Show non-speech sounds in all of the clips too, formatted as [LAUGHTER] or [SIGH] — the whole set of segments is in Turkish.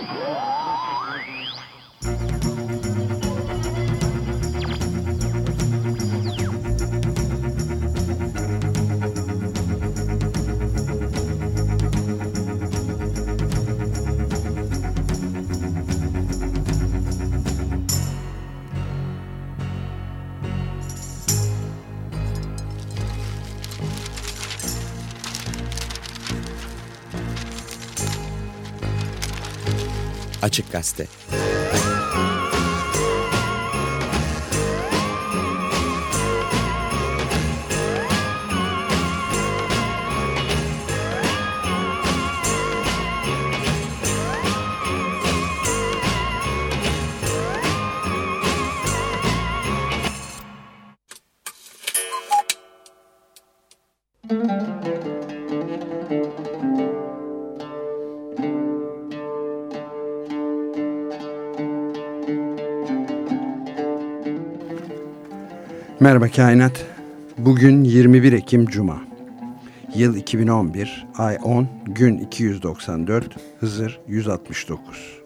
Música Açık Gazete. Merhaba Kainat. Bugün 21 Ekim Cuma. Yıl 2011, ay 10, gün 294, Hızır 169.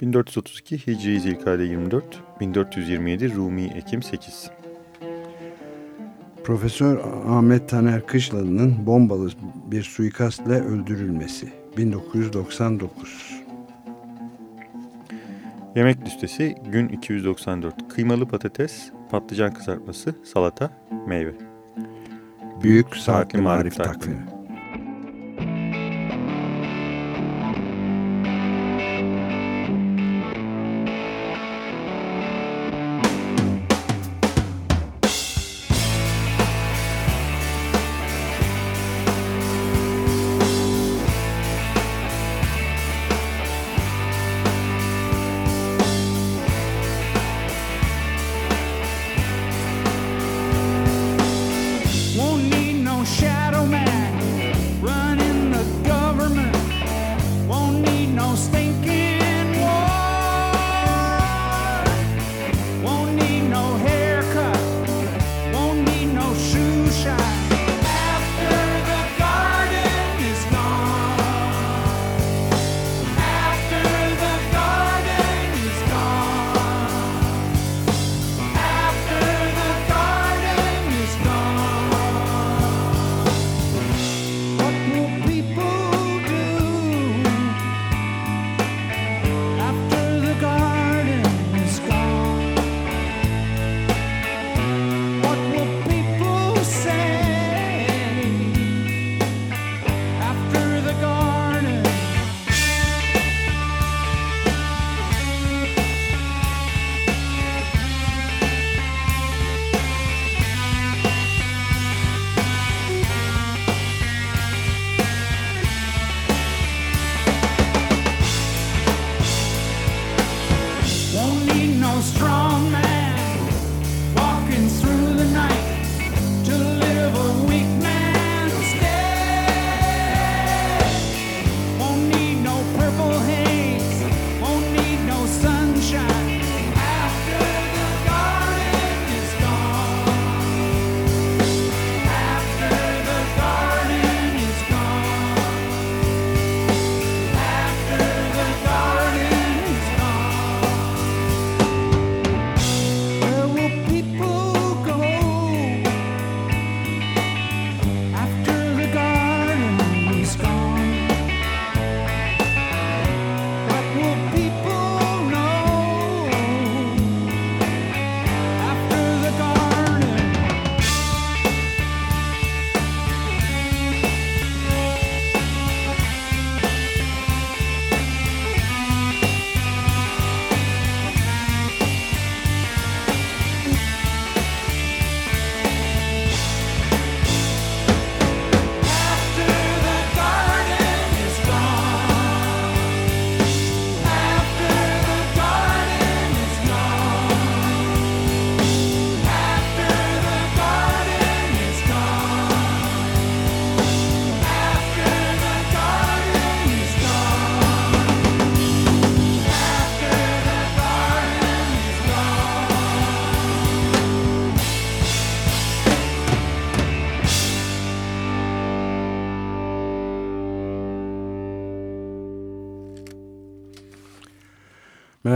1432 Hicri Zilkade 24, 1427 Rumi Ekim 8. Profesör Ahmet Taner Kışlalı'nın bombalı bir suikastla öldürülmesi 1999. Yemek listesi gün 294. Kıymalı patates, patlıcan kızartması, salata, meyve. Büyük Saatli Marif Takvimi.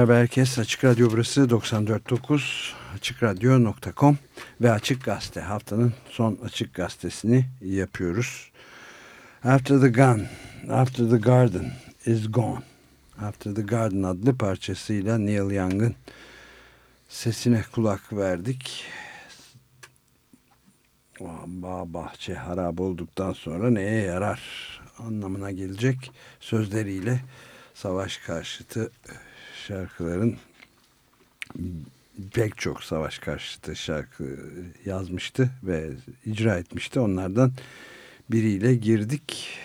Merhaba herkes. Açık Radyo burası 94.9 AçıkRadyo.com ve Açık Gazete haftanın son Açık Gazetesini yapıyoruz. After the Gun, After the Garden is Gone. After the Garden adlı parçasıyla Neil Young'ın sesine kulak verdik. Bağ bahçe harap olduktan sonra neye yarar anlamına gelecek sözleriyle savaş karşıtı şarkıların pek çok savaş karşıtı şarkı yazmıştı ve icra etmişti. Onlardan biriyle girdik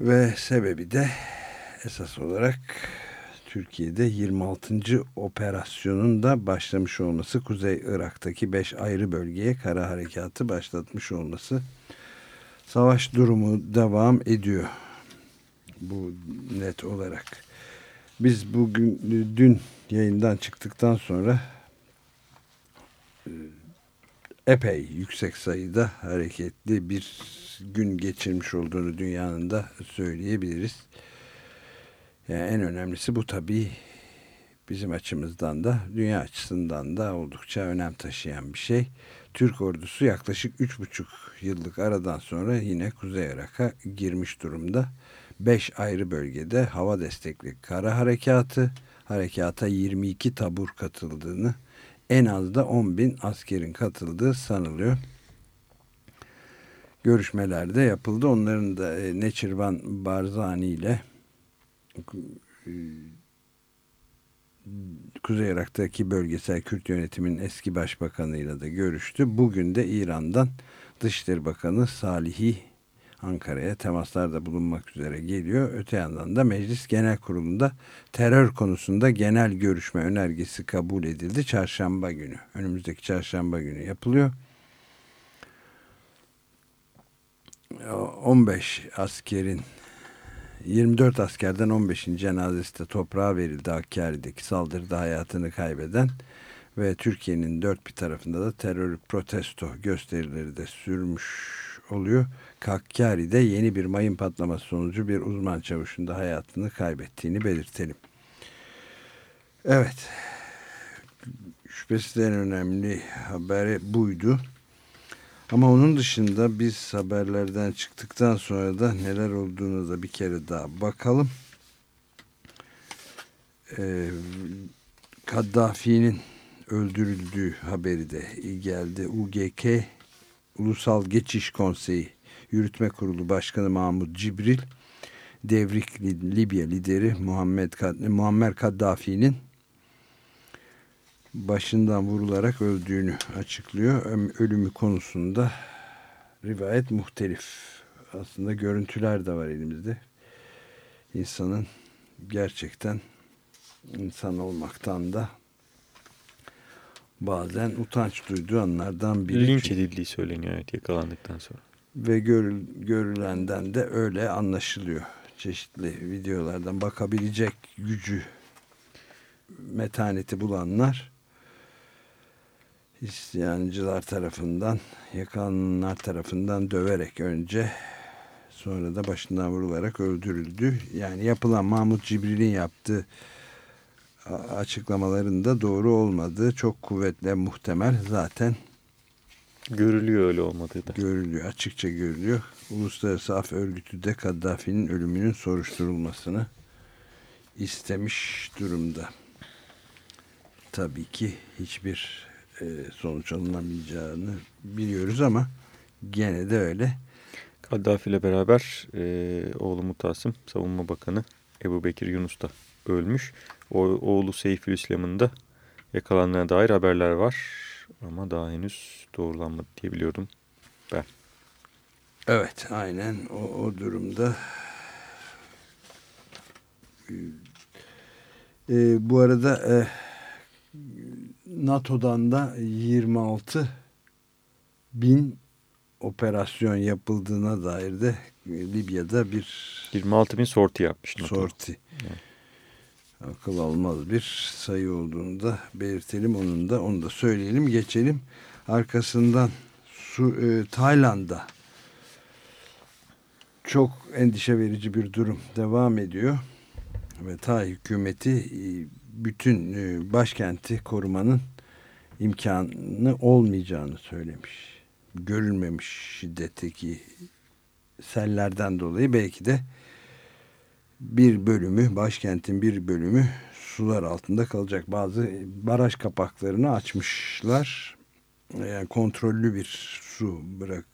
ve sebebi de esas olarak Türkiye'de 26. operasyonun da başlamış olması, Kuzey Irak'taki 5 ayrı bölgeye kara harekatı başlatmış olması. Savaş durumu devam ediyor. Bu net olarak. Biz bugün dün yayından çıktıktan sonra e, epey yüksek sayıda hareketli bir gün geçirmiş olduğunu dünyanın da söyleyebiliriz. Yani en önemlisi bu tabii bizim açımızdan da dünya açısından da oldukça önem taşıyan bir şey. Türk ordusu yaklaşık 3,5 yıllık aradan sonra yine Kuzey Irak'a girmiş durumda. 5 ayrı bölgede hava destekli kara harekatı, harekata 22 tabur katıldığını, en az da 10 bin askerin katıldığı sanılıyor. Görüşmelerde yapıldı. Onların da e, Neçirvan Barzani ile e, Kuzey Irak'taki bölgesel Kürt yönetiminin eski başbakanıyla da görüştü. Bugün de İran'dan Dışişleri Bakanı Salihi Ankara'ya temaslarda bulunmak üzere geliyor. Öte yandan da Meclis Genel Kurulu'nda terör konusunda genel görüşme önergesi kabul edildi. Çarşamba günü, önümüzdeki çarşamba günü yapılıyor. 15 askerin 24 askerden 15'in cenazesi de toprağa verildi Hakkari'deki saldırıda hayatını kaybeden ve Türkiye'nin dört bir tarafında da terör protesto gösterileri de sürmüş oluyor. Hakkari'de yeni bir mayın patlaması sonucu bir uzman çavuşun da hayatını kaybettiğini belirtelim. Evet. Şüphesiz en önemli haberi buydu. Ama onun dışında biz haberlerden çıktıktan sonra da neler olduğunu da bir kere daha bakalım. Ee, Kaddafi'nin öldürüldüğü haberi de geldi. UGK Ulusal Geçiş Konseyi Yürütme Kurulu Başkanı Mahmut Cibril devrik Libya lideri Muhammed Muammer Kaddafi'nin başından vurularak öldüğünü açıklıyor. Ölümü konusunda rivayet muhtelif. Aslında görüntüler de var elimizde. İnsanın gerçekten insan olmaktan da bazen utanç duyduğu anlardan biri. Linç edildiği söyleniyor evet yakalandıktan sonra. Ve görül, görülenden de öyle anlaşılıyor. Çeşitli videolardan bakabilecek gücü metaneti bulanlar isyancılar tarafından yakalananlar tarafından döverek önce sonra da başından vurularak öldürüldü. Yani yapılan Mahmut Cibril'in yaptığı açıklamalarında doğru olmadığı çok kuvvetle muhtemel zaten görülüyor öyle olmadığı da. Görülüyor açıkça görülüyor. Uluslararası Af Örgütü de Kaddafi'nin ölümünün soruşturulmasını istemiş durumda. Tabii ki hiçbir e, sonuç alınamayacağını biliyoruz ama gene de öyle. Kaddafi ile beraber e, oğlu Mutasım Savunma Bakanı Ebu Bekir Yunus da ölmüş. O, oğlu Seyfül İslam'ın da yakalandığına dair haberler var. Ama daha henüz doğrulanmadı diye biliyordum ben. Evet aynen o, o durumda. Ee, bu arada e, NATO'dan da 26 bin operasyon yapıldığına dair de Libya'da bir 26 bin sorti yapmış. NATO. Sorti. Evet. Akıl almaz bir sayı olduğunu da belirtelim. Onun da onu da söyleyelim. Geçelim. Arkasından su, e, Tayland'da çok endişe verici bir durum devam ediyor. ve ta hükümeti e, bütün e, başkenti korumanın imkanı olmayacağını söylemiş. Görülmemiş şiddetteki sellerden dolayı belki de bir bölümü, başkentin bir bölümü sular altında kalacak. Bazı baraj kapaklarını açmışlar. Yani kontrollü bir su bırak,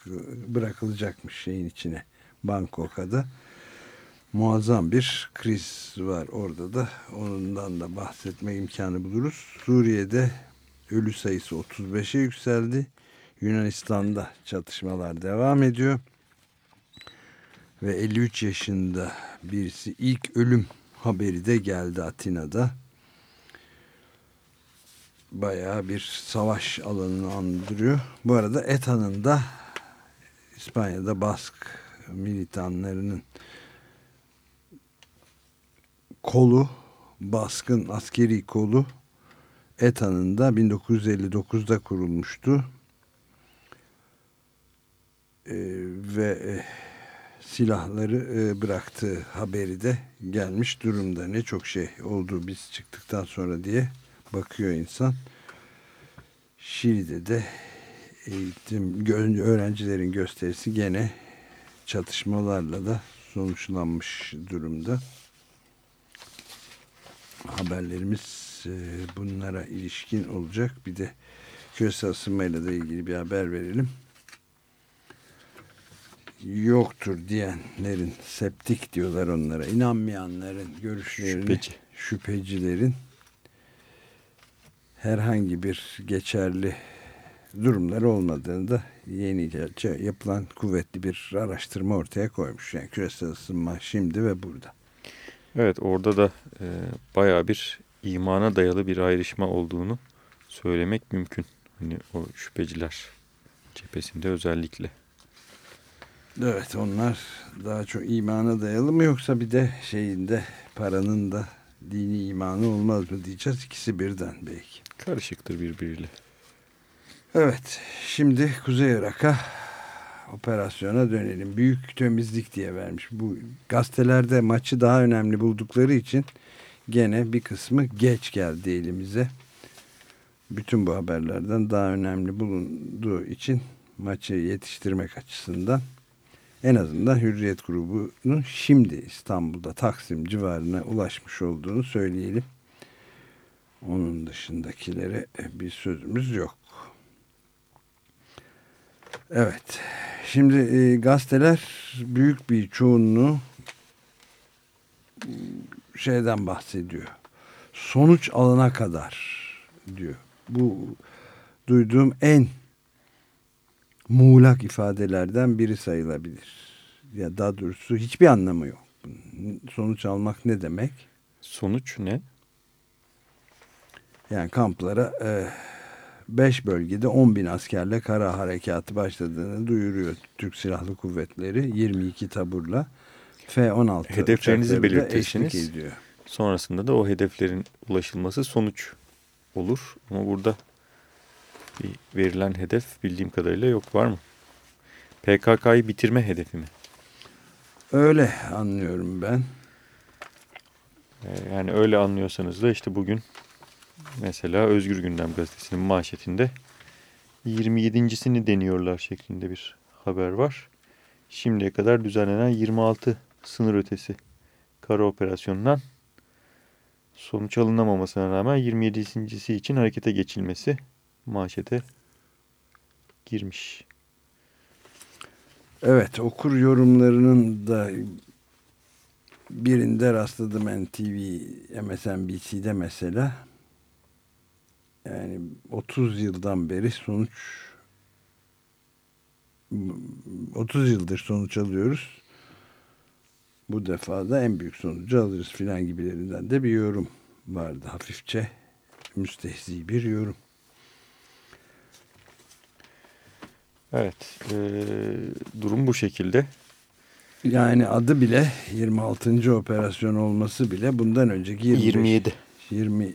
bırakılacakmış şeyin içine. Bangkok'a da muazzam bir kriz var orada da. Ondan da bahsetme imkanı buluruz. Suriye'de ölü sayısı 35'e yükseldi. Yunanistan'da çatışmalar devam ediyor. Ve 53 yaşında birisi ilk ölüm haberi de geldi Atina'da. Bayağı bir savaş alanını andırıyor. Bu arada ETA'nın da İspanya'da Bask militanlarının kolu, baskın askeri kolu ETA'nın da 1959'da kurulmuştu. Ee, ve e, silahları e, bıraktığı haberi de gelmiş durumda. Ne çok şey oldu biz çıktıktan sonra diye bakıyor insan. Şili'de de eğitim öğrencilerin gösterisi gene çatışmalarla da sonuçlanmış durumda. Haberlerimiz e, bunlara ilişkin olacak. Bir de küresel ısınmayla da ilgili bir haber verelim yoktur diyenlerin septik diyorlar onlara inanmayanların görüşlerini Şüpheci. şüphecilerin herhangi bir geçerli durumları olmadığını da yeni yapılan kuvvetli bir araştırma ortaya koymuş. Yani küresel ısınma şimdi ve burada. Evet orada da e, baya bir imana dayalı bir ayrışma olduğunu söylemek mümkün. Hani o şüpheciler cephesinde özellikle. Evet onlar daha çok imana dayalı mı yoksa bir de şeyinde paranın da dini imanı olmaz mı diyeceğiz. ikisi birden belki. Karışıktır birbiriyle. Evet şimdi Kuzey Irak'a operasyona dönelim. Büyük temizlik diye vermiş. Bu gazetelerde maçı daha önemli buldukları için gene bir kısmı geç geldi elimize. Bütün bu haberlerden daha önemli bulunduğu için maçı yetiştirmek açısından en azından Hürriyet grubunun şimdi İstanbul'da Taksim civarına ulaşmış olduğunu söyleyelim. Onun dışındakilere bir sözümüz yok. Evet. Şimdi e, gazeteler büyük bir çoğunluğu şeyden bahsediyor. Sonuç alana kadar diyor. Bu duyduğum en muğlak ifadelerden biri sayılabilir. Ya daha doğrusu hiçbir anlamı yok. Sonuç almak ne demek? Sonuç ne? Yani kamplara 5 e, bölgede 10 bin askerle kara harekatı başladığını duyuruyor Türk Silahlı Kuvvetleri 22 taburla F-16 hedeflerinizi belirtirsiniz. Ediyor. Sonrasında da o hedeflerin ulaşılması sonuç olur. Ama burada bir verilen hedef bildiğim kadarıyla yok var mı? PKK'yı bitirme hedefi mi? Öyle anlıyorum ben. Ee, yani öyle anlıyorsanız da işte bugün mesela Özgür Gündem gazetesinin manşetinde 27.sini deniyorlar şeklinde bir haber var. Şimdiye kadar düzenlenen 26 sınır ötesi kara operasyonundan sonuç alınamamasına rağmen 27.si için harekete geçilmesi manşete girmiş. Evet okur yorumlarının da birinde rastladım NTV, MSNBC'de mesela. Yani 30 yıldan beri sonuç 30 yıldır sonuç alıyoruz. Bu defa da en büyük sonucu alırız filan gibilerinden de bir yorum vardı. Hafifçe müstehzi bir yorum. Evet. E, durum bu şekilde. Yani adı bile 26. operasyon olması bile bundan önceki 25, 27. 20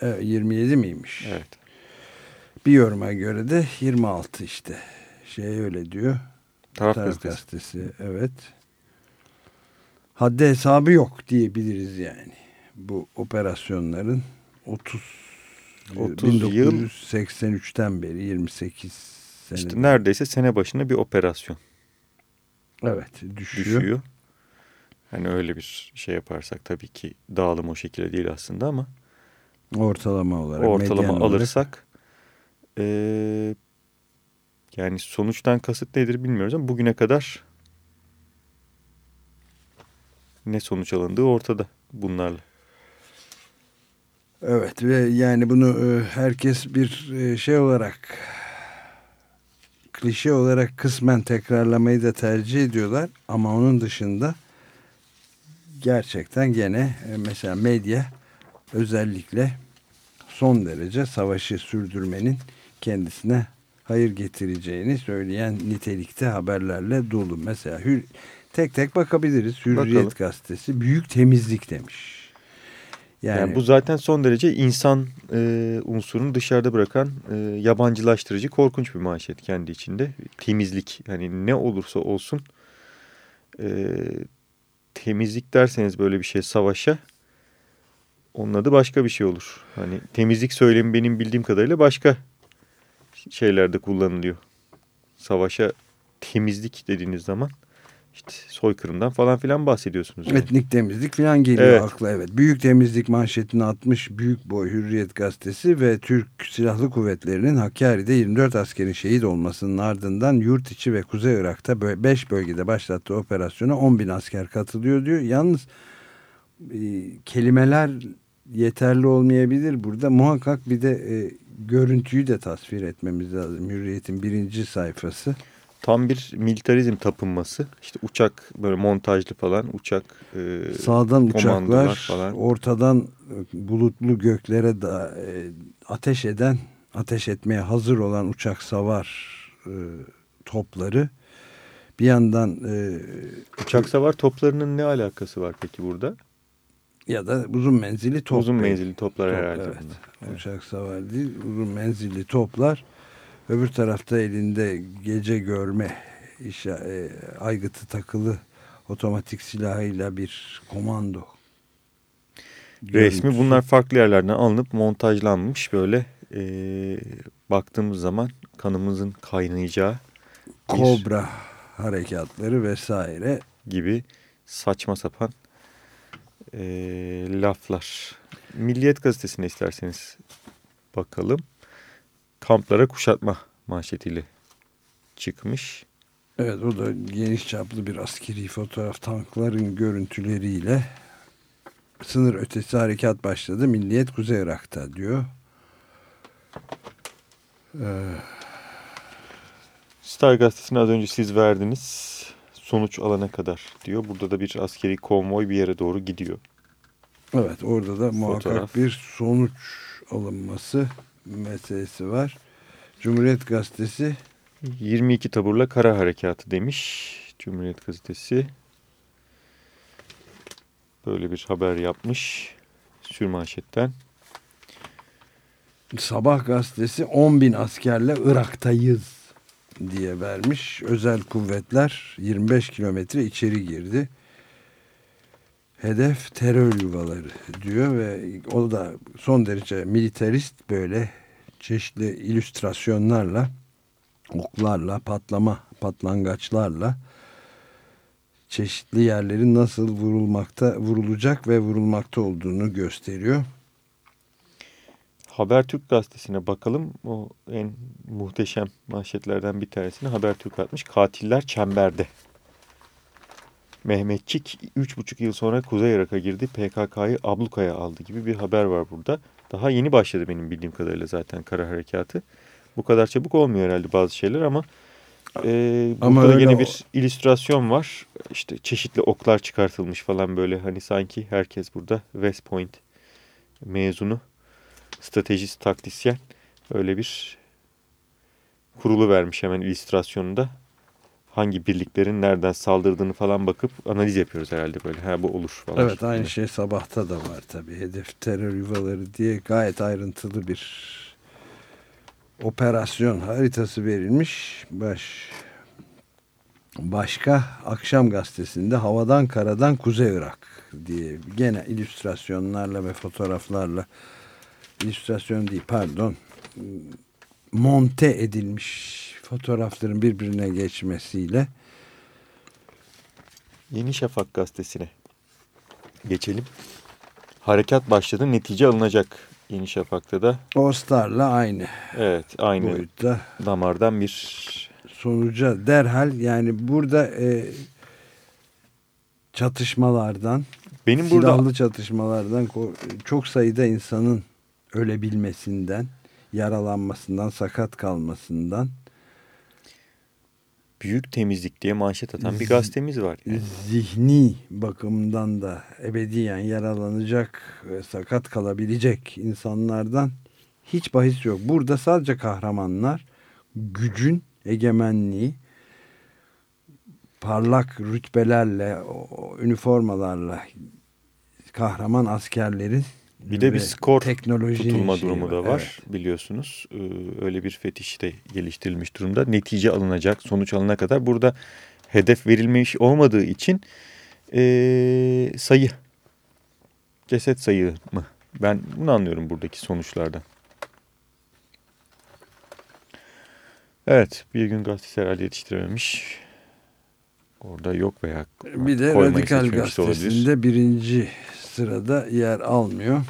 evet, 27 miymiş? Evet. Bir yoruma göre de 26 işte. Şey öyle diyor. Taraf, Taraf gazetesi. gazetesi. Evet. haddi hesabı yok diyebiliriz yani. Bu operasyonların 30, 30 yıl 1983'ten beri 28 sene. İşte neredeyse sene başına bir operasyon. Evet düşüyor. düşüyor. Hani öyle bir şey yaparsak tabii ki dağılım o şekilde değil aslında ama ortalama olarak ortalama alırsak e, yani sonuçtan kasıt nedir bilmiyoruz ama bugüne kadar ne sonuç alındığı ortada bunlarla. Evet ve yani bunu herkes bir şey olarak klişe olarak kısmen tekrarlamayı da tercih ediyorlar ama onun dışında gerçekten gene e, mesela medya özellikle son derece savaşı sürdürmenin kendisine hayır getireceğini söyleyen nitelikte haberlerle dolu. Mesela hür, tek tek bakabiliriz. Hürriyet Bakalım. gazetesi büyük temizlik demiş. Yani, Yani, bu zaten son derece insan e, unsurunu dışarıda bırakan e, yabancılaştırıcı korkunç bir manşet kendi içinde. Temizlik yani ne olursa olsun e, temizlik derseniz böyle bir şey savaşa onun adı başka bir şey olur. Hani temizlik söylemi benim bildiğim kadarıyla başka şeylerde kullanılıyor. Savaşa temizlik dediğiniz zaman işte soykırımdan falan filan bahsediyorsunuz. Yani. Etnik temizlik falan geliyor Evet. akla evet. Büyük temizlik manşetini atmış Büyük Boy Hürriyet gazetesi ve Türk Silahlı Kuvvetleri'nin Hakkari'de 24 askerin şehit olmasının ardından yurt içi ve Kuzey Irak'ta 5 bölgede başlattığı operasyona 10 bin asker katılıyor diyor. Yalnız e, kelimeler yeterli olmayabilir burada. Muhakkak bir de e, görüntüyü de tasvir etmemiz lazım. Hürriyet'in birinci sayfası. Tam bir militarizm tapınması. İşte uçak böyle montajlı falan uçak. E, Sağdan uçaklar, falan. ortadan e, bulutlu göklere da e, ateş eden, ateş etmeye hazır olan uçak savar e, topları. Bir yandan e, uçak savar toplarının ne alakası var peki burada? ya da uzun menzilli top. Uzun menzilli toplar Top, herhalde. evet. bunlar. Uçak savar değil, uzun menzilli toplar. Öbür tarafta elinde gece görme işe, e, aygıtı takılı otomatik silahıyla bir komando. Resmi bunlar farklı yerlerden alınıp montajlanmış böyle e, baktığımız zaman kanımızın kaynayacağı bir Kobra harekatları vesaire. gibi saçma sapan e, laflar. Milliyet gazetesine isterseniz bakalım. Kamplara kuşatma manşetiyle çıkmış. Evet o da geniş çaplı bir askeri fotoğraf tankların görüntüleriyle sınır ötesi harekat başladı. Milliyet Kuzey Irak'ta diyor. Ee, Star gazetesine az önce siz verdiniz. Sonuç alana kadar diyor. Burada da bir askeri konvoy bir yere doğru gidiyor. evet orada da muhakkak Fotoğraf. bir sonuç alınması meselesi var. Cumhuriyet Gazetesi 22 taburla kara harekatı demiş Cumhuriyet Gazetesi. Böyle bir haber yapmış sürmanşetten. Sabah gazetesi 10 bin askerle Irak'tayız diye vermiş. Özel kuvvetler 25 kilometre içeri girdi. Hedef terör yuvaları diyor ve o da son derece militarist böyle çeşitli illüstrasyonlarla, oklarla, patlama, patlangaçlarla çeşitli yerlerin nasıl vurulmakta, vurulacak ve vurulmakta olduğunu gösteriyor. Habertürk gazetesine bakalım. O en muhteşem manşetlerden bir tanesini Habertürk atmış. Katiller çemberde. Mehmetçik 3,5 yıl sonra Kuzey Irak'a girdi. PKK'yı ablukaya aldı gibi bir haber var burada. Daha yeni başladı benim bildiğim kadarıyla zaten kara harekatı. Bu kadar çabuk olmuyor herhalde bazı şeyler ama e, Ama burada yine bir illüstrasyon var. İşte çeşitli oklar çıkartılmış falan böyle hani sanki herkes burada West Point mezunu stratejist taktisyen öyle bir kurulu vermiş hemen illüstrasyonunda. Hangi birliklerin nereden saldırdığını falan bakıp analiz yapıyoruz herhalde böyle. Ha bu olur falan. Evet aynı şey sabahta da var tabii. Hedef terör yuvaları diye gayet ayrıntılı bir operasyon haritası verilmiş. Baş Başka akşam gazetesinde havadan karadan Kuzey Irak diye gene illüstrasyonlarla ve fotoğraflarla illüstrasyon değil pardon monte edilmiş fotoğrafların birbirine geçmesiyle Yeni Şafak gazetesine geçelim. Harekat başladı, netice alınacak Yeni Şafak'ta da. O Star'la aynı. Evet, aynı boyutta. damardan bir sonuca derhal yani burada e, çatışmalardan benim burada silahlı çatışmalardan çok sayıda insanın ölebilmesinden, yaralanmasından, sakat kalmasından büyük temizlik diye manşet atan bir gazetemiz var. Yani. Zihni bakımdan da ebediyen yaralanacak sakat kalabilecek insanlardan hiç bahis yok. Burada sadece kahramanlar gücün egemenliği parlak rütbelerle, üniformalarla kahraman askerlerin bir de bir skor tutulma durumu da var evet. biliyorsunuz. Ee, öyle bir fetiş de geliştirilmiş durumda. Netice alınacak, sonuç alına kadar. Burada hedef verilmiş olmadığı için ee, sayı, ceset sayı mı? Ben bunu anlıyorum buradaki sonuçlardan. Evet, bir gün gazetesi herhalde yetiştirememiş. Orada yok veya Bir de Radikal Gazetesi'nde birinci sırada yer almıyor.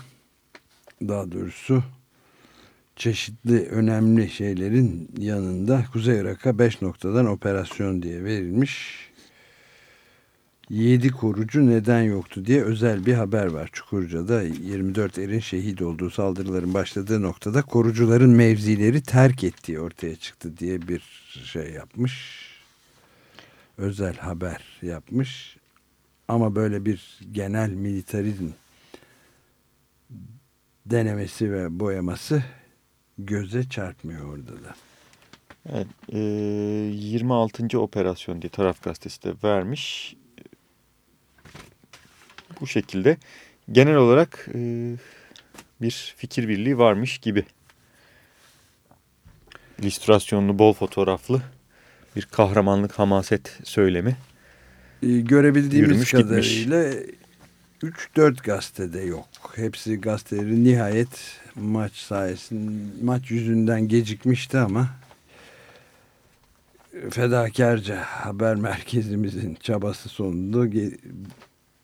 Daha doğrusu çeşitli önemli şeylerin yanında Kuzey Irak'a 5 noktadan operasyon diye verilmiş. 7 korucu neden yoktu diye özel bir haber var. Çukurca'da 24 erin şehit olduğu saldırıların başladığı noktada korucuların mevzileri terk ettiği ortaya çıktı diye bir şey yapmış. Özel haber yapmış. Ama böyle bir genel militarizm denemesi ve boyaması göze çarpmıyor orada da. Evet, e, 26. operasyon diye taraf gazetesi de vermiş. Bu şekilde genel olarak e, bir fikir birliği varmış gibi. İllüstrasyonlu, bol fotoğraflı bir kahramanlık, hamaset söylemi. E, görebildiğimiz Yürümüş kadarıyla 3-4 gazetede yok. Hepsi gazetelerin nihayet maç sayesinde maç yüzünden gecikmişti ama fedakarca haber [LAUGHS] merkezimizin çabası sonunda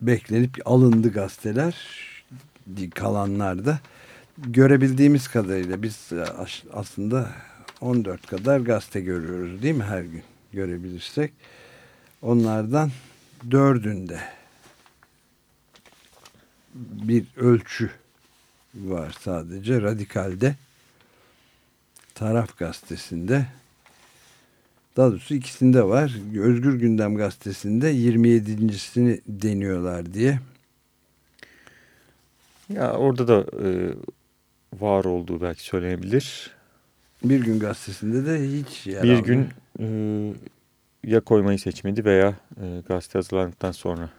beklenip alındı gazeteler. Kalanlar da görebildiğimiz kadarıyla biz aslında 14 kadar gazete görüyoruz değil mi her gün görebilirsek onlardan dördünde bir ölçü var sadece radikalde taraf gazetesinde daha doğrusu ikisinde var. Özgür Gündem gazetesinde 27.sini deniyorlar diye. Ya orada da e, var olduğu belki söylenebilir. Bir gün gazetesinde de hiç yer Bir almıyor. gün e, ya koymayı seçmedi veya e, gazete hazırlandıktan sonra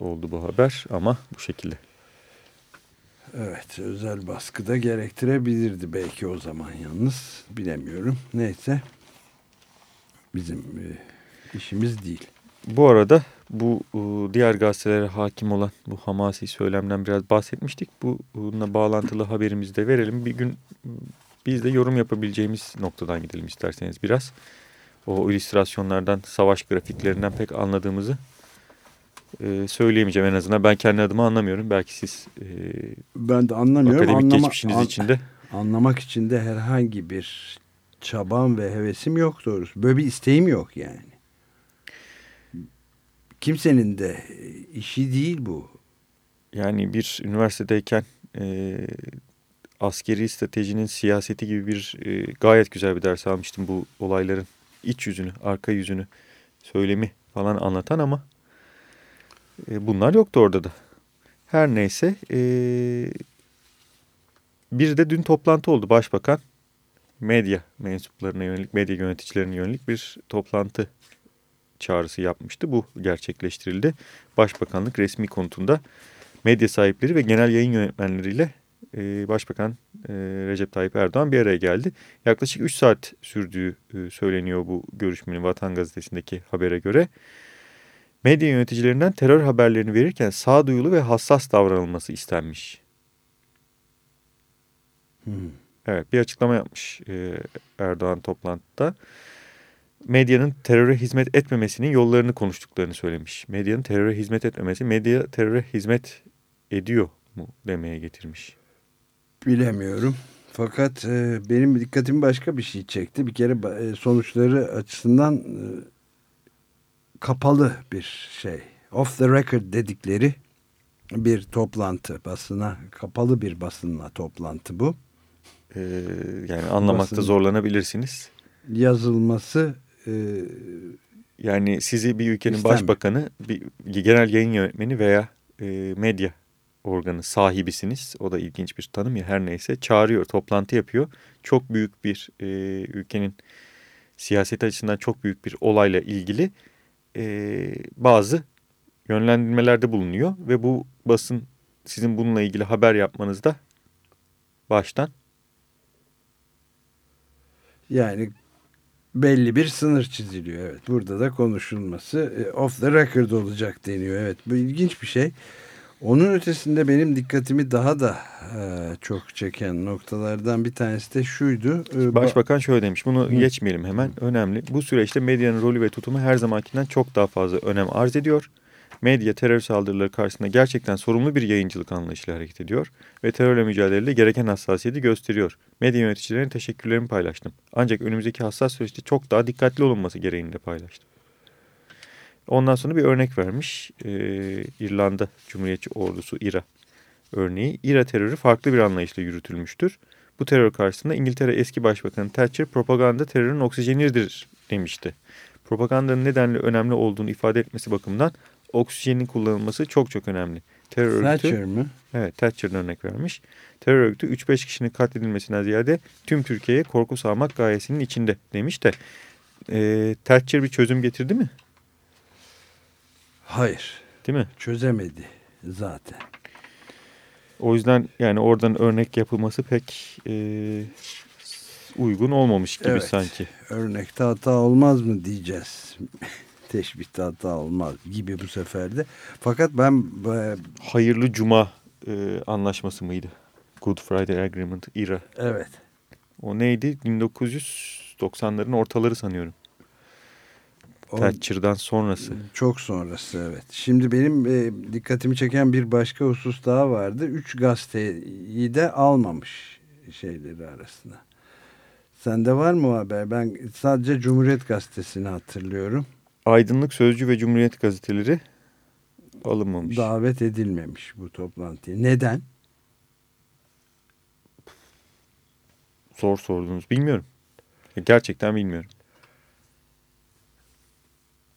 oldu bu haber ama bu şekilde. Evet özel baskıda gerektirebilirdi belki o zaman yalnız bilemiyorum. Neyse bizim e, işimiz değil. Bu arada bu e, diğer gazetelere hakim olan bu hamasi söylemden biraz bahsetmiştik. Bununla bağlantılı haberimizi de verelim. Bir gün biz de yorum yapabileceğimiz noktadan gidelim isterseniz biraz. O illüstrasyonlardan, savaş grafiklerinden pek anladığımızı e, söyleyemeyeceğim en azından. Ben kendi adıma anlamıyorum. Belki siz e, ben de anlamıyorum. akademik Anlama, geçmişiniz an, içinde. Anlamak için de herhangi bir çabam ve hevesim yok doğrusu. Böyle bir isteğim yok yani. Kimsenin de işi değil bu. Yani bir üniversitedeyken e, askeri stratejinin siyaseti gibi bir e, gayet güzel bir ders almıştım bu olayların iç yüzünü, arka yüzünü, söylemi falan anlatan ama e, bunlar yoktu orada da. Her neyse e, bir de dün toplantı oldu başbakan medya mensuplarına yönelik, medya yöneticilerine yönelik bir toplantı çağrısı yapmıştı. Bu gerçekleştirildi. Başbakanlık resmi konutunda medya sahipleri ve genel yayın yönetmenleriyle e, başbakan e, Recep Tayyip Erdoğan bir araya geldi. Yaklaşık 3 saat sürdüğü e, söyleniyor bu görüşmenin Vatan Gazetesi'ndeki habere göre. Medya yöneticilerinden terör haberlerini verirken sağduyulu ve hassas davranılması istenmiş. Hmm. Evet bir açıklama yapmış e, Erdoğan toplantıda. Medyanın teröre hizmet etmemesinin yollarını konuştuklarını söylemiş. Medyanın teröre hizmet etmemesi, medya teröre hizmet ediyor mu demeye getirmiş. Bilemiyorum. Fakat e, benim dikkatimi başka bir şey çekti. Bir kere e, sonuçları açısından e, kapalı bir şey. Off the record dedikleri bir toplantı basına, kapalı bir basınla toplantı bu. Ee, yani anlamakta Basın, zorlanabilirsiniz. Yazılması e, yani sizi bir ülkenin istemem. başbakanı, bir genel yayın yönetmeni veya e, medya organı sahibisiniz. O da ilginç bir tanım ya her neyse. Çağırıyor, toplantı yapıyor. Çok büyük bir e, ülkenin siyaset açısından çok büyük bir olayla ilgili e, bazı yönlendirmelerde bulunuyor. Ve bu basın sizin bununla ilgili haber yapmanızda baştan yani belli bir sınır çiziliyor. Evet burada da konuşulması e, off the record olacak deniyor. Evet bu ilginç bir şey. Onun ötesinde benim dikkatimi daha da e, çok çeken noktalardan bir tanesi de şuydu. E, Başbakan şöyle demiş bunu Hı. geçmeyelim hemen önemli. Bu süreçte medyanın rolü ve tutumu her zamankinden çok daha fazla önem arz ediyor. Medya terör saldırıları karşısında gerçekten sorumlu bir yayıncılık anlayışıyla hareket ediyor ve terörle mücadelede gereken hassasiyeti gösteriyor. Medya yöneticilerine teşekkürlerimi paylaştım. Ancak önümüzdeki hassas süreçte çok daha dikkatli olunması gereğini de paylaştım. Ondan sonra bir örnek vermiş. Ee, İrlanda Cumhuriyetçi Ordusu İRA örneği. İRA terörü farklı bir anlayışla yürütülmüştür. Bu terör karşısında İngiltere eski başbakanı Thatcher propaganda terörün oksijenidir demişti. Propagandanın nedenle önemli olduğunu ifade etmesi bakımından oksijenin kullanılması çok çok önemli. Terör örgütü, Thatcher mi? Evet Thatcher'dan örnek vermiş. Terör örgütü 3-5 kişinin katledilmesinden ziyade tüm Türkiye'ye korku sağmak gayesinin içinde demiş de e, Thatcher bir çözüm getirdi mi? Hayır. Değil mi? Çözemedi zaten. O yüzden yani oradan örnek yapılması pek e, uygun olmamış gibi evet, sanki. Örnekte hata olmaz mı diyeceğiz. [LAUGHS] Teşbihte hata olmaz gibi bu sefer de. Fakat ben... E, Hayırlı Cuma e, anlaşması mıydı? Good Friday Agreement, IRA. Evet. O neydi? 1990'ların ortaları sanıyorum. Thatcher'dan sonrası. Çok sonrası evet. Şimdi benim e, dikkatimi çeken bir başka husus daha vardı. Üç gazeteyi de almamış şeyleri arasında. Sende var mı haber? Ben sadece Cumhuriyet Gazetesi'ni hatırlıyorum. Aydınlık Sözcü ve Cumhuriyet gazeteleri alınmamış. Davet edilmemiş bu toplantıya. Neden? Zor sordunuz. Bilmiyorum. Gerçekten bilmiyorum.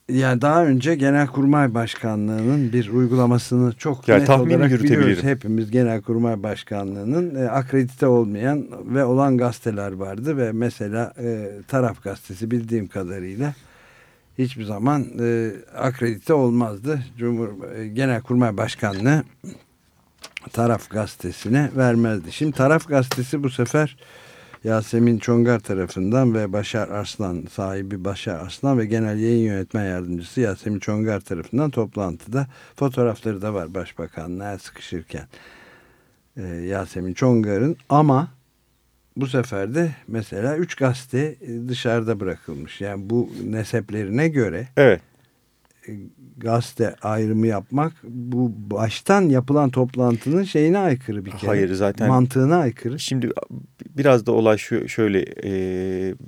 Yani daha önce Genelkurmay Başkanlığı'nın bir uygulamasını çok yani net olarak biliyoruz. Hepimiz Genelkurmay Başkanlığı'nın e, akredite olmayan ve olan gazeteler vardı ve mesela e, Taraf Gazetesi bildiğim kadarıyla hiçbir zaman e, akredite olmazdı. Cumhur e, Genelkurmay Başkanlığı Taraf Gazetesi'ne vermezdi. Şimdi Taraf Gazetesi bu sefer Yasemin Çongar tarafından ve Başar Arslan sahibi Başar Arslan ve genel yayın yönetmen yardımcısı Yasemin Çongar tarafından toplantıda fotoğrafları da var başbakanla sıkışırken ee, Yasemin Çongar'ın ama bu sefer de mesela üç gazete dışarıda bırakılmış. Yani bu neseplerine göre evet gazete ayrımı yapmak bu baştan yapılan toplantının şeyine aykırı bir kere. Hayır zaten. Mantığına aykırı. Şimdi biraz da olay şu şöyle e,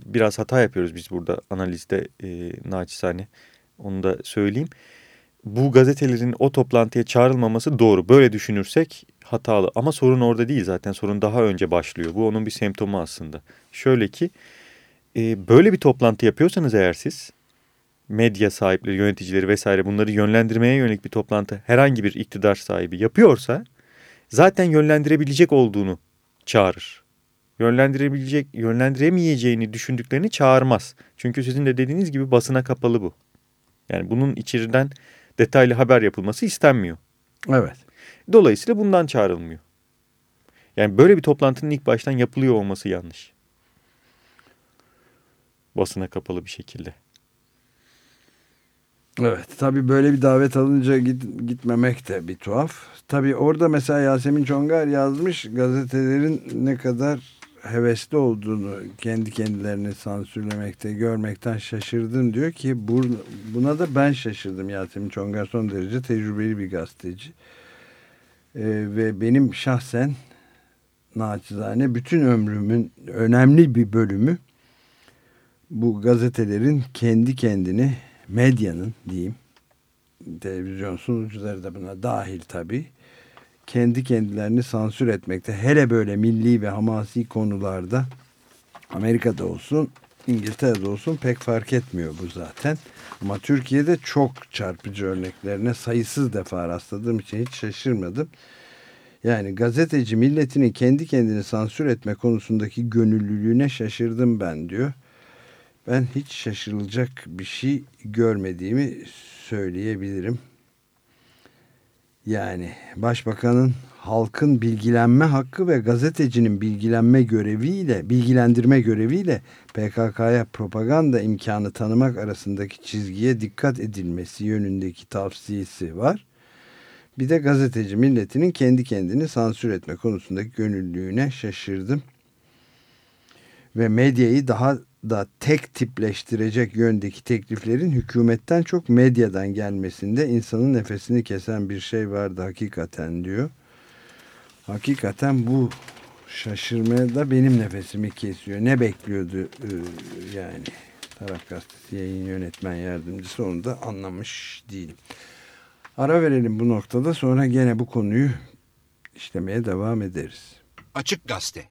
biraz hata yapıyoruz biz burada analizde e, naçizane onu da söyleyeyim. Bu gazetelerin o toplantıya çağrılmaması doğru. Böyle düşünürsek hatalı ama sorun orada değil zaten sorun daha önce başlıyor. Bu onun bir semptomu aslında. Şöyle ki e, böyle bir toplantı yapıyorsanız eğer siz medya sahipleri, yöneticileri vesaire bunları yönlendirmeye yönelik bir toplantı herhangi bir iktidar sahibi yapıyorsa zaten yönlendirebilecek olduğunu çağırır. Yönlendirebilecek, yönlendiremeyeceğini düşündüklerini çağırmaz. Çünkü sizin de dediğiniz gibi basına kapalı bu. Yani bunun içeriden detaylı haber yapılması istenmiyor. Evet. Dolayısıyla bundan çağrılmıyor. Yani böyle bir toplantının ilk baştan yapılıyor olması yanlış. Basına kapalı bir şekilde. Evet tabii böyle bir davet alınca git, gitmemek de bir tuhaf. Tabii orada mesela Yasemin Çongar yazmış gazetelerin ne kadar hevesli olduğunu kendi kendilerini sansürlemekte görmekten şaşırdım diyor ki buna da ben şaşırdım Yasemin Çongar son derece tecrübeli bir gazeteci. Ee, ve benim şahsen naçizane bütün ömrümün önemli bir bölümü bu gazetelerin kendi kendini medyanın diyeyim televizyon sunucuları da buna dahil tabii kendi kendilerini sansür etmekte. Hele böyle milli ve hamasi konularda Amerika'da olsun İngiltere'de olsun pek fark etmiyor bu zaten. Ama Türkiye'de çok çarpıcı örneklerine sayısız defa rastladığım için hiç şaşırmadım. Yani gazeteci milletini kendi kendini sansür etme konusundaki gönüllülüğüne şaşırdım ben diyor. Ben hiç şaşırılacak bir şey görmediğimi söyleyebilirim. Yani başbakanın halkın bilgilenme hakkı ve gazetecinin bilgilenme göreviyle, bilgilendirme göreviyle PKK'ya propaganda imkanı tanımak arasındaki çizgiye dikkat edilmesi yönündeki tavsiyesi var. Bir de gazeteci milletinin kendi kendini sansür etme konusundaki gönüllülüğüne şaşırdım. Ve medyayı daha da tek tipleştirecek yöndeki tekliflerin hükümetten çok medyadan gelmesinde insanın nefesini kesen bir şey vardı hakikaten diyor. Hakikaten bu şaşırmaya da benim nefesimi kesiyor. Ne bekliyordu e, yani Taraf Gazetesi yayın yönetmen yardımcısı onu da anlamış değilim. Ara verelim bu noktada sonra gene bu konuyu işlemeye devam ederiz. Açık Gazete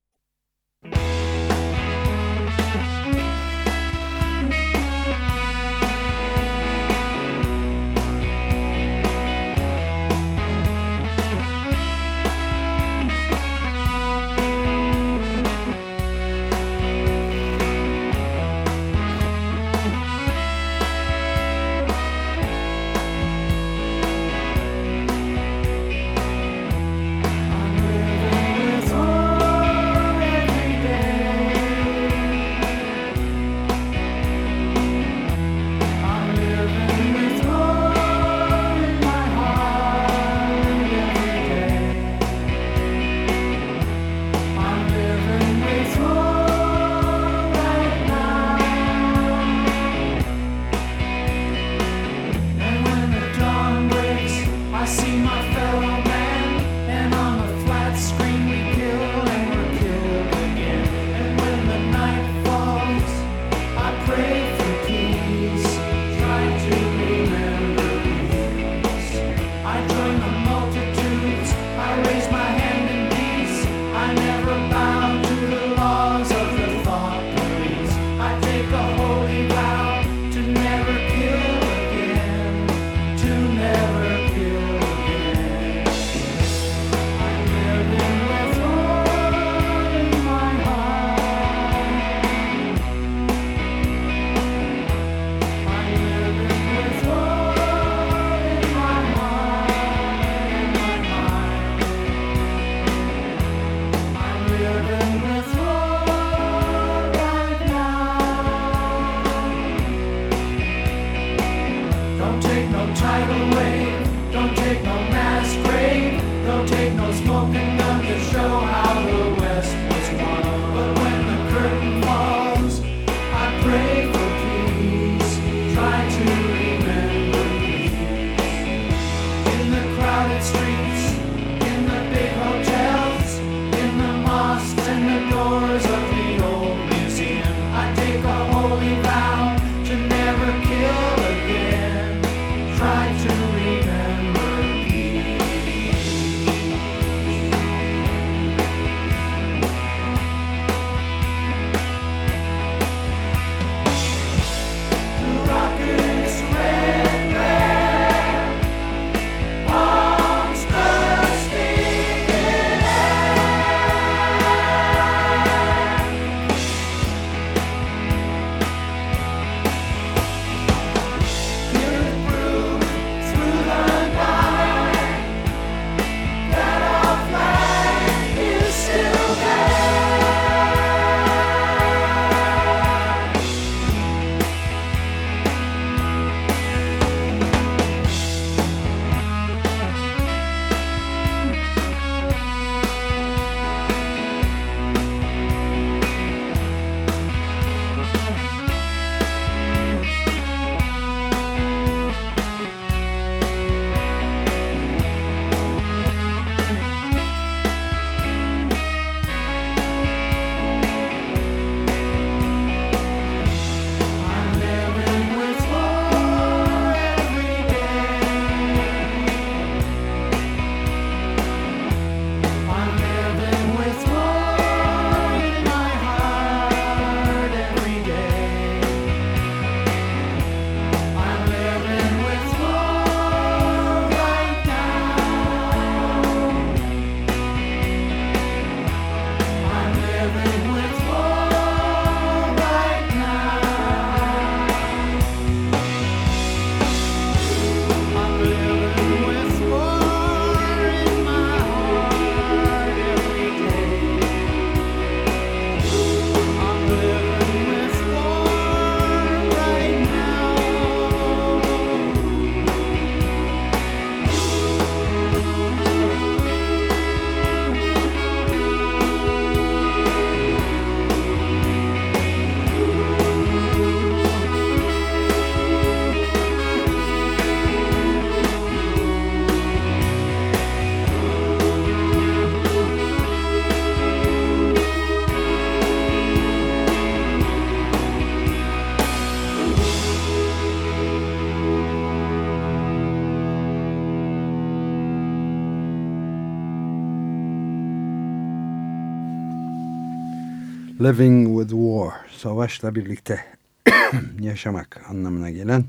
Living with War, savaşla birlikte [CLEARS THROAT] yaşamak anlamına gelen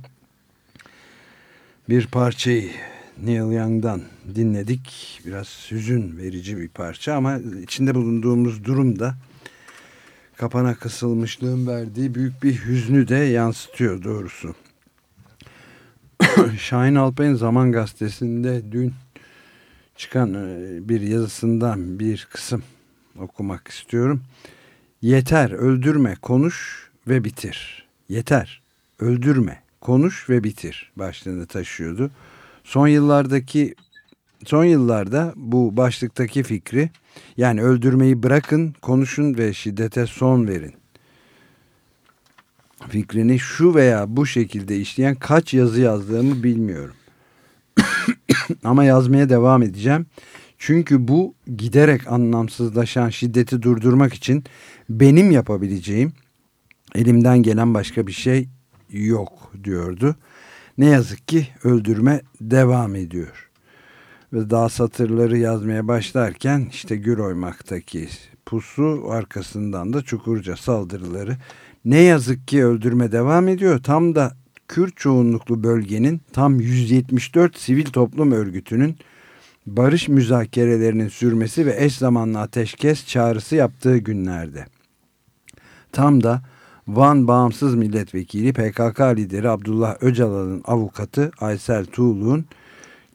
bir parçayı Neil Young'dan dinledik. Biraz hüzün verici bir parça ama içinde bulunduğumuz durumda kapana kısılmışlığın verdiği büyük bir hüznü de yansıtıyor doğrusu. [CLEARS THROAT] Şahin Alpay'ın Zaman Gazetesi'nde dün çıkan e, bir yazısından bir kısım okumak istiyorum. Yeter, öldürme, konuş ve bitir. Yeter, öldürme, konuş ve bitir başlığını taşıyordu. Son yıllardaki son yıllarda bu başlıktaki fikri yani öldürmeyi bırakın, konuşun ve şiddete son verin. Fikrini şu veya bu şekilde işleyen kaç yazı yazdığımı bilmiyorum. [COUGHS] Ama yazmaya devam edeceğim. Çünkü bu giderek anlamsızlaşan şiddeti durdurmak için benim yapabileceğim elimden gelen başka bir şey yok diyordu. Ne yazık ki öldürme devam ediyor. Ve daha satırları yazmaya başlarken işte Güroymak'taki pusu arkasından da Çukurca saldırıları ne yazık ki öldürme devam ediyor. Tam da Kürt çoğunluklu bölgenin tam 174 sivil toplum örgütünün barış müzakerelerinin sürmesi ve eş zamanlı ateşkes çağrısı yaptığı günlerde. Tam da Van Bağımsız Milletvekili PKK lideri Abdullah Öcalan'ın avukatı Aysel Tuğlu'nun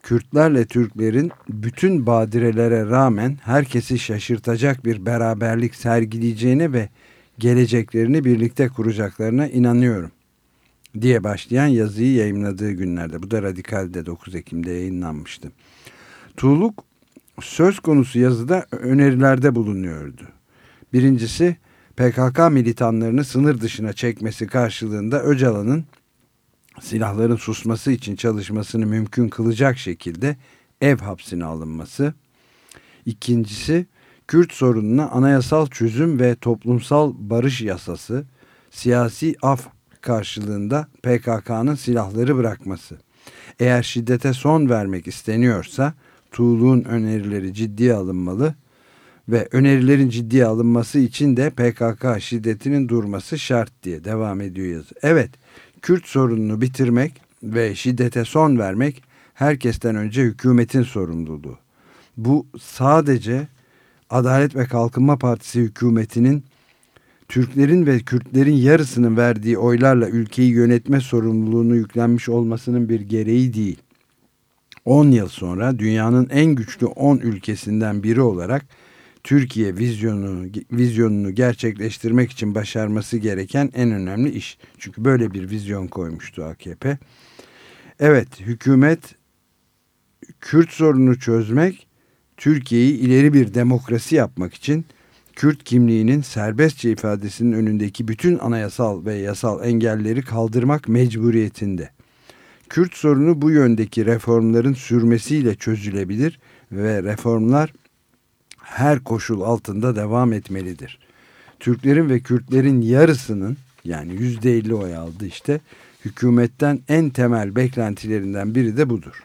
Kürtlerle Türklerin bütün badirelere rağmen herkesi şaşırtacak bir beraberlik sergileyeceğine ve geleceklerini birlikte kuracaklarına inanıyorum diye başlayan yazıyı yayınladığı günlerde. Bu da Radikal'de 9 Ekim'de yayınlanmıştı. Tuğluk söz konusu yazıda önerilerde bulunuyordu. Birincisi PKK militanlarını sınır dışına çekmesi karşılığında Öcalan'ın silahların susması için çalışmasını mümkün kılacak şekilde ev hapsine alınması. İkincisi Kürt sorununa anayasal çözüm ve toplumsal barış yasası, siyasi af karşılığında PKK'nın silahları bırakması. Eğer şiddete son vermek isteniyorsa Tuğlu'nun önerileri ciddiye alınmalı ve önerilerin ciddiye alınması için de PKK şiddetinin durması şart diye devam ediyor yazı. Evet, Kürt sorununu bitirmek ve şiddete son vermek herkesten önce hükümetin sorumluluğu. Bu sadece Adalet ve Kalkınma Partisi hükümetinin Türklerin ve Kürtlerin yarısının verdiği oylarla ülkeyi yönetme sorumluluğunu yüklenmiş olmasının bir gereği değil. 10 yıl sonra dünyanın en güçlü 10 ülkesinden biri olarak Türkiye vizyonu vizyonunu gerçekleştirmek için başarması gereken en önemli iş. Çünkü böyle bir vizyon koymuştu AKP. Evet, hükümet Kürt sorunu çözmek, Türkiye'yi ileri bir demokrasi yapmak için Kürt kimliğinin serbestçe ifadesinin önündeki bütün anayasal ve yasal engelleri kaldırmak mecburiyetinde. Kürt sorunu bu yöndeki reformların sürmesiyle çözülebilir ve reformlar her koşul altında devam etmelidir. Türklerin ve Kürtlerin yarısının yani yüzde elli oy aldı işte hükümetten en temel beklentilerinden biri de budur.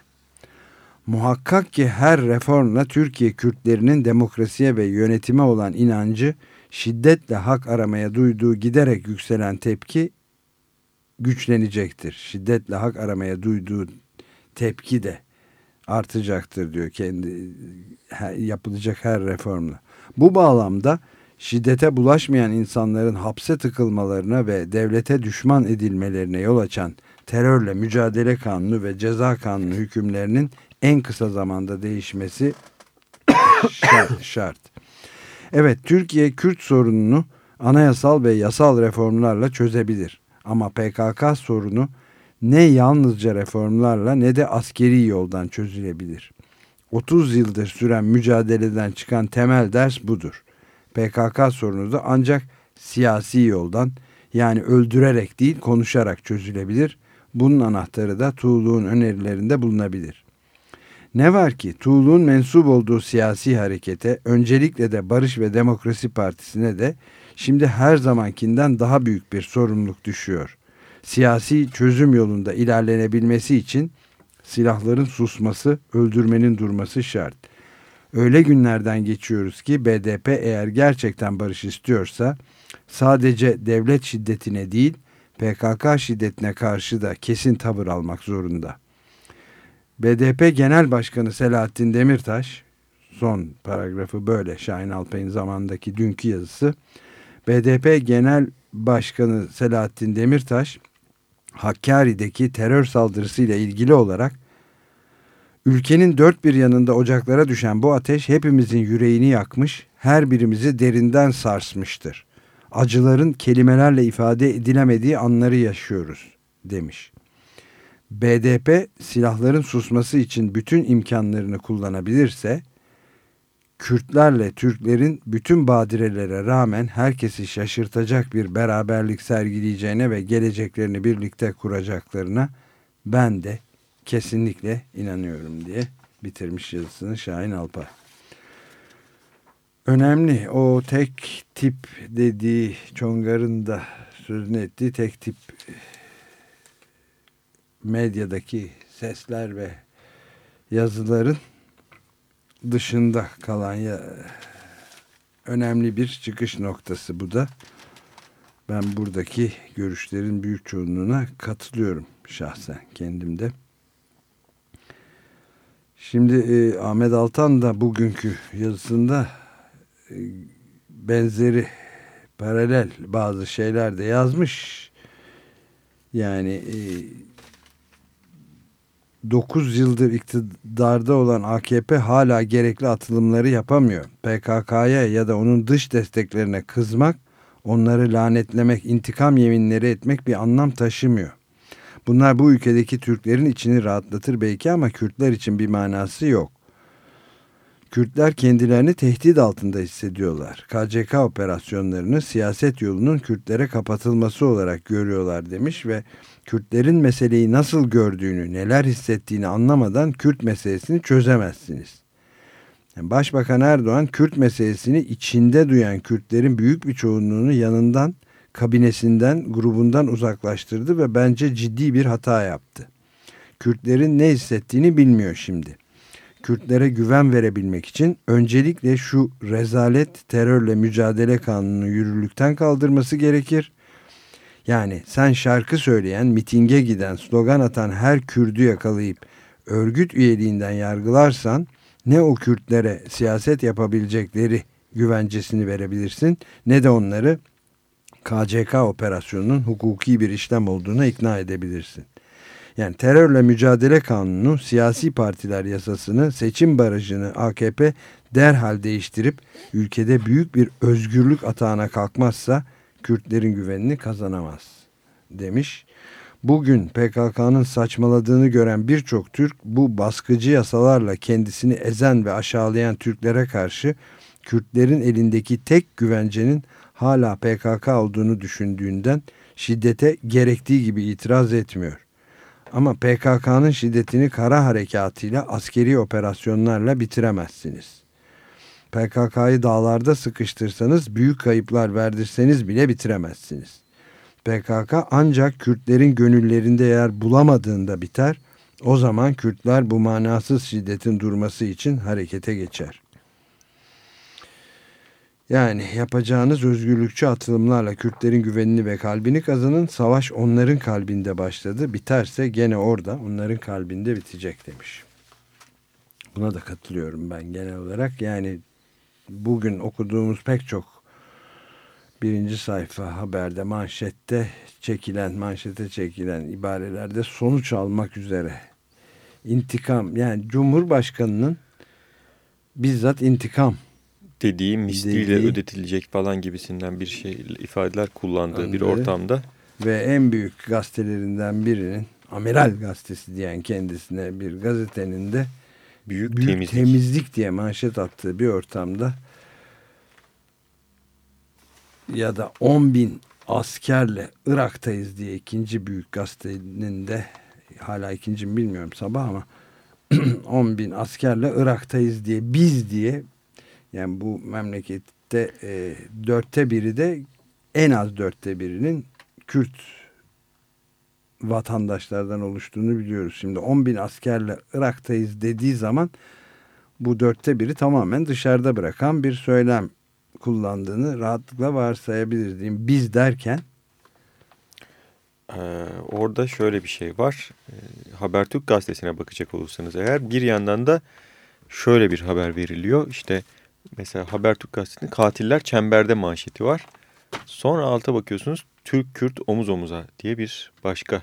Muhakkak ki her reformla Türkiye Kürtlerinin demokrasiye ve yönetime olan inancı şiddetle hak aramaya duyduğu giderek yükselen tepki güçlenecektir. Şiddetle hak aramaya duyduğu tepki de artacaktır diyor kendi yapılacak her reformla. Bu bağlamda şiddete bulaşmayan insanların hapse tıkılmalarına ve devlete düşman edilmelerine yol açan terörle mücadele kanunu ve ceza kanunu hükümlerinin en kısa zamanda değişmesi [COUGHS] şart. Evet Türkiye Kürt sorununu anayasal ve yasal reformlarla çözebilir. Ama PKK sorunu ne yalnızca reformlarla ne de askeri yoldan çözülebilir. 30 yıldır süren mücadeleden çıkan temel ders budur. PKK sorunu da ancak siyasi yoldan yani öldürerek değil konuşarak çözülebilir. Bunun anahtarı da Tuğlu'nun önerilerinde bulunabilir. Ne var ki Tuğlu'nun mensup olduğu siyasi harekete öncelikle de Barış ve Demokrasi Partisi'ne de şimdi her zamankinden daha büyük bir sorumluluk düşüyor. Siyasi çözüm yolunda ilerlenebilmesi için silahların susması, öldürmenin durması şart. Öyle günlerden geçiyoruz ki BDP eğer gerçekten barış istiyorsa sadece devlet şiddetine değil PKK şiddetine karşı da kesin tavır almak zorunda. BDP Genel Başkanı Selahattin Demirtaş son paragrafı böyle Şahin Alpay'ın zamandaki dünkü yazısı BDP Genel Başkanı Selahattin Demirtaş Hakkari'deki terör saldırısıyla ilgili olarak ülkenin dört bir yanında ocaklara düşen bu ateş hepimizin yüreğini yakmış, her birimizi derinden sarsmıştır. Acıların kelimelerle ifade edilemediği anları yaşıyoruz demiş. BDP silahların susması için bütün imkanlarını kullanabilirse Kürtlerle Türklerin bütün badirelere rağmen herkesi şaşırtacak bir beraberlik sergileyeceğine ve geleceklerini birlikte kuracaklarına ben de kesinlikle inanıyorum diye bitirmiş yazısını Şahin Alpay. Önemli o tek tip dediği Çongar'ın da sözünü ettiği tek tip medyadaki sesler ve yazıların dışında kalan ya, önemli bir çıkış noktası bu da. Ben buradaki görüşlerin büyük çoğunluğuna katılıyorum şahsen kendimde. Şimdi e, Ahmet Altan da bugünkü yazısında e, benzeri paralel bazı şeyler de yazmış. Yani e, 9 yıldır iktidarda olan AKP hala gerekli atılımları yapamıyor. PKK'ya ya da onun dış desteklerine kızmak, onları lanetlemek, intikam yeminleri etmek bir anlam taşımıyor. Bunlar bu ülkedeki Türklerin içini rahatlatır belki ama Kürtler için bir manası yok. Kürtler kendilerini tehdit altında hissediyorlar. KCK operasyonlarını siyaset yolunun Kürtlere kapatılması olarak görüyorlar demiş ve Kürtlerin meseleyi nasıl gördüğünü, neler hissettiğini anlamadan Kürt meselesini çözemezsiniz. Başbakan Erdoğan Kürt meselesini içinde duyan Kürtlerin büyük bir çoğunluğunu yanından, kabinesinden, grubundan uzaklaştırdı ve bence ciddi bir hata yaptı. Kürtlerin ne hissettiğini bilmiyor şimdi. Kürtlere güven verebilmek için öncelikle şu rezalet terörle mücadele kanunu yürürlükten kaldırması gerekir. Yani sen şarkı söyleyen, mitinge giden, slogan atan her Kürdü yakalayıp örgüt üyeliğinden yargılarsan ne o Kürtlere siyaset yapabilecekleri güvencesini verebilirsin ne de onları KCK operasyonunun hukuki bir işlem olduğuna ikna edebilirsin. Yani terörle mücadele kanunu, siyasi partiler yasasını, seçim barajını AKP derhal değiştirip ülkede büyük bir özgürlük atağına kalkmazsa Kürtlerin güvenini kazanamaz demiş. Bugün PKK'nın saçmaladığını gören birçok Türk bu baskıcı yasalarla kendisini ezen ve aşağılayan Türklere karşı Kürtlerin elindeki tek güvencenin hala PKK olduğunu düşündüğünden şiddete gerektiği gibi itiraz etmiyor. Ama PKK'nın şiddetini kara harekatıyla askeri operasyonlarla bitiremezsiniz. PKK'yı dağlarda sıkıştırsanız büyük kayıplar verdirseniz bile bitiremezsiniz. PKK ancak Kürtlerin gönüllerinde yer bulamadığında biter. O zaman Kürtler bu manasız şiddetin durması için harekete geçer. Yani yapacağınız özgürlükçü atılımlarla Kürtlerin güvenini ve kalbini kazanın. Savaş onların kalbinde başladı. Biterse gene orada onların kalbinde bitecek demiş. Buna da katılıyorum ben genel olarak. Yani bugün okuduğumuz pek çok birinci sayfa haberde manşette çekilen manşete çekilen ibarelerde sonuç almak üzere intikam yani Cumhurbaşkanı'nın bizzat intikam dediği misliyle dediği, ödetilecek falan gibisinden bir şey ifadeler kullandığı bir ortamda. Ve en büyük gazetelerinden birinin Amiral gazetesi diyen kendisine bir gazetenin de büyük, büyük temizlik. temizlik diye manşet attığı bir ortamda ya da 10 bin askerle Irak'tayız diye ikinci büyük gazetenin de hala ikinci mi bilmiyorum sabah ama [CLEARS THROAT] 10 bin askerle Irak'tayız diye biz diye yani bu memlekette e, dörtte biri de en az dörtte birinin Kürt vatandaşlardan oluştuğunu biliyoruz. Şimdi 10 bin askerle Irak'tayız dediği zaman bu dörtte biri tamamen dışarıda bırakan bir söylem kullandığını rahatlıkla varsayabiliriz. Diyeyim. Biz derken ee, orada şöyle bir şey var. Ee, Habertürk gazetesine bakacak olursanız eğer bir yandan da şöyle bir haber veriliyor. İşte mesela Habertürk gazetesinin katiller çemberde manşeti var. Sonra alta bakıyorsunuz Türk-Kürt omuz omuza diye bir başka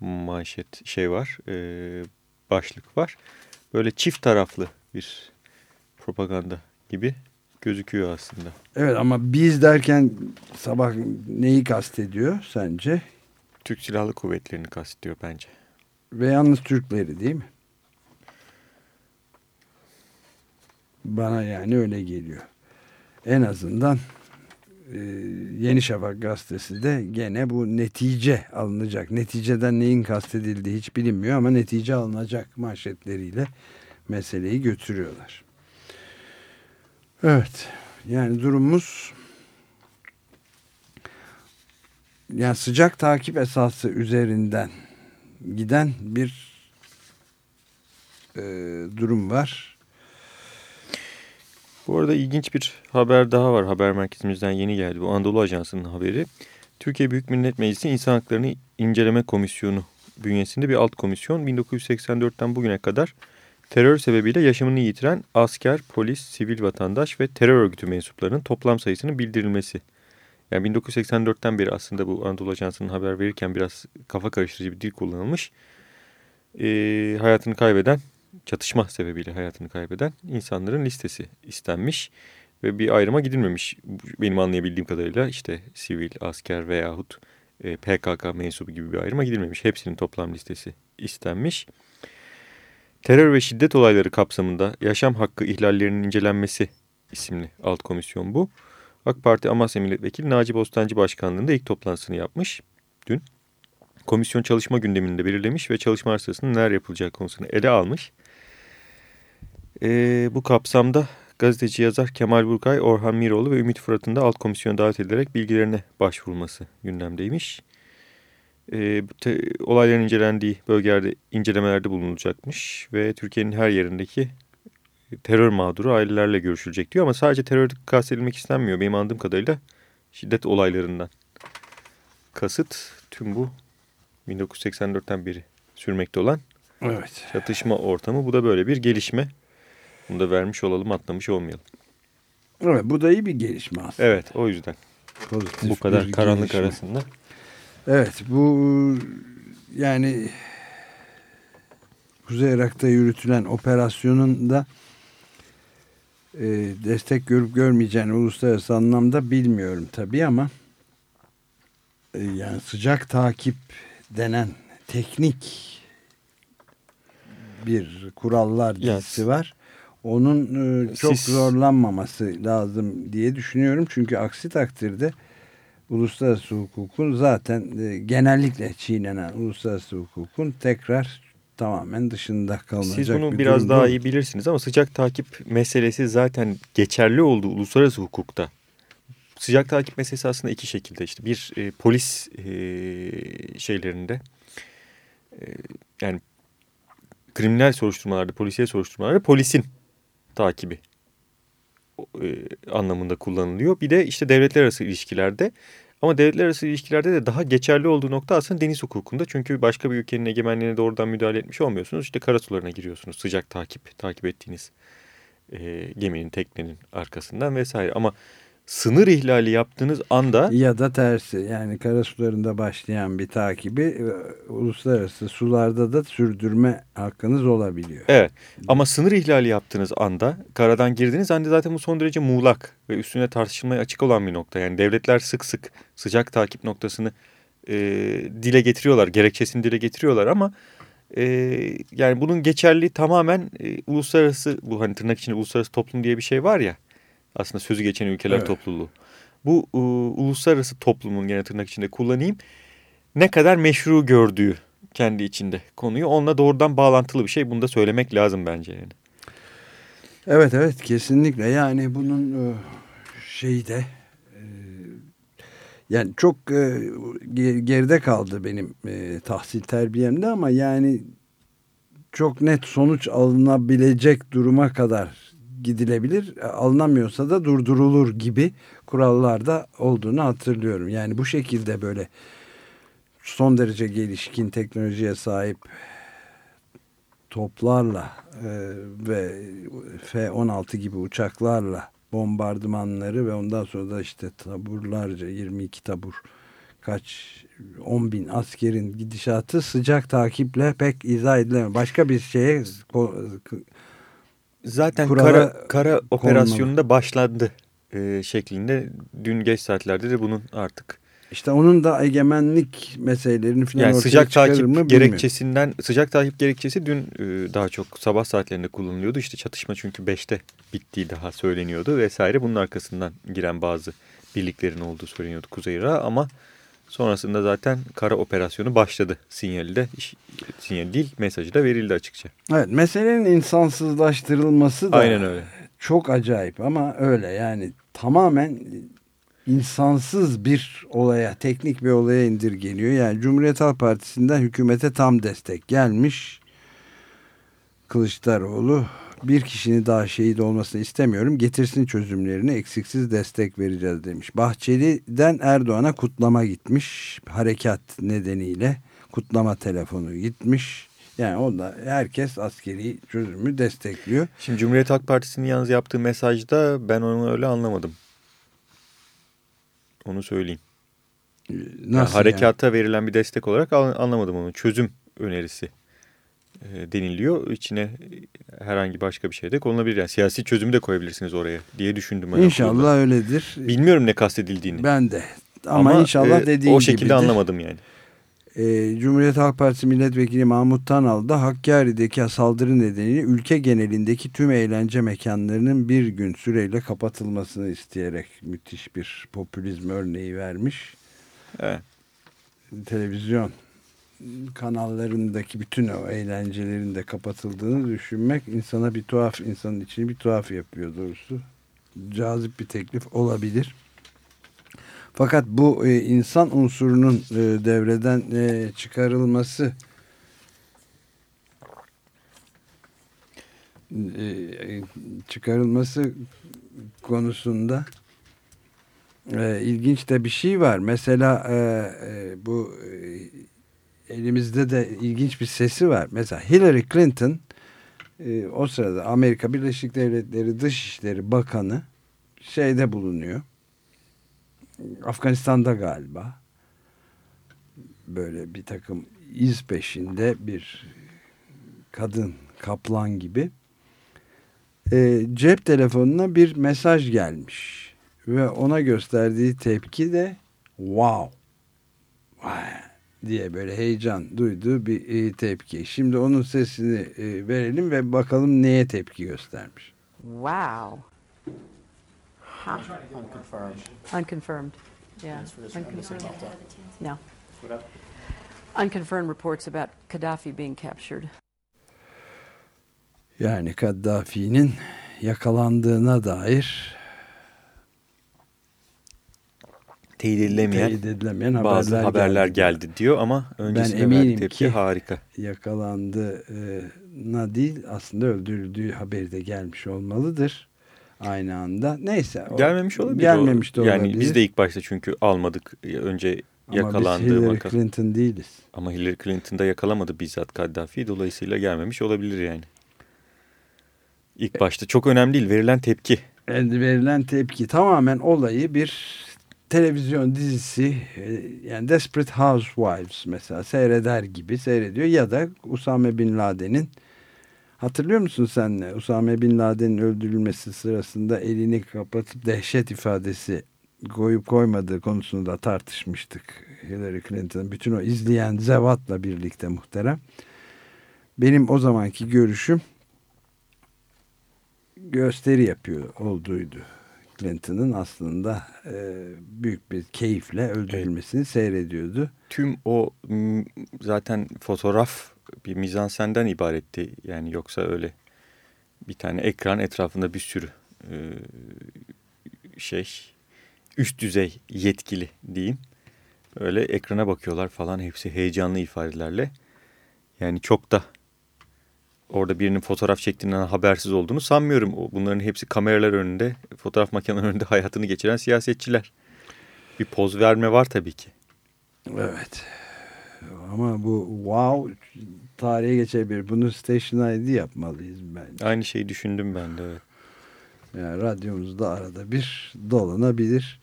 manşet şey var. E, başlık var. Böyle çift taraflı bir propaganda gibi gözüküyor aslında. Evet ama biz derken sabah neyi kastediyor sence? Türk Silahlı Kuvvetleri'ni kastediyor bence. Ve yalnız Türkleri değil mi? Bana yani öyle geliyor. En azından Yeni Şafak gazetesi de gene bu netice alınacak. Neticeden neyin kastedildiği hiç bilinmiyor ama netice alınacak manşetleriyle meseleyi götürüyorlar. Evet. Yani durumumuz yani sıcak takip esası üzerinden giden bir e, durum var. Bu arada ilginç bir haber daha var. Haber merkezimizden yeni geldi. Bu Anadolu Ajansı'nın haberi. Türkiye Büyük Millet Meclisi İnsan Haklarını İnceleme Komisyonu bünyesinde bir alt komisyon 1984'ten bugüne kadar terör sebebiyle yaşamını yitiren asker, polis, sivil vatandaş ve terör örgütü mensuplarının toplam sayısının bildirilmesi. Yani 1984'ten beri aslında bu Anadolu Ajansı'nın haber verirken biraz kafa karıştırıcı bir dil kullanılmış. Ee, hayatını kaybeden çatışma sebebiyle hayatını kaybeden insanların listesi istenmiş ve bir ayrıma gidilmemiş. Benim anlayabildiğim kadarıyla işte sivil, asker veyahut e, PKK mensubu gibi bir ayrıma gidilmemiş. Hepsinin toplam listesi istenmiş. Terör ve şiddet olayları kapsamında yaşam hakkı ihlallerinin incelenmesi isimli alt komisyon bu. AK Parti Amasya Milletvekili Naci Bostancı Başkanlığı'nda ilk toplantısını yapmış dün. Komisyon çalışma gündemini de belirlemiş ve çalışmalar sırasında neler yapılacağı konusunu ele almış. E, bu kapsamda gazeteci yazar Kemal Burkay, Orhan Miroğlu ve Ümit Fırat'ın da alt komisyona davet edilerek bilgilerine başvurulması gündemdeymiş. E, te, olayların incelendiği bölgelerde incelemelerde bulunulacakmış ve Türkiye'nin her yerindeki terör mağduru ailelerle görüşülecek diyor ama sadece terör kastedilmek istenmiyor. Benim anladığım kadarıyla şiddet olaylarından kasıt tüm bu 1984'ten beri sürmekte olan evet. çatışma ortamı. Bu da böyle bir gelişme. Bunu da vermiş olalım atlamış olmayalım. Evet bu da iyi bir gelişme aslında. Evet o yüzden. Pozitif bu kadar karanlık gelişme. arasında. Evet bu yani Kuzey Irak'ta yürütülen operasyonun da e, destek görüp görmeyeceğini uluslararası anlamda bilmiyorum tabii ama e, yani sıcak takip denen teknik bir kurallar dizisi yes. var. Onun e, çok Siz... zorlanmaması lazım diye düşünüyorum. Çünkü aksi takdirde uluslararası hukukun zaten e, genellikle çiğnenen uluslararası hukukun tekrar tamamen dışında kalınacak Siz bunu bir biraz daha iyi bilirsiniz ama sıcak takip meselesi zaten geçerli olduğu uluslararası hukukta. Sıcak takip meselesi aslında iki şekilde işte bir e, polis e, şeylerinde e, yani kriminal soruşturmalarda, polisiye soruşturmalarda polisin takibi e, anlamında kullanılıyor. Bir de işte devletler arası ilişkilerde ama devletler arası ilişkilerde de daha geçerli olduğu nokta aslında deniz hukukunda. Çünkü başka bir ülkenin egemenliğine doğrudan müdahale etmiş olmuyorsunuz. İşte karasularına giriyorsunuz sıcak takip, takip ettiğiniz e, geminin, teknenin arkasından vesaire. Ama sınır ihlali yaptığınız anda... Ya da tersi yani karasularında başlayan bir takibi e, uluslararası sularda da sürdürme hakkınız olabiliyor. Evet ama sınır ihlali yaptığınız anda karadan girdiğiniz anda zaten bu son derece muğlak ve üstüne tartışılmaya açık olan bir nokta. Yani devletler sık sık sıcak takip noktasını e, dile getiriyorlar, gerekçesini dile getiriyorlar ama... E, yani bunun geçerli tamamen e, uluslararası bu hani tırnak içinde uluslararası toplum diye bir şey var ya aslında sözü geçen ülkeler evet. topluluğu. Bu e, uluslararası toplumun gene tırnak içinde kullanayım ne kadar meşru gördüğü kendi içinde konuyu onunla doğrudan bağlantılı bir şey. Bunu da söylemek lazım bence yani. Evet evet kesinlikle yani bunun e, şeyi de e, yani çok geride kaldı benim tahsil terbiyemde ama yani çok net sonuç alınabilecek duruma kadar gidilebilir. Alınamıyorsa da durdurulur gibi kurallarda olduğunu hatırlıyorum. Yani bu şekilde böyle son derece gelişkin teknolojiye sahip toplarla e, ve F-16 gibi uçaklarla bombardımanları ve ondan sonra da işte taburlarca 22 tabur kaç 10 bin askerin gidişatı sıcak takiple pek izah edilemez. Başka bir şeye zaten kara, kara operasyonunda başlandı e, şeklinde dün geç saatlerde de bunun artık işte onun da egemenlik meselelerini falan yani sıcak takip mı gerekçesinden sıcak takip gerekçesi dün e, daha çok sabah saatlerinde kullanılıyordu. İşte çatışma çünkü 5'te bittiği daha söyleniyordu vesaire. Bunun arkasından giren bazı birliklerin olduğu söyleniyordu Kuzey Irak'a ama sonrasında zaten kara operasyonu başladı sinyali de sinyal değil mesajı da verildi açıkça. Evet meselenin insansızlaştırılması da Aynen öyle. çok acayip ama öyle yani tamamen insansız bir olaya, teknik bir olaya indirgeniyor. Yani Cumhuriyet Halk Partisi'nden hükümete tam destek gelmiş. Kılıçdaroğlu bir kişinin daha şehit olmasını istemiyorum. Getirsin çözümlerini eksiksiz destek vereceğiz demiş. Bahçeli'den Erdoğan'a kutlama gitmiş. Harekat nedeniyle kutlama telefonu gitmiş. Yani onda herkes askeri çözümü destekliyor. Şimdi Cumhuriyet Halk Partisi'nin yalnız yaptığı mesajda ben onu öyle anlamadım. Onu söyleyeyim. Nasıl yani harekata yani? verilen bir destek olarak anlamadım onu. Çözüm önerisi deniliyor. İçine herhangi başka bir şey de konulabilir. Yani siyasi çözümü de koyabilirsiniz oraya diye düşündüm. Ben İnşallah okulda. öyledir. Bilmiyorum ne kastedildiğini. Ben de. Ama, Ama inşallah e, dediğin O şekilde gibidir. anlamadım yani. E, Cumhuriyet Halk Partisi Milletvekili Mahmut Tanal da Hakkari'deki saldırı nedeniyle ülke genelindeki tüm eğlence mekanlarının bir gün süreyle kapatılmasını isteyerek müthiş bir popülizm örneği vermiş. Evet. Televizyon kanallarındaki bütün o eğlencelerin de kapatıldığını düşünmek insana bir tuhaf, insanın içini bir tuhaf yapıyor doğrusu. Cazip bir teklif olabilir. Fakat bu e, insan unsurunun e, devreden e, çıkarılması e, çıkarılması konusunda e, ilginç de bir şey var. Mesela e, e, bu e, elimizde de ilginç bir sesi var. Mesela Hillary Clinton e, o sırada Amerika Birleşik Devletleri Dışişleri Bakanı şeyde bulunuyor. Afganistan'da galiba. Böyle bir takım iz peşinde bir kadın kaplan gibi. E, cep telefonuna bir mesaj gelmiş ve ona gösterdiği tepki de wow. Vay diye böyle heyecan duyduğu bir e, tepki. Şimdi onun sesini e, verelim ve bakalım neye tepki göstermiş. Wow. Huh. Unconfirmed. Unconfirmed. Yeah. Unconfirmed. No. Unconfirmed reports about Gaddafi being captured. Yani Kaddafi'nin yakalandığına dair teyit edilemeyen, teyit edilemeyen bazı haberler, geldi. geldi diyor ama öncesinde ben eminim tepki ki harika. yakalandığına değil aslında öldürüldüğü haberi de gelmiş olmalıdır aynı anda. Neyse. Gelmemiş olabilir. Gelmemiş de olabilir. Yani biz de ilk başta çünkü almadık. Önce yakalandı. Ama biz Hillary. Clinton değiliz. Ama Hillary Clinton da yakalamadı bizzat Kaddafi. Dolayısıyla gelmemiş olabilir yani. İlk başta çok önemli değil. Verilen tepki. Verilen tepki tamamen olayı bir televizyon dizisi e, yani Desperate Housewives mesela seyreder gibi seyrediyor ya da Usame Bin Laden'in Hatırlıyor musun sen Usame Bin Laden'in öldürülmesi sırasında elini kapatıp dehşet ifadesi koyup koymadığı konusunda tartışmıştık. Hillary Clinton bütün o izleyen zevatla birlikte muhterem. Benim o zamanki görüşüm gösteri yapıyor olduğuydu. Clinton'ın aslında e, büyük bir keyifle öldürülmesini evet. seyrediyordu. Tüm o zaten fotoğraf bir mizansenden ibaretti. Yani yoksa öyle bir tane ekran etrafında bir sürü e, şey üst düzey yetkili diyeyim. Öyle ekrana bakıyorlar falan hepsi heyecanlı ifadelerle. Yani çok da orada birinin fotoğraf çektiğinden habersiz olduğunu sanmıyorum. Bunların hepsi kameralar önünde, fotoğraf makineleri önünde hayatını geçiren siyasetçiler. Bir poz verme var tabii ki. Evet. Ama bu wow tarihe geçebilir. Bunu Station ID yapmalıyız bence. Aynı şeyi düşündüm ben de evet. Yani radyomuzda arada bir dolanabilir.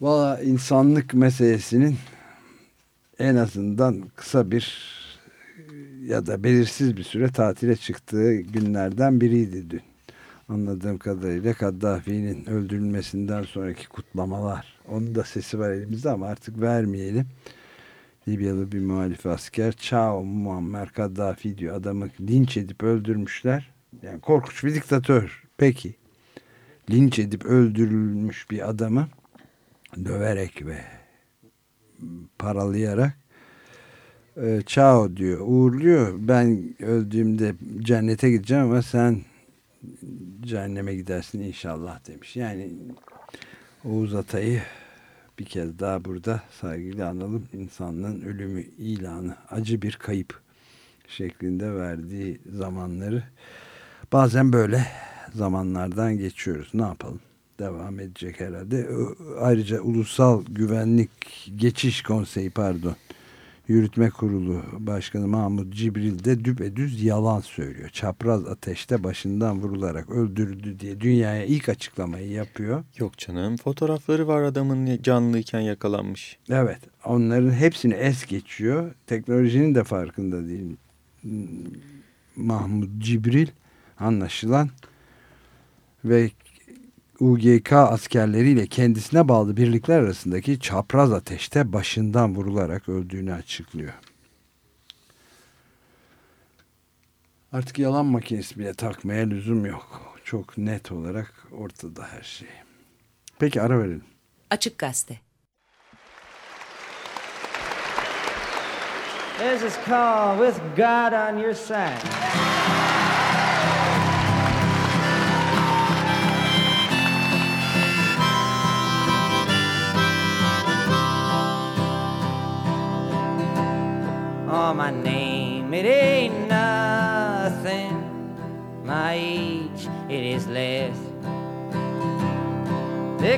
Valla insanlık meselesinin en azından kısa bir ya da belirsiz bir süre tatile çıktığı günlerden biriydi dün. Anladığım kadarıyla Kaddafi'nin öldürülmesinden sonraki kutlamalar. Onun da sesi var elimizde ama artık vermeyelim. Libyalı bir muhalif asker Çao Muammer Kaddafi diyor adamı linç edip öldürmüşler. Yani korkunç bir diktatör. Peki linç edip öldürülmüş bir adamı döverek ve paralayarak e, Çao diyor uğurluyor. Ben öldüğümde cennete gideceğim ama sen cehenneme gidersin inşallah demiş. Yani Oğuz Atay'ı bir kez daha burada saygıyla analım. İnsanlığın ölümü ilanı acı bir kayıp şeklinde verdiği zamanları bazen böyle zamanlardan geçiyoruz. Ne yapalım? Devam edecek herhalde. Ayrıca Ulusal Güvenlik Geçiş Konseyi pardon Yürütme Kurulu Başkanı Mahmut Cibril de düpedüz yalan söylüyor. Çapraz ateşte başından vurularak öldürdü diye dünyaya ilk açıklamayı yapıyor. Yok canım fotoğrafları var adamın canlıyken yakalanmış. Evet onların hepsini es geçiyor. Teknolojinin de farkında değil. Mahmut Cibril anlaşılan ve UGK askerleriyle kendisine bağlı birlikler arasındaki çapraz ateşte başından vurularak öldüğünü açıklıyor. Artık yalan makinesi bile takmaya lüzum yok. Çok net olarak ortada her şey. Peki ara verelim. Açık Gazete This is called With God on Your Side.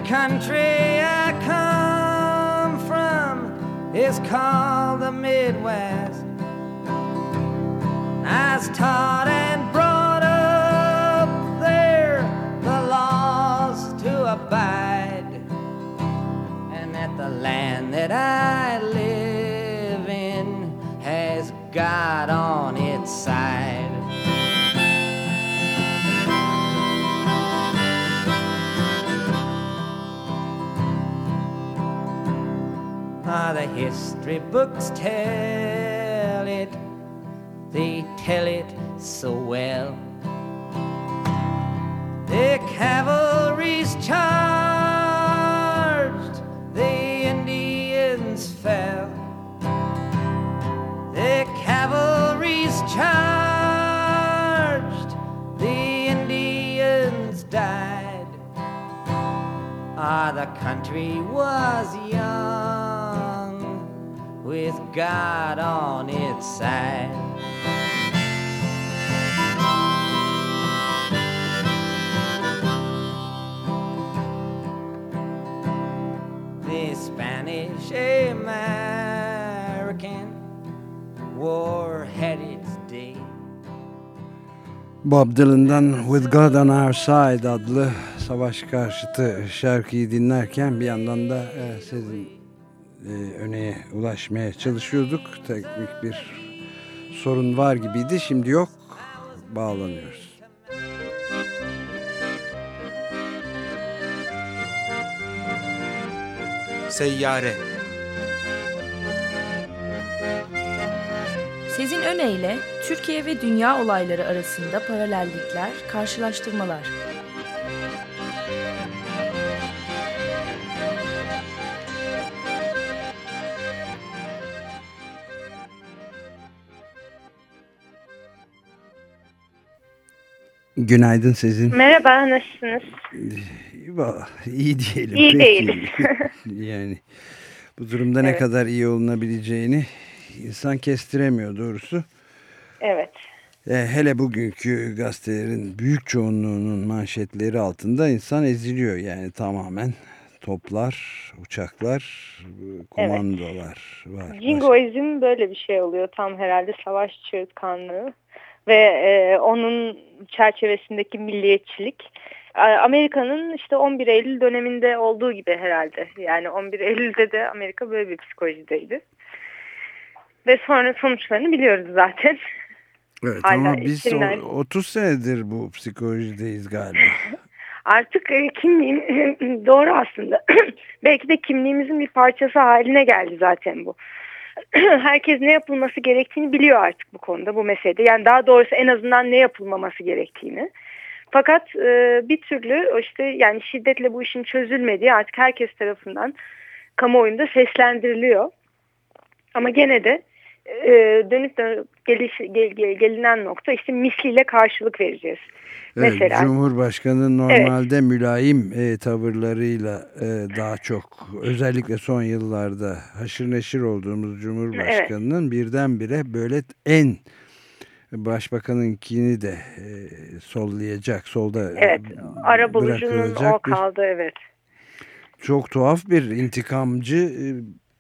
Country I come from is called the Midwest. I was taught and brought up there the laws to abide, and that the land that I live in has God on its Ah, the history books tell it, they tell it so well. The cavalry's charged, the Indians fell. The cavalry's charged, the Indians died. Ah, the country was young, with God on its side. The Spanish American war had its day. Bob Dylan'dan With God on Our Side adlı savaş karşıtı şarkıyı dinlerken bir yandan da e, sizin e, öneye ulaşmaya çalışıyorduk. Teknik bir sorun var gibiydi. Şimdi yok. Bağlanıyoruz. Seyyare Sezin Öne Türkiye ve dünya olayları arasında paralellikler, karşılaştırmalar. Günaydın Sezin. Merhaba, nasılsınız? İyi diyelim. İyi Peki. değil. [LAUGHS] yani bu durumda evet. ne kadar iyi olunabileceğini insan kestiremiyor doğrusu. Evet. E, hele bugünkü gazetelerin büyük çoğunluğunun manşetleri altında insan eziliyor. Yani tamamen toplar, uçaklar, komandolar evet. var. Jingoizm böyle bir şey oluyor. Tam herhalde savaş çığırtkanlığı ve e, onun çerçevesindeki milliyetçilik. Amerika'nın işte 11 Eylül döneminde olduğu gibi herhalde. Yani 11 Eylül'de de Amerika böyle bir psikolojideydi. Ve sonra sonuçlarını biliyoruz zaten. Evet Hala ama biz içinden... 30 senedir bu psikolojideyiz galiba. [LAUGHS] Artık e, kimliğim [CLEARS THROAT] doğru aslında. [CLEARS THROAT] Belki de kimliğimizin bir parçası haline geldi zaten bu. [CLEARS THROAT] Herkes ne yapılması gerektiğini biliyor artık bu konuda bu meselede. Yani daha doğrusu en azından ne yapılmaması gerektiğini. Fakat e, bir türlü işte yani şiddetle bu işin çözülmediği artık herkes tarafından kamuoyunda seslendiriliyor. Ama gene de e, dönüp dönüp geliş, gel, gel, gelinen nokta işte misliyle karşılık vereceğiz. Evet, Mesela, Cumhurbaşkanı normalde evet. mülayim e, tavırlarıyla e, daha çok özellikle son yıllarda haşır neşir olduğumuz Cumhurbaşkanının evet. birdenbire böyle en başbakanınkini de e, sollayacak solda evet, ara bulucunun o kaldı bir, evet. Çok tuhaf bir intikamcı e,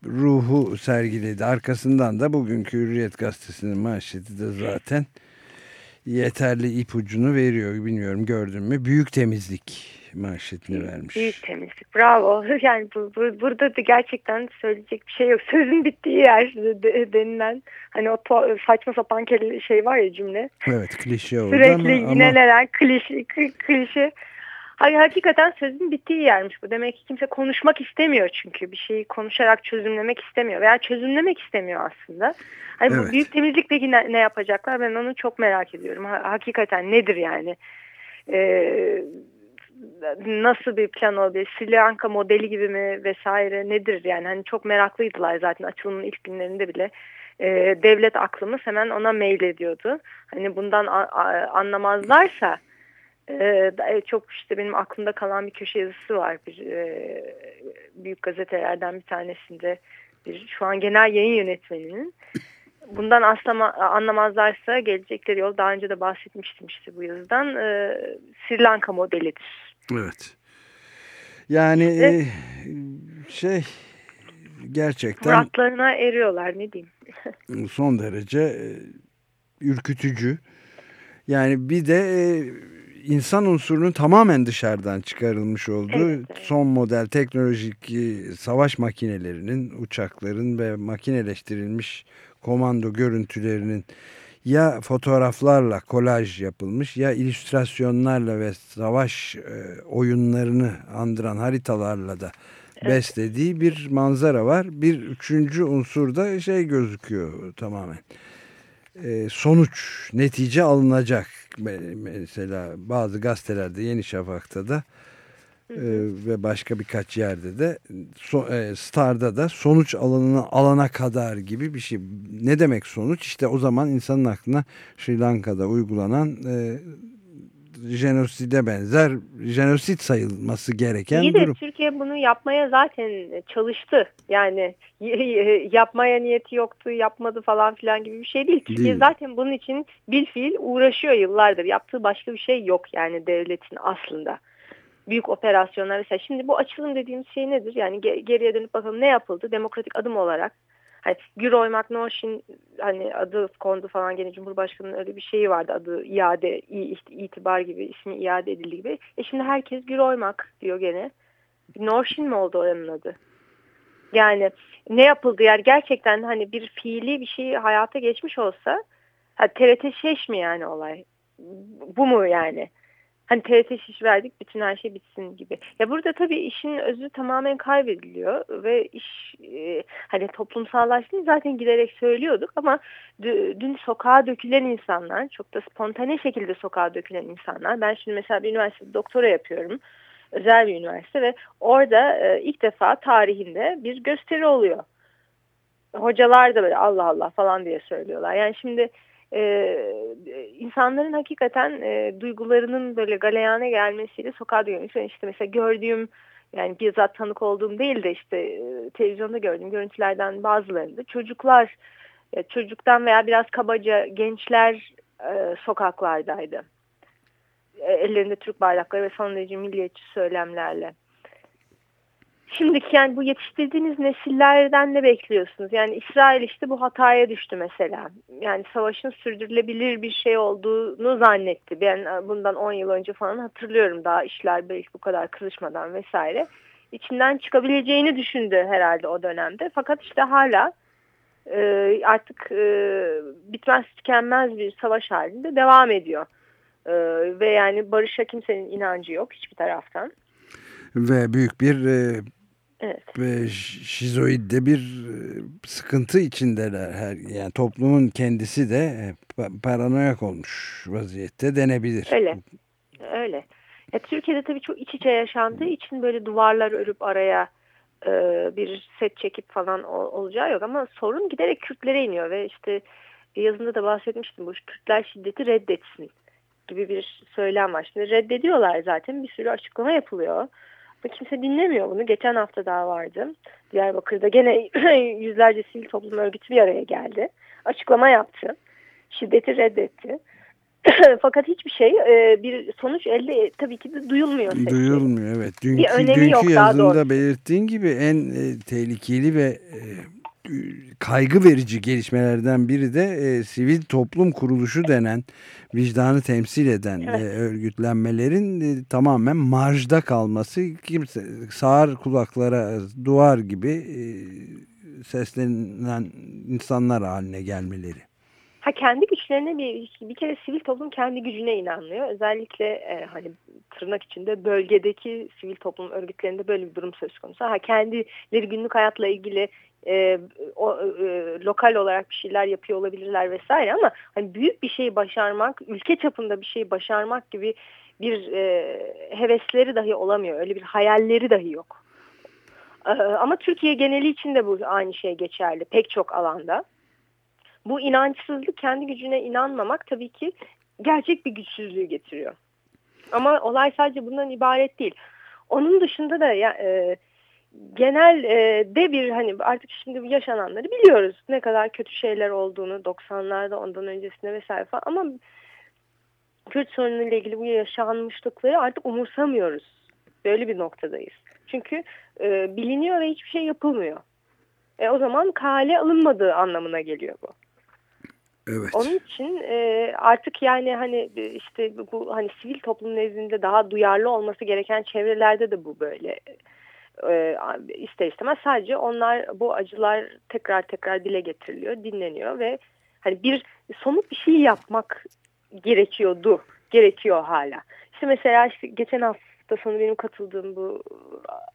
ruhu sergiledi. Arkasından da bugünkü Hürriyet Gazetesi'nin manşeti de zaten yeterli ipucunu veriyor. Bilmiyorum gördün mü? Büyük temizlik manşetini vermiş. Büyük temizlik. Bravo. [LAUGHS] Yani bu, bu, burada da gerçekten söyleyecek bir şey yok. Sözün bittiği yer denilen hani o saçma sapan şey var ya cümle. Evet klişe [LAUGHS] oldu Sürekli ama. yinelenen ama... klişe, klişe. Hayır, hakikaten sözün bittiği yermiş bu. Demek ki kimse konuşmak istemiyor çünkü. Bir şeyi konuşarak çözümlemek istemiyor. Veya çözümlemek istemiyor aslında. Hani evet. bu büyük temizlik peki ne, ne yapacaklar? Ben onu çok merak ediyorum. Hakikaten nedir yani? Ee, nasıl bir plan olabilir? Sri Lanka modeli gibi mi vesaire nedir? Yani hani çok meraklıydılar zaten açılımın ilk günlerinde bile. Ee, devlet aklımız hemen ona mail ediyordu. Hani bundan anlamazlarsa ee, e, çok işte benim aklımda kalan bir köşe yazısı var bir e, büyük gazetelerden bir tanesinde bir şu an genel yayın yönetmeninin bundan aslama, anlamazlarsa gelecekleri yol daha önce de bahsetmiştim işte bu yazıdan e, Sri Lanka modelidir. Evet. Yani e, şey gerçekten muratlarına eriyorlar ne diyeyim. son derece ürkütücü. Yani bir de e, insan unsurunun tamamen dışarıdan çıkarılmış olduğu evet, evet. son model teknolojik e, savaş makinelerinin, uçakların ve makineleştirilmiş komando görüntülerinin ya fotoğraflarla kolaj yapılmış ya illüstrasyonlarla ve savaş e, oyunlarını andıran haritalarla da evet. beslediği bir manzara var. Bir üçüncü unsur da şey gözüküyor tamamen. E, sonuç, netice alınacak mesela bazı gazetelerde Yeni Şafak'ta da. E, ve başka birkaç yerde de so, e, Star'da da sonuç alanına alana kadar gibi bir şey. Ne demek sonuç? İşte o zaman insanın aklına Sri Lanka'da uygulanan e, jenoside benzer jenosit sayılması gereken İyi de durum. Türkiye bunu yapmaya zaten çalıştı. Yani yapmaya niyeti yoktu, yapmadı falan filan gibi bir şey değil. Türkiye değil. zaten bunun için bir fiil uğraşıyor yıllardır. Yaptığı başka bir şey yok yani devletin aslında. Büyük operasyonlar mesela. Şimdi bu açılım dediğimiz şey nedir? Yani geriye dönüp bakalım ne yapıldı demokratik adım olarak Hani Güroy Magnoşin hani adı kondu falan gene Cumhurbaşkanı'nın öyle bir şeyi vardı adı iade itibar gibi ismi iade edildi gibi. E şimdi herkes Güroymak diyor gene. Norşin mi oldu oranın adı? Yani ne yapıldı yani gerçekten hani bir fiili bir şey hayata geçmiş olsa ha, TRT şeş mi yani olay? Bu mu yani? Hani TRT şiş verdik bütün her şey bitsin gibi. Ya burada tabii işin özü tamamen kaybediliyor ve iş e, hani toplumsallaştığını zaten giderek söylüyorduk ama dün sokağa dökülen insanlar çok da spontane şekilde sokağa dökülen insanlar. Ben şimdi mesela bir üniversitede doktora yapıyorum. Özel bir üniversite ve orada e, ilk defa tarihinde bir gösteri oluyor. Hocalar da böyle Allah Allah falan diye söylüyorlar. Yani şimdi e, insanların hakikaten e, duygularının böyle galeyana gelmesiyle sokağa dönüyor. İşte mesela gördüğüm yani bizzat tanık olduğum değil de işte e, televizyonda gördüğüm görüntülerden bazılarında çocuklar e, çocuktan veya biraz kabaca gençler e, sokaklardaydı. E, ellerinde Türk bayrakları ve son derece milliyetçi söylemlerle. Şimdiki yani bu yetiştirdiğiniz nesillerden ne bekliyorsunuz? Yani İsrail işte bu hataya düştü mesela. Yani savaşın sürdürülebilir bir şey olduğunu zannetti. Ben e, bundan 10 yıl önce falan hatırlıyorum daha işler belki bu kadar kızışmadan vesaire. İçinden çıkabileceğini düşündü herhalde o dönemde. Fakat işte hala e, artık e, bitmez tükenmez bir savaş halinde devam ediyor. E, ve yani barışa kimsenin inancı yok hiçbir taraftan. Ve büyük bir e, Evet. ve şizoidde bir e, sıkıntı içindeler. Her, yani toplumun kendisi de e, pa- paranoyak olmuş vaziyette denebilir. Öyle. Öyle. Ya, Türkiye'de tabii çok iç içe yaşandığı için böyle duvarlar örüp araya e, bir set çekip falan ol- olacağı yok ama sorun giderek Kürtlere iniyor ve işte yazında da bahsetmiştim bu Kürtler şiddeti reddetsin gibi bir söylem var. Şimdi reddediyorlar zaten bir sürü açıklama yapılıyor. Ama kimse dinlemiyor bunu. Geçen hafta daha vardı. Diyarbakır'da gene [CLEARS THROAT] yüzlerce sivil toplum örgütü bir araya geldi. Açıklama yaptı. Şiddeti reddetti. [CLEARS THROAT] Fakat hiçbir şey e, bir sonuç elde tabii ki de duyulmuyor. sesleri. Duyulmuyor evet. Dünkü, önemi dünkü yok daha yazında belirttiğin gibi en e, tehlikeli ve e, kaygı verici gelişmelerden biri de e, sivil toplum kuruluşu denen vicdanı temsil eden Evet. e, örgütlenmelerin e, tamamen marjda kalması kimse sağır kulaklara duvar gibi e, seslenen insanlar haline gelmeleri. Ha kendi güçlerine bir bir kere sivil toplum kendi gücüne inanmıyor. Özellikle e, hani tırnak içinde bölgedeki sivil toplum örgütlerinde böyle bir durum söz konusu. Ha kendileri günlük hayatla ilgili e, o, e, lokal olarak bir şeyler yapıyor olabilirler vesaire ama hani büyük bir şey başarmak, ülke çapında bir şey başarmak gibi bir e, hevesleri dahi olamıyor. Öyle bir hayalleri dahi yok. E, ama Türkiye geneli için de bu aynı şey geçerli pek çok alanda. Bu inançsızlık kendi gücüne inanmamak tabii ki gerçek bir güçsüzlüğü getiriyor. Ama olay sadece bundan ibaret değil. Onun dışında da ya, e, genel e, de bir hani artık şimdi yaşananları biliyoruz. Ne kadar kötü şeyler olduğunu 90'larda ondan öncesinde vesaire falan ama Kürt sorunuyla ilgili bu yaşanmışlıkları artık umursamıyoruz. Böyle bir noktadayız. Çünkü e, biliniyor ve hiçbir şey yapılmıyor. E, o zaman kale alınmadığı anlamına geliyor bu. Evet. Onun için e, artık yani hani e, işte bu hani sivil toplum nezdinde daha duyarlı olması gereken çevrelerde de bu böyle e, ister istemez sadece onlar bu acılar tekrar tekrar dile getiriliyor, dinleniyor ve hani bir somut bir şey yapmak gerekiyordu, gerekiyor hala. İşte mesela işte geçen hafta sonu benim katıldığım bu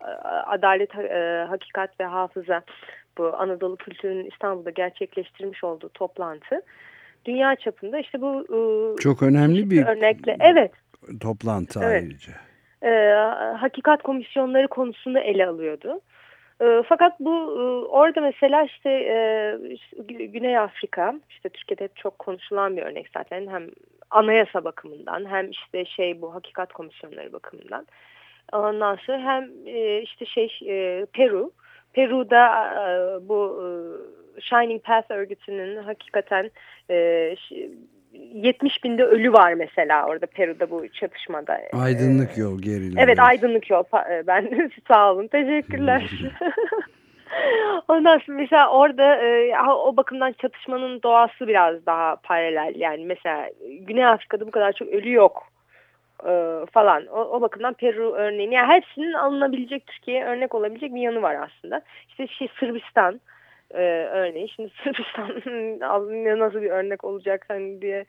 e, Adalet, e, Hakikat ve Hafıza bu Anadolu Kültürü'nün İstanbul'da gerçekleştirmiş olduğu toplantı dünya çapında işte bu e, Çok önemli bir örnekle evet toplantı Evet. ayrıca. E, hakikat komisyonları konusunu ele alıyordu. E, fakat bu e, orada mesela işte, e, Güney Afrika işte Türkiye'de hep çok konuşulan bir örnek zaten hem anayasa bakımından hem işte şey bu hakikat komisyonları bakımından. Ondan sonra hem e, işte şey e, Peru Peru'da e, bu Shining Path örgütünün hakikaten 70 binde ölü var mesela orada Peru'da bu çatışmada. Aydınlık yol gerileri. Evet aydınlık yol. E, Ben [LAUGHS] sağ olun. Teşekkürler. [LAUGHS] Ondan sonra mesela orada e, o bakımdan çatışmanın doğası biraz daha paralel. Yani mesela Güney Afrika'da bu kadar çok ölü yok e, falan. O, o bakımdan Peru örneğini. Yani hepsinin alınabilecek Türkiye'ye örnek olabilecek bir yanı var aslında. İşte şey Sırbistan e, örneği. Şimdi [LAUGHS] Sırbistan nasıl bir örnek olacak hani diye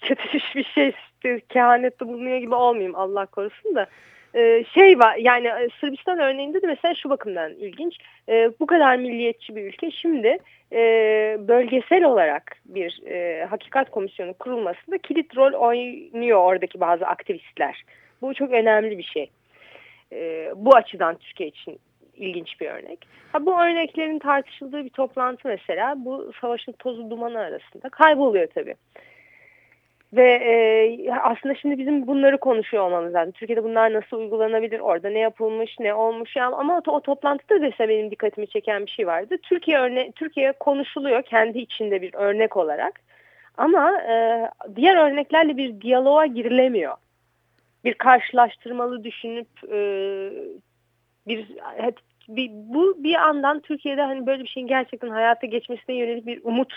kötü [LAUGHS] bir şey işte, kehanette bulunuyor gibi olmayayım Allah korusun da. Ee, şey var yani e, Sırbistan örneğinde de mesela şu bakımdan ilginç. Ee, bu kadar milliyetçi bir ülke şimdi e, bölgesel olarak bir e, hakikat komisyonu kurulmasında kilit rol oynuyor oradaki bazı aktivistler. Bu çok önemli bir şey. Ee, bu açıdan Türkiye için ilginç bir örnek. Ha, bu örneklerin tartışıldığı bir toplantı mesela bu savaşın tozu dumanı arasında kayboluyor tabii. Ve e, aslında şimdi bizim bunları konuşuyor olmamız lazım. Türkiye'de bunlar nasıl uygulanabilir, orada ne yapılmış, ne olmuş. Yani, ama o, o toplantıda da benim dikkatimi çeken bir şey vardı. Türkiye örne Türkiye konuşuluyor kendi içinde bir örnek olarak. Ama e, diğer örneklerle bir diyaloğa girilemiyor. Bir karşılaştırmalı düşünüp e, bir, bir bu bir yandan Türkiye'de hani böyle bir şeyin gerçekten hayata geçmesine yönelik bir umut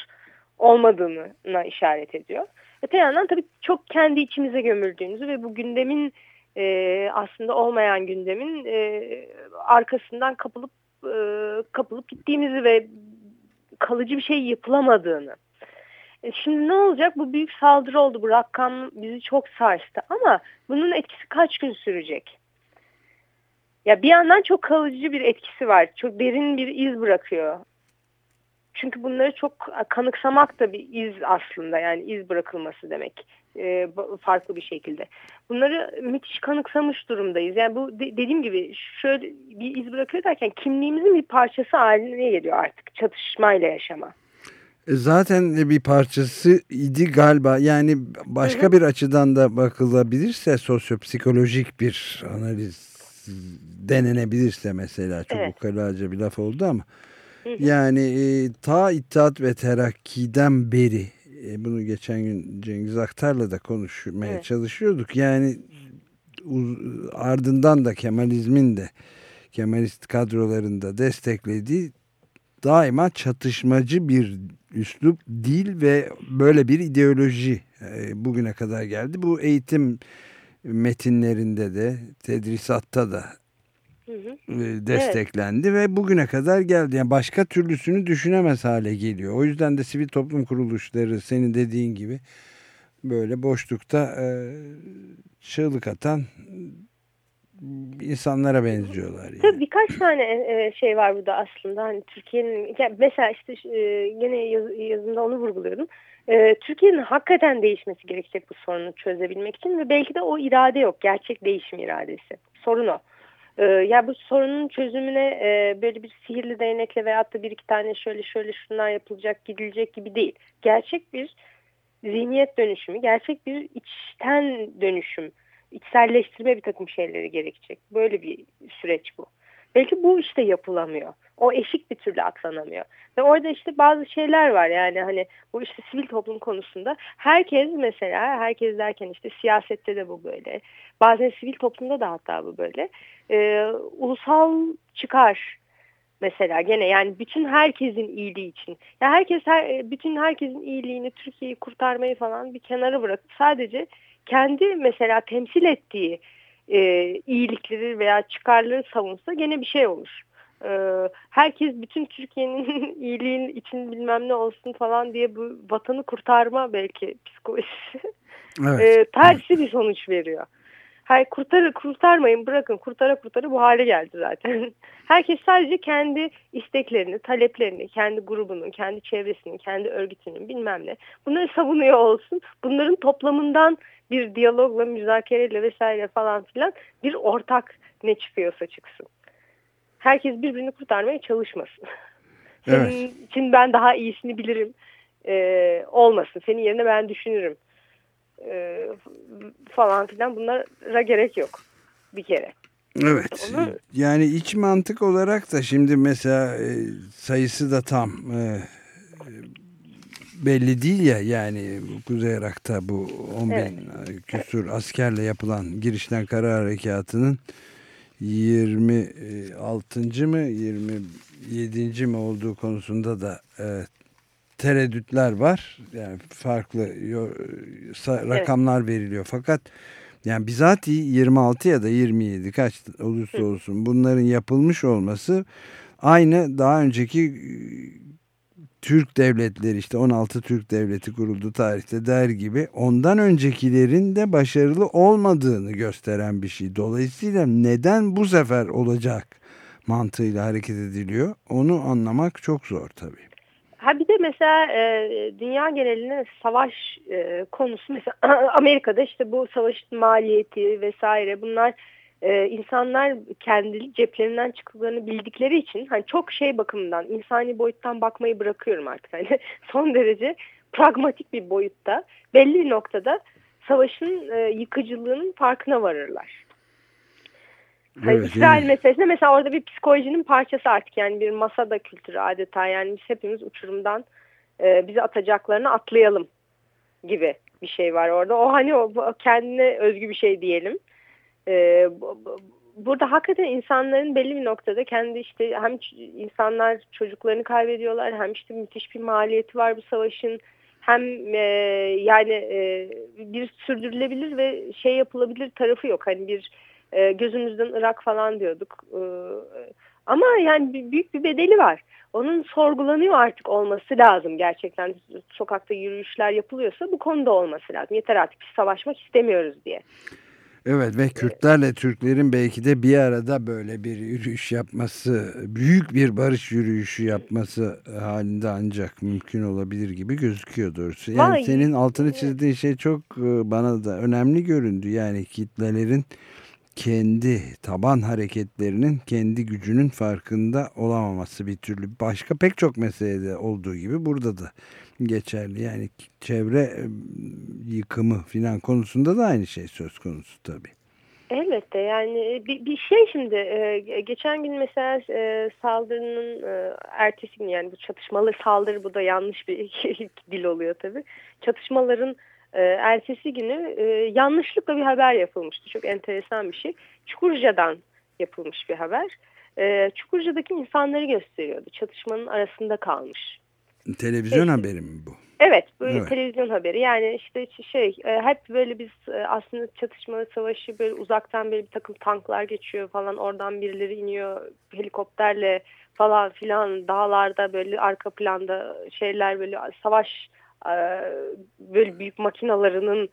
olmadığına işaret ediyor. Öte yandan tabii çok kendi içimize gömüldüğümüzü ve bu gündemin e, aslında olmayan gündemin e, arkasından kapılıp e, kapılıp gittiğimizi ve kalıcı bir şey yapılamadığını. E, şimdi ne olacak? Bu büyük saldırı oldu. Bu rakam bizi çok sarstı. Ama bunun etkisi kaç gün sürecek? Ya bir yandan çok kalıcı bir etkisi var. Çok derin bir iz bırakıyor. Çünkü bunları çok kanıksamak da bir iz aslında yani iz bırakılması demek e, farklı bir şekilde. Bunları müthiş kanıksamış durumdayız. Yani bu de, dediğim gibi şöyle bir iz bırakıyor derken kimliğimizin bir parçası haline geliyor artık çatışmayla yaşama. E, zaten bir parçası idi galiba. Yani başka hı hı. bir açıdan da bakılabilirse sosyopsikolojik bir analiz denenebilirse mesela çok evet. ukalaca bir laf oldu ama yani e, ta İttihat ve Terakki'den beri e, bunu geçen gün Cengiz Aktar'la da konuşmaya evet. çalışıyorduk. Yani uz, ardından da Kemalizmin de Kemalist kadrolarında desteklediği daima çatışmacı bir üslup, dil ve böyle bir ideoloji e, bugüne kadar geldi. Bu eğitim metinlerinde de, tedrisatta da e, desteklendi evet. ve bugüne kadar geldi. Yani başka türlüsünü düşünemez hale geliyor. O yüzden de sivil toplum kuruluşları senin dediğin gibi böyle boşlukta e, çığlık atan insanlara benziyorlar. Yani. Tabii birkaç tane e, şey var burada aslında. Hani Türkiye'nin mesela işte e, yaz, yazımda onu vurguluyordum. E, Türkiye'nin hakikaten değişmesi gerekecek bu sorunu çözebilmek için ve belki de o irade yok. Gerçek değişim iradesi. Sorun o. Ee, ya bu sorunun çözümüne e, böyle bir sihirli değnekle veyahut da bir iki tane şöyle şöyle şunlar yapılacak gidilecek gibi değil. Gerçek bir zihniyet dönüşümü, gerçek bir içten dönüşüm, içselleştirme bir takım şeyleri gerekecek. Böyle bir süreç bu. Belki bu işte yapılamıyor. O eşik bir türlü atlanamıyor. Ve orada işte bazı şeyler var yani hani bu işte sivil toplum konusunda herkes mesela herkes derken işte siyasette de bu böyle. Bazen sivil toplumda da hatta bu böyle. Ee, ulusal çıkar mesela gene yani bütün herkesin iyiliği için. Ya herkes her, bütün herkesin iyiliğini Türkiye'yi kurtarmayı falan bir kenara bırakıp sadece kendi mesela temsil ettiği e, iyilikleri veya çıkarları savunsa gene bir şey olur. E, herkes bütün Türkiye'nin [LAUGHS] iyiliğin için bilmem ne olsun falan diye bu vatanı kurtarma belki psikolojisi evet. e, tersi bir sonuç veriyor. Hayır kurtarı kurtarmayın bırakın kurtara kurtara bu hale geldi zaten. [LAUGHS] Herkes sadece kendi isteklerini, taleplerini, kendi grubunun, kendi çevresinin, kendi örgütünün bilmem ne bunları savunuyor olsun. Bunların toplamından bir diyalogla, müzakereyle vesaire falan filan bir ortak ne çıkıyorsa çıksın. Herkes birbirini kurtarmaya çalışmasın. [LAUGHS] Senin evet. için ben daha iyisini bilirim e, olmasın. Senin yerine ben düşünürüm e, falan filan bunlara gerek yok bir kere. Evet. Onu... Yani iç mantık olarak da şimdi mesela e, sayısı da tam e, belli değil ya yani Kuzey Irak'ta bu 10 evet. bin küsur askerle yapılan girişten kara harekatının 26. mı 27. mi olduğu konusunda da e, tereddütler var. Yani farklı rakamlar evet. veriliyor. Fakat yani bizatihi 26 ya da 27 kaç olursa olsun bunların yapılmış olması aynı daha önceki Türk devletleri işte 16 Türk devleti kuruldu tarihte der gibi ondan öncekilerin de başarılı olmadığını gösteren bir şey. Dolayısıyla neden bu sefer olacak mantığıyla hareket ediliyor onu anlamak çok zor tabii. Ha bir de mesela e, dünya genelinde savaş e, konusu mesela [CLEARS THROAT] Amerika'da işte bu savaşın maliyeti vesaire bunlar e, insanlar kendi ceplerinden çıktıklarını bildikleri için hani çok şey bakımından insani boyuttan bakmayı bırakıyorum artık hani [LAUGHS] son derece pragmatik bir boyutta belli bir noktada savaşın e, yıkıcılığının farkına varırlar. Hani evet, İsrail yani. meselesinde mesela orada bir psikolojinin parçası artık yani bir masada kültürü adeta yani biz hepimiz uçurumdan e, bizi atacaklarını atlayalım gibi bir şey var orada. O hani o kendine özgü bir şey diyelim. E, burada hakikaten insanların belli bir noktada kendi işte hem insanlar çocuklarını kaybediyorlar hem işte müthiş bir maliyeti var bu savaşın hem e, yani e, bir sürdürülebilir ve şey yapılabilir tarafı yok. Hani bir e, gözümüzden Irak falan diyorduk. E, ama yani büyük bir bedeli var. Onun sorgulanıyor artık olması lazım gerçekten. Sokakta yürüyüşler yapılıyorsa bu konuda olması lazım. Yeter artık biz savaşmak istemiyoruz diye. Evet ve Kürtlerle Türklerin belki de bir arada böyle bir yürüyüş yapması, büyük bir barış yürüyüşü yapması halinde ancak mümkün olabilir gibi gözüküyor doğrusu. Yani Vay. senin altını çizdiğin şey çok e, bana da önemli göründü. Yani kitlelerin kendi taban hareketlerinin kendi gücünün farkında olamaması bir türlü. Başka pek çok meselede olduğu gibi burada da geçerli. Yani çevre yıkımı filan konusunda da aynı şey söz konusu tabii. Elbette yani bir, bir şey şimdi geçen gün mesela saldırının ertesi gün yani bu çatışmalı saldırı bu da yanlış bir [LAUGHS] dil oluyor tabii. Çatışmaların ertesi günü yanlışlıkla bir haber yapılmıştı. Çok enteresan bir şey. Çukurca'dan yapılmış bir haber. Çukurca'daki insanları gösteriyordu. Çatışmanın arasında kalmış Televizyon Peki. haberi mi bu? Evet, böyle evet. televizyon haberi. Yani işte şey, e, hep böyle biz e, aslında çatışma savaşı böyle uzaktan böyle bir takım tanklar geçiyor falan. Oradan birileri iniyor helikopterle falan filan dağlarda böyle arka planda şeyler böyle savaş e, böyle büyük makinalarının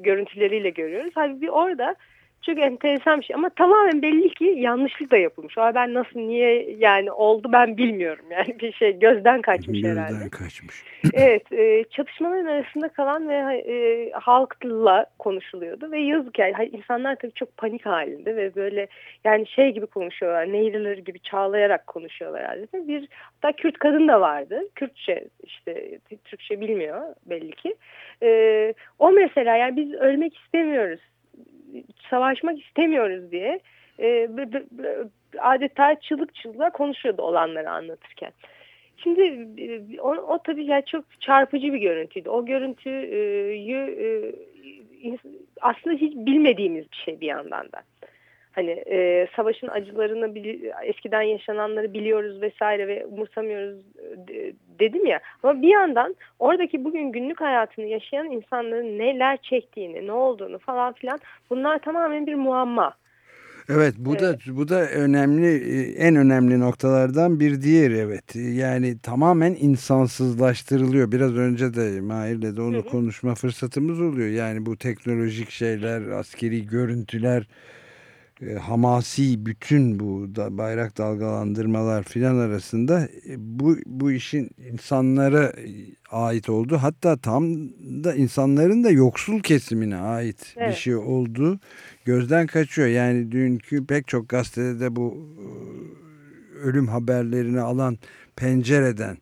görüntüleriyle görüyoruz. Halbuki orada çok enteresan bir şey ama tamamen belli ki yanlışlık da yapılmış. O ben nasıl niye yani oldu ben bilmiyorum. [LAUGHS] Yani bir şey gözden kaçmış gözden herhalde. Gözden kaçmış. [LAUGHS] evet e, çatışmaların arasında kalan ve e, halkla konuşuluyordu ve yazık yani insanlar tabii çok panik halinde ve böyle yani şey gibi konuşuyorlar. Nehirleri gibi çağlayarak konuşuyorlar herhalde. Bir hatta Kürt kadın da vardı. Kürtçe işte Türkçe bilmiyor belli ki. E, o mesela yani biz ölmek istemiyoruz savaşmak istemiyoruz diye e, adeta çığlık çığlığa konuşuyordu olanları anlatırken. Şimdi e, o, o tabii yani çok çarpıcı bir görüntüydü. O görüntüyü e, aslında hiç bilmediğimiz bir şey bir yandan da. Hani e, savaşın acılarını eskiden yaşananları biliyoruz vesaire ve umursamıyoruz e, dedim ya. Ama bir yandan oradaki bugün günlük hayatını yaşayan insanların neler çektiğini, ne olduğunu falan filan bunlar tamamen bir muamma. Evet bu evet. da bu da önemli e, en önemli noktalardan bir diğer evet. Yani tamamen insansızlaştırılıyor. Biraz önce de Mahir'le de onu hı hı. konuşma fırsatımız oluyor. Yani bu teknolojik şeyler, askeri görüntüler, e, hamasi bütün bu da bayrak dalgalandırmalar filan arasında e, bu bu işin insanlara ait olduğu hatta tam da insanların da yoksul kesimine ait evet. bir şey olduğu gözden kaçıyor. Yani dünkü pek çok gazetede de bu e, ölüm haberlerini alan pencereden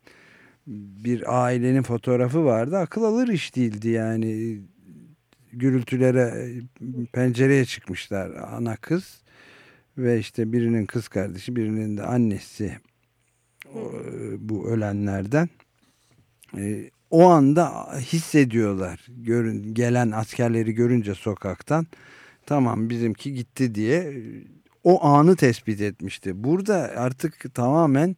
bir ailenin fotoğrafı vardı. Akıl alır iş değildi yani gürültülere e, pencereye çıkmışlar ana kız ve işte birinin kız kardeşi birinin de annesi bu ölenlerden e, o anda hissediyorlar. Görün gelen askerleri görünce sokaktan tamam bizimki gitti diye o anı tespit etmişti. Burada artık tamamen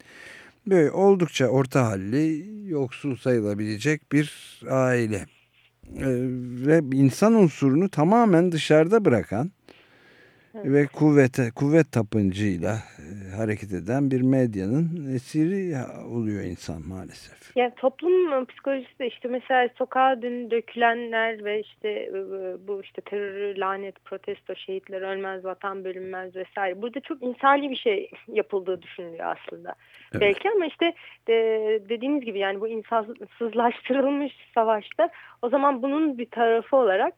böyle oldukça orta halli yoksul sayılabilecek bir aile ve insan unsurunu tamamen dışarıda bırakan evet. ve kuvvete kuvvet tapıncıyla hareket eden bir medyanın esiri oluyor insan maalesef. Yani toplum psikolojisi de işte mesela sokağa dün dökülenler ve işte e, bu işte terör, lanet, protesto, şehitler ölmez, vatan bölünmez vesaire. Burada çok insani bir şey yapıldığı düşünülüyor aslında. Evet. Belki ama işte de, dediğiniz gibi yani bu insansızlaştırılmış savaşta o zaman bunun bir tarafı olarak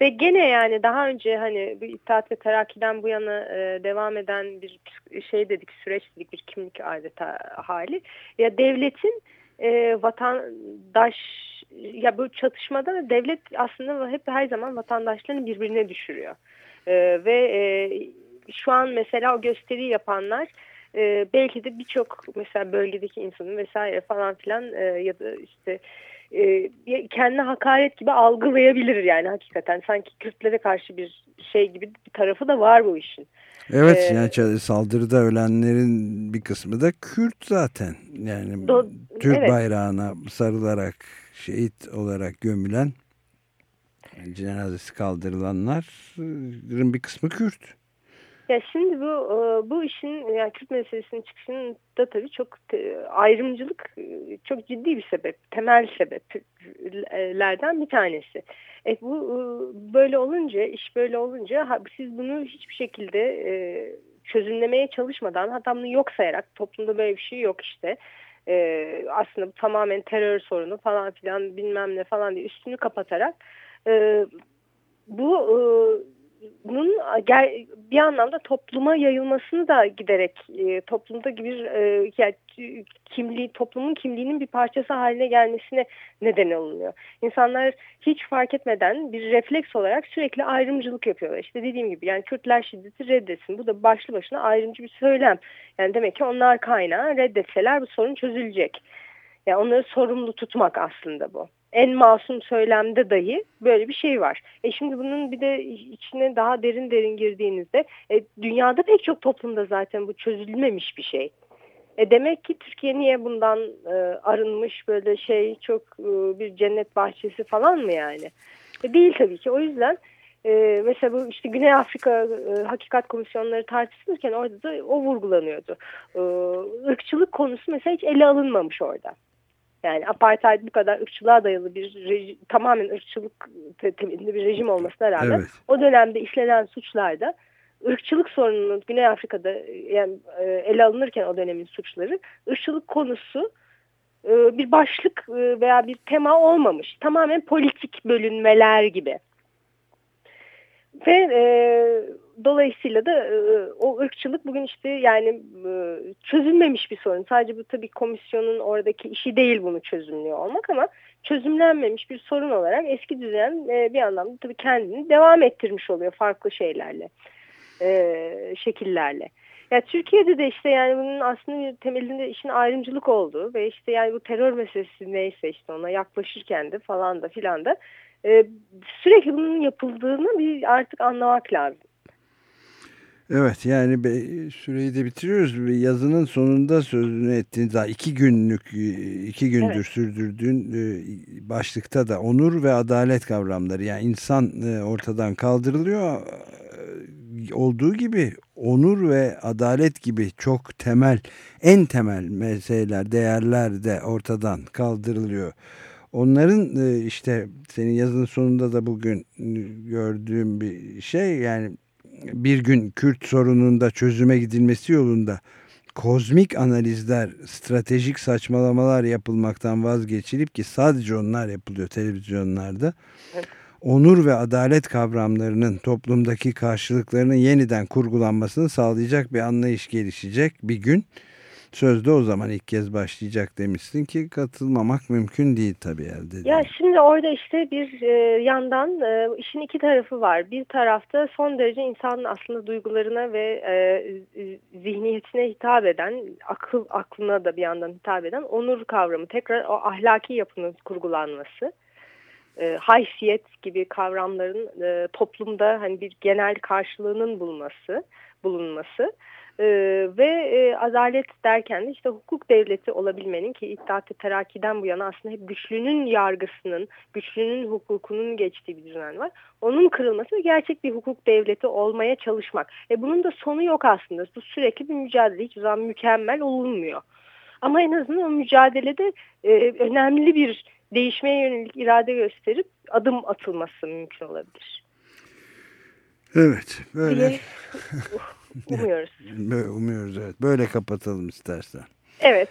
ve gene yani daha önce hani bu İttihat ve Terakki'den bu yana e, devam eden bir şey dedik süreç dedik bir kimlik adeta hali. Ya devletin e, vatandaş ya bu çatışmada devlet aslında hep her zaman vatandaşlarını birbirine düşürüyor. E, ve e, şu an mesela o gösteri yapanlar e, belki de birçok mesela bölgedeki insanın vesaire falan filan e, ya da işte e, kendine hakaret gibi algılayabilir yani hakikaten. Sanki Kürtlere karşı bir şey gibi bir tarafı da var bu işin. Evet ee, yani saldırıda ölenlerin bir kısmı da Kürt zaten. Yani do, Türk evet. bayrağına sarılarak şehit olarak gömülen cenazesi kaldırılanların bir kısmı Kürt. Ya şimdi bu e, bu işin yani Kürt meselesinin çıkışında tabii çok ayrımcılık e, çok ciddi bir sebep, temel sebeplerden bir tanesi. E bu e, böyle olunca, iş böyle olunca siz bunu hiçbir şekilde çözümlemeye çalışmadan hatta bunu yok sayarak toplumda böyle bir şey yok işte. aslında bu tamamen terör sorunu falan filan bilmem ne falan diye üstünü kapatarak bu bunun bir anlamda topluma yayılmasını da giderek e, toplumda bir e, yani kimliği toplumun kimliğinin bir parçası haline gelmesine neden olunuyor. İnsanlar hiç fark etmeden bir refleks olarak sürekli ayrımcılık yapıyorlar. İşte dediğim gibi yani Kürtler şiddeti reddetsin. Bu da başlı başına ayrımcı bir söylem. Yani demek ki onlar kaynağı reddetseler bu sorun çözülecek. Yani onları sorumlu tutmak aslında bu en masum söylemde dahi böyle bir şey var. E şimdi bunun bir de içine daha derin derin girdiğinizde e, dünyada pek çok toplumda zaten bu çözülmemiş bir şey. E demek ki Türkiye niye bundan e, arınmış böyle şey çok e, bir cennet bahçesi falan mı yani? E, değil tabii ki. O yüzden e, mesela bu işte Güney Afrika e, hakikat komisyonları tartışılırken orada da o vurgulanıyordu. E, ırkçılık konusu mesela hiç ele alınmamış orada. Yani apartheid bu kadar ırkçılığa dayalı bir tamamen ırkçılık temelinde bir rejim olmasına rağmen evet. o dönemde işlenen suçlarda ırkçılık sorununun Güney Afrika'da yani, e, ele alınırken o dönemin suçları ırkçılık konusu e, bir başlık e, veya bir tema olmamış. Tamamen politik bölünmeler gibi. Ve e, dolayısıyla da e, o ırkçılık bugün işte yani e, çözülmemiş bir sorun. Sadece bu tabii komisyonun oradaki işi değil bunu çözümlüyor olmak ama çözümlenmemiş bir sorun olarak eski düzen e, bir anlamda tabii kendini devam ettirmiş oluyor farklı şeylerle, e, şekillerle. Ya Türkiye'de de işte yani bunun aslında temelinde işin ayrımcılık olduğu ve işte yani bu terör meselesi neyse işte ona yaklaşırken de falan da filan da e, sürekli bunun yapıldığını bir artık anlamak lazım. Evet yani süreyi de bitiriyoruz. Yazının sonunda sözünü ettiğiniz daha iki günlük iki gündür evet. sürdürdüğün e, başlıkta da onur ve adalet kavramları yani insan e, ortadan kaldırılıyor e, olduğu gibi onur ve adalet gibi çok temel en temel meseleler değerler de ortadan kaldırılıyor. Onların işte senin yazının sonunda da bugün gördüğüm bir şey yani bir gün Kürt sorununda çözüme gidilmesi yolunda kozmik analizler, stratejik saçmalamalar yapılmaktan vazgeçilip ki sadece onlar yapılıyor televizyonlarda. Onur ve adalet kavramlarının toplumdaki karşılıklarının yeniden kurgulanmasını sağlayacak bir anlayış gelişecek bir gün. Sözde o zaman ilk kez başlayacak demişsin ki katılmamak mümkün değil tabii elde. Ya şimdi orada işte bir e, yandan e, işin iki tarafı var. Bir tarafta son derece insanın aslında duygularına ve e, zihniyetine hitap eden, akıl aklına da bir yandan hitap eden onur kavramı, tekrar o ahlaki yapının kurgulanması. E, haysiyet gibi kavramların e, toplumda hani bir genel karşılığının bulunması, bulunması e, ve e, adalet derken de işte hukuk devleti olabilmenin ki İttihat-ı Terakki'den bu yana aslında hep güçlünün yargısının, güçlünün hukukunun geçtiği bir düzen var. Onun kırılması ve gerçek bir hukuk devleti olmaya çalışmak. E, bunun da sonu yok aslında. Bu sürekli bir mücadele. Hiçbir zaman mükemmel olunmuyor. Ama en azından o mücadelede e, önemli bir değişmeye yönelik irade gösterip adım atılması mümkün olabilir. Evet. Böyle. [LAUGHS] [LAUGHS] Umuyoruz. Umuyoruz evet. Böyle kapatalım istersen. Evet.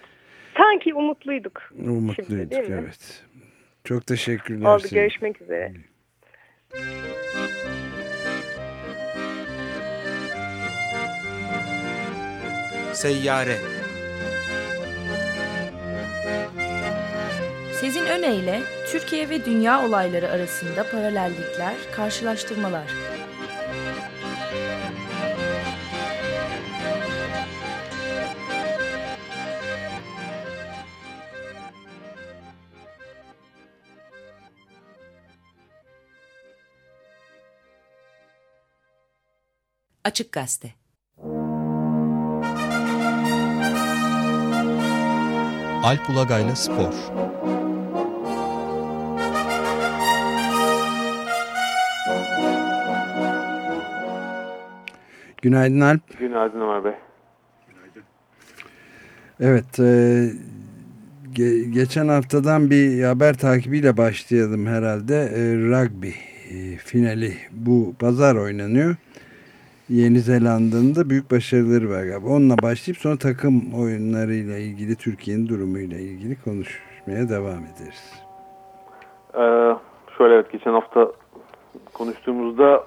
Sanki umutluyduk. Umutluyduk Şimdi, evet. Çok teşekkürler. Oldu senin. görüşmek üzere. Seyyare Sezin Öne Türkiye ve dünya olayları arasında paralellikler, karşılaştırmalar. Açık Gazete Alp Ulagay'la Spor Günaydın Alp. Günaydın Ömer Bey. Evet, e, ge geçen haftadan bir haber takibiyle başlayalım herhalde. E, rugby e, finali bu pazar oynanıyor. Yeni Zelanda'nın da büyük başarıları var galiba. Onunla başlayıp sonra takım oyunlarıyla ilgili Türkiye'nin durumuyla ilgili konuşmaya devam ederiz. Ee, şöyle evet geçen hafta konuştuğumuzda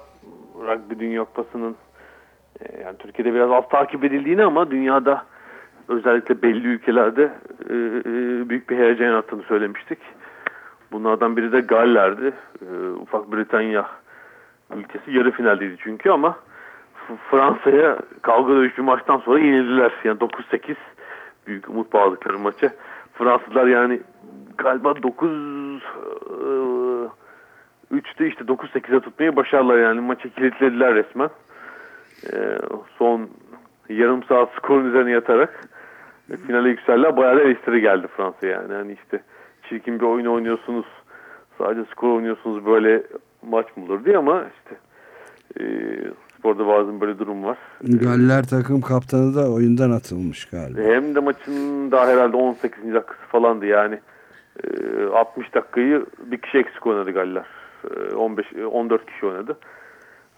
Rugby Dünya Kupası'nın e, yani Türkiye'de biraz az takip edildiğini ama dünyada özellikle belli ülkelerde e, e, büyük bir heyecan yarattığını söylemiştik. Bunlardan biri de Galler'di. Ufak Britanya ülkesi yarı finaldeydi çünkü ama Fransa'ya kavga dövüş bir maçtan sonra yenildiler. Yani 9-8 büyük umut bağladıkları maça. Fransızlar yani galiba 9 3'te işte 9-8'e tutmayı başardılar yani maçı kilitlediler resmen. E, son yarım saat skorun üzerine yatarak finale yükseldiler. Bayağı da eleştiri geldi Fransa'ya yani. yani işte çirkin bir oyun oynuyorsunuz sadece skor oynuyorsunuz böyle maç mı olur diye ama işte e, sporda bazen böyle durum var. Galler takım kaptanı da oyundan atılmış galiba. Hem de maçın daha herhalde 18. dakikası falandı yani. E, 60 dakikayı bir kişi eksik oynadı Galler. E, 15 14 kişi oynadı.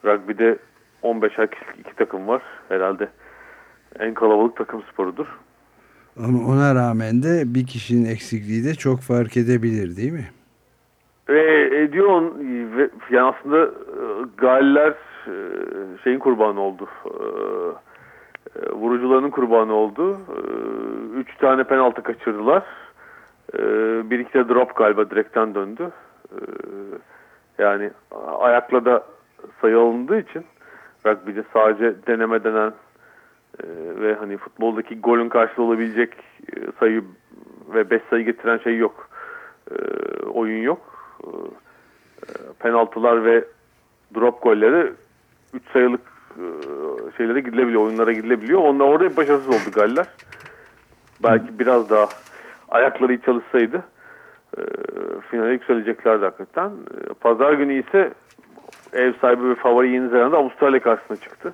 Rugby'de 15 kişilik iki takım var. Herhalde en kalabalık takım sporudur. Ama ona rağmen de bir kişinin eksikliği de çok fark edebilir değil mi? Ve ediyor yani aslında Galler şeyin kurbanı oldu. Vurucularının kurbanı oldu. Üç tane penaltı kaçırdılar. Bir iki de drop galiba direkten döndü. Yani ayakla da sayı alındığı için rugby'de sadece deneme denen ve hani futboldaki golün karşılığı olabilecek sayı ve 5 sayı getiren şey yok. Oyun yok. Penaltılar ve drop golleri 3 sayılık şeylere gidilebiliyor, oyunlara gidilebiliyor. Onlar orada başarısız oldu Galler. Belki biraz daha ayakları iyi çalışsaydı finale yükseleceklerdi hakikaten. Pazar günü ise ev sahibi ve favori Yeni Zelanda Avustralya karşısına çıktı.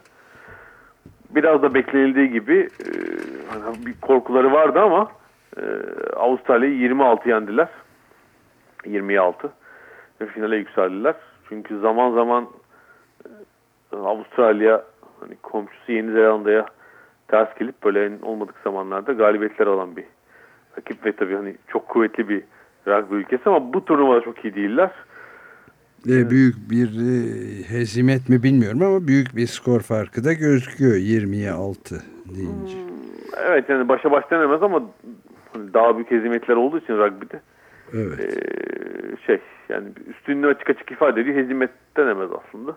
Biraz da beklenildiği gibi bir korkuları vardı ama Avustralya'yı 26 yendiler. 26 ve finale yükseldiler. Çünkü zaman zaman Avustralya hani komşusu Yeni Zelanda'ya ters gelip böyle en olmadık zamanlarda galibiyetler alan bir rakip ve tabii hani çok kuvvetli bir rugby ülkesi ama bu turnuvada çok iyi değiller. E, büyük bir e, hezimet mi bilmiyorum ama büyük bir skor farkı da gözüküyor 20'ye 6 deyince. Hmm, evet yani başa baş denemez ama daha büyük hezimetler olduğu için rugby'de evet. e, şey yani üstünlüğü açık açık ifade ediyor hezimet denemez aslında.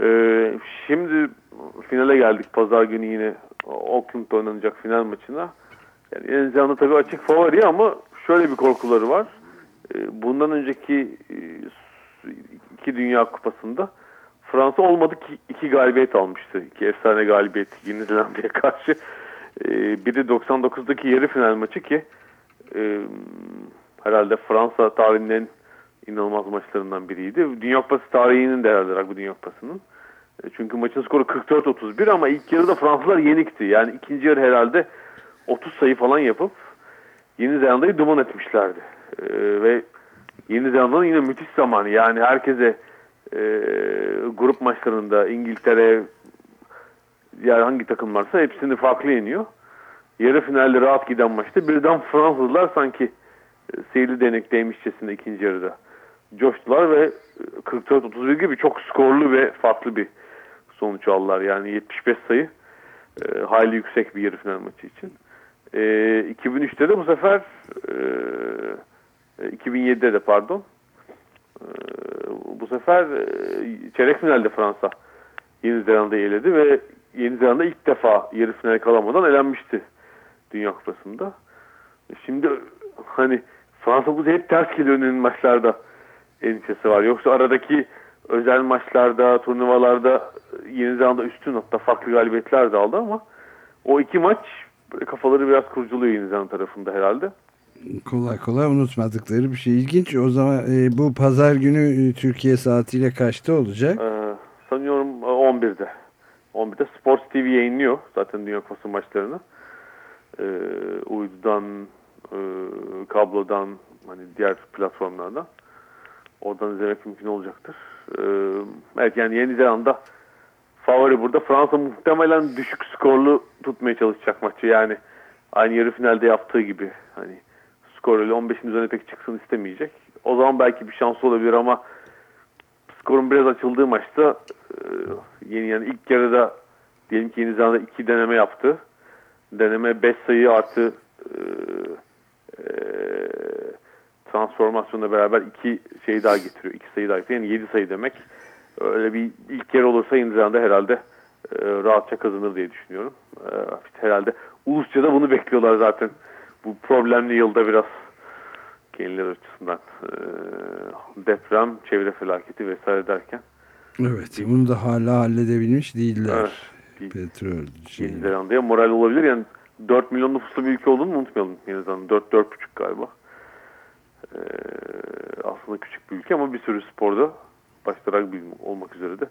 E, şimdi finale geldik pazar günü yine Auckland'da oynanacak final maçına. Yani Yeni Zelanda tabii açık favori ama şöyle bir korkuları var. E, bundan önceki e, iki Dünya Kupası'nda Fransa olmadı ki iki galibiyet almıştı. İki efsane galibiyet Yeni Zelanda'ya karşı. E, biri 99'daki yarı final maçı ki e, herhalde Fransa tarihinin inanılmaz maçlarından biriydi. Dünya Kupası tarihinin de herhalde bu Dünya Kupası'nın. E, çünkü maçın skoru 44-31 ama ilk yarıda Fransızlar yenikti. Yani ikinci yarı herhalde 30 sayı falan yapıp Yeni Zelanda'yı duman etmişlerdi. E, ve Yeni Zelanda'nın yine müthiş zamanı. Yani herkese e, grup maçlarında İngiltere yani hangi takım varsa hepsini farklı yeniyor. Yarı finalde rahat giden maçta birden Fransızlar sanki e, seyirli denekteymişçesinde ikinci yarıda coştular ve 44-31 gibi çok skorlu ve farklı bir sonuç aldılar. Yani 75 sayı e, hayli yüksek bir yarı final maçı için. E, 2003'te de bu sefer e, 2007'de de pardon e, bu sefer e, çeyrek finalde Fransa Yeni Zelanda'yı eledi ve Yeni Zelanda ilk defa yarı finale kalamadan elenmişti Dünya Kupası'nda. Şimdi hani Fransa bu hep ters geliyor önünün maçlarda endişesi var. Yoksa aradaki özel maçlarda, turnuvalarda Yeni Zelanda üstün hatta farklı galibiyetler de aldı ama o iki maç kafaları biraz kurculuyor Yeni Zelanda tarafında herhalde. Kolay kolay unutmadıkları bir şey. İlginç. O zaman e, bu pazar günü e, Türkiye saatiyle kaçta olacak? Ee, sanıyorum 11'de. 11'de Sports TV yayınlıyor zaten Dünya Kupası maçlarını. Ee, uydudan, e, kablodan, hani diğer platformlardan. Oradan izlemek mümkün olacaktır. Ee, evet yani Yeni Zelanda favori burada. Fransa muhtemelen düşük skorlu tutmaya çalışacak maçı. Yani aynı yarı finalde yaptığı gibi. Hani skor öyle 15'in üzerine pek çıksın istemeyecek. O zaman belki bir şans olabilir ama skorun biraz açıldığı maçta e, yeni yani ilk yarıda diyelim ki Yeni Zelanda iki deneme yaptı. Deneme 5 sayı artı e, e, transformasyonla beraber iki şey daha getiriyor. iki sayı daha getiriyor. Yani 7 sayı demek. Öyle bir ilk yer olursa Zelanda herhalde e, rahatça kazanır diye düşünüyorum. E, işte herhalde Ulusça'da bunu bekliyorlar zaten. Bu problemli yılda biraz kendileri açısından e, deprem, çevre felaketi vesaire derken. Evet, bunu da hala halledebilmiş değiller. Evet. Petrol. Şey. Yeni Zelanda'ya moral olabilir. Yani 4 milyon nüfuslu bir ülke olduğunu unutmayalım. Yeni Zelanda 4-4,5 galiba. Ee, aslında küçük bir ülke ama bir sürü sporda başta rugby olmak üzere de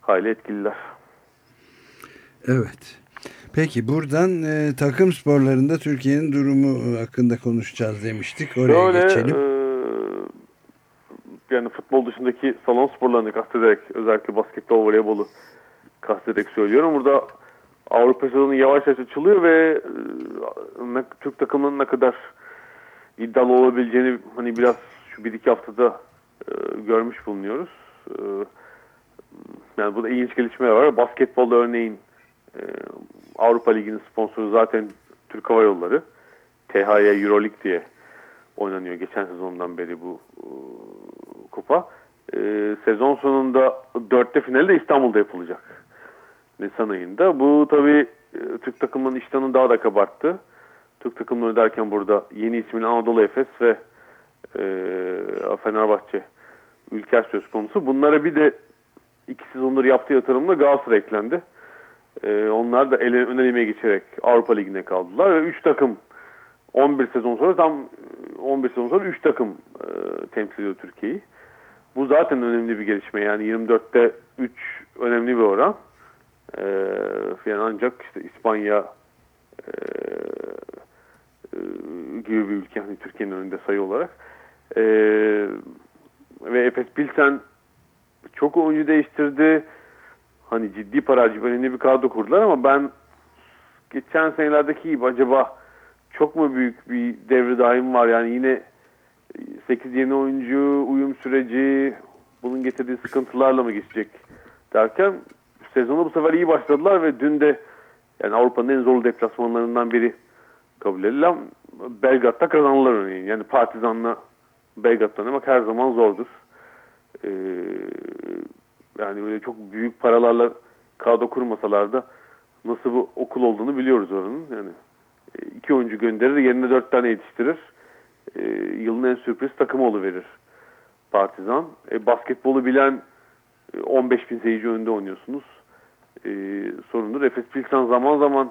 hayli etkililer. Evet. Peki buradan e, takım sporlarında Türkiye'nin durumu hakkında konuşacağız demiştik. Oraya Şöyle, geçelim. E, yani futbol dışındaki salon sporlarını kastederek özellikle basketbol, voleybolu kastederek söylüyorum. Burada Avrupa sezonu yavaş yavaş açılıyor ve e, Türk takımının ne kadar iddialı olabileceğini hani biraz şu bir iki haftada e, görmüş bulunuyoruz. E, yani burada ilginç gelişmeler var. Basketbolda örneğin e, Avrupa Ligi'nin sponsoru zaten Türk Hava Yolları. THY Euroleague diye oynanıyor geçen sezondan beri bu e, kupa. E, sezon sonunda dörtte finali de İstanbul'da yapılacak. Nisan ayında. Bu tabii e, Türk takımının iştahını daha da kabarttı. Türk takımları derken burada yeni ismin Anadolu Efes ve e, Fenerbahçe ülker söz konusu. Bunlara bir de iki sezondur yaptığı yatırımla Galatasaray eklendi. E, onlar da ele, ön elime geçerek Avrupa Ligi'ne kaldılar ve 3 takım 11 sezon sonra tam 11 sezon sonra 3 takım e, temsil ediyor Türkiye'yi. Bu zaten önemli bir gelişme. Yani 24'te 3 önemli bir oran. E, yani ancak işte İspanya e, e, gibi bir ülke hani Türkiye'nin önünde sayı olarak. E, ve Efes Pilsen çok oyuncu değiştirdi. Hani ciddi para harcayıp bir kadro kurdular ama ben geçen senelerdeki gibi acaba çok mu büyük bir devre daim var yani yine 8 yeni oyuncu, uyum süreci bunun getirdiği sıkıntılarla mı geçecek derken sezonu bu sefer iyi başladılar ve dün de yani Avrupa'nın en zorlu deplasmanlarından biri kabul edilen Belgrad'da kazandılar örneğin. Yani Partizan'la Belgrad'da oynamak her zaman zordur. Ee, yani öyle çok büyük paralarla kadro kurmasalar da nasıl bir okul olduğunu biliyoruz oranın. Yani iki oyuncu gönderir, yerine dört tane yetiştirir. E, yılın en sürpriz takımı verir Partizan. E, basketbolu bilen 15 bin seyirci önünde oynuyorsunuz. E, sorundur. Efes Pilsen zaman zaman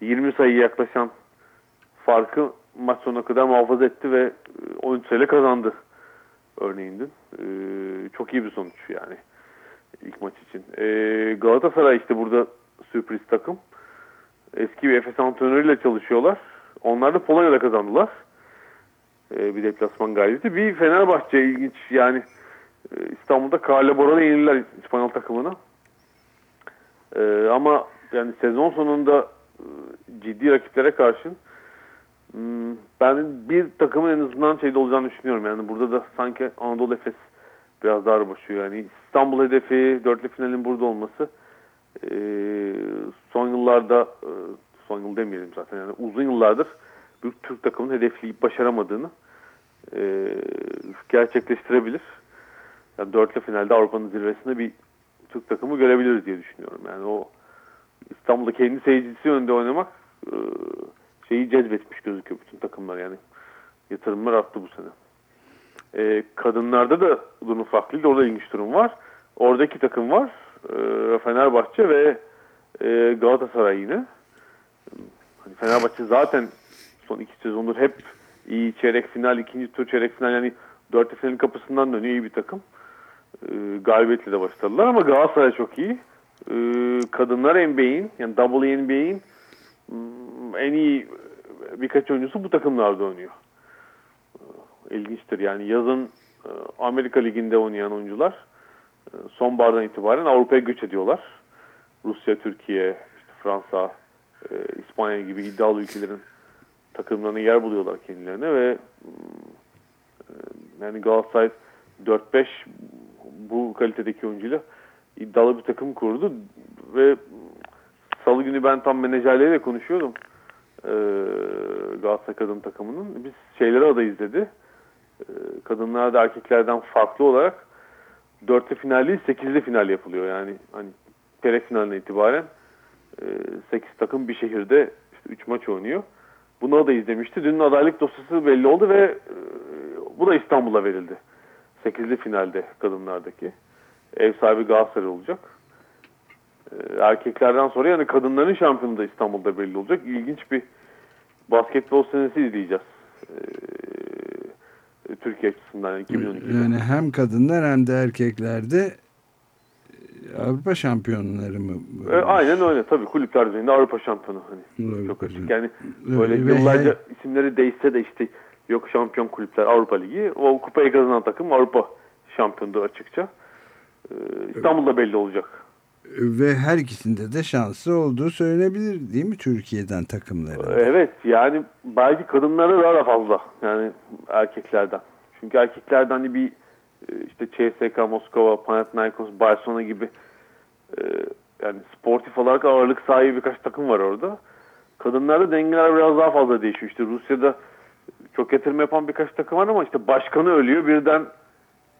20 sayıya yaklaşan farkı maç sonuna kadar muhafaza etti ve 13 sayıyla kazandı örneğin dün. E, çok iyi bir sonuç yani ilk maç için. E, Galatasaray işte burada sürpriz takım eski bir Efes antrenörüyle çalışıyorlar. Onlar da Polonya'da kazandılar. Ee, bir deplasman galibiyeti. Bir Fenerbahçe ilginç yani e, İstanbul'da Boran'ı yenildiler İspanyol takımına. Ee, ama yani sezon sonunda e, ciddi rakiplere karşın ben bir takımın en azından şeyde olacağını düşünüyorum. Yani burada da sanki Anadolu Efes biraz daha başlıyor. Yani İstanbul hedefi, dörtlü finalin burada olması ee, son yıllarda e, son yıl demeyelim zaten yani uzun yıllardır bir Türk takımının hedefleyip başaramadığını e, gerçekleştirebilir. Yani dörtlü finalde Avrupa'nın zirvesinde bir Türk takımı görebiliriz diye düşünüyorum. Yani o İstanbul'da kendi seyircisi önünde oynamak e, şeyi cezbetmiş gözüküyor bütün takımlar yani. Yatırımlar arttı bu sene. E, kadınlarda da durum farklıydı. Orada ilginç durum var. Orada iki takım var. E, Fenerbahçe ve e, Galatasaray yine. Hani Fenerbahçe zaten son iki sezondur hep iyi çeyrek final, ikinci tur çeyrek final yani dörtte finalin kapısından dönüyor iyi bir takım. E, galibiyetle de başladılar ama Galatasaray çok iyi. E, kadınlar NBA'in yani WNBA'in mm, en iyi birkaç oyuncusu bu takımlarda oynuyor. E, İlginçtir yani yazın e, Amerika Ligi'nde oynayan oyuncular e, sonbahardan itibaren Avrupa'ya göç ediyorlar. Rusya, Türkiye, işte Fransa, e, İspanya gibi iddialı ülkelerin takımlarına yer buluyorlar kendilerine ve e, yani Galatasaray 4-5 bu kalitedeki oyuncuyla iddialı bir takım kurdu ve salı günü ben tam menajerleriyle konuşuyordum e, Galatasaray kadın takımının. Biz şeyleri adayız dedi. E, kadınlar da erkeklerden farklı olarak dörtlü final değil sekizli final yapılıyor. Yani hani çeyrek finaline itibaren e, 8 takım bir şehirde işte 3 maç oynuyor. Bunu da izlemişti. Dün adaylık dosyası belli oldu ve e, bu da İstanbul'a verildi. 8'li finalde kadınlardaki. Ev sahibi Galatasaray olacak. E, erkeklerden sonra yani kadınların şampiyonu da İstanbul'da belli olacak. İlginç bir basketbol senesi izleyeceğiz. E, Türkiye açısından yani 2012'de. Yani hem kadınlar hem de erkeklerde Avrupa şampiyonları mı? E, aynen öyle. Tabii kulüpler düzeyinde Avrupa şampiyonu. Hani Avrupa çok açık. Yani böyle Ve- yıllarca isimleri değişse de işte yok şampiyon kulüpler Avrupa Ligi. O kupayı kazanan takım Avrupa şampiyonluğu açıkça. E, İstanbul'da belli olacak. Ve her ikisinde de şansı olduğu söylenebilir değil mi Türkiye'den takımların? Evet yani belki kadınlarda daha da fazla yani erkeklerden. Çünkü erkeklerden hani bir e, işte CSKA Moskova, Panathinaikos, Barcelona gibi e, yani sportif olarak ağırlık sahibi birkaç takım var orada. Kadınlarda dengeler biraz daha fazla değişiyor. İşte Rusya'da çok yatırım yapan birkaç takım var ama işte başkanı ölüyor birden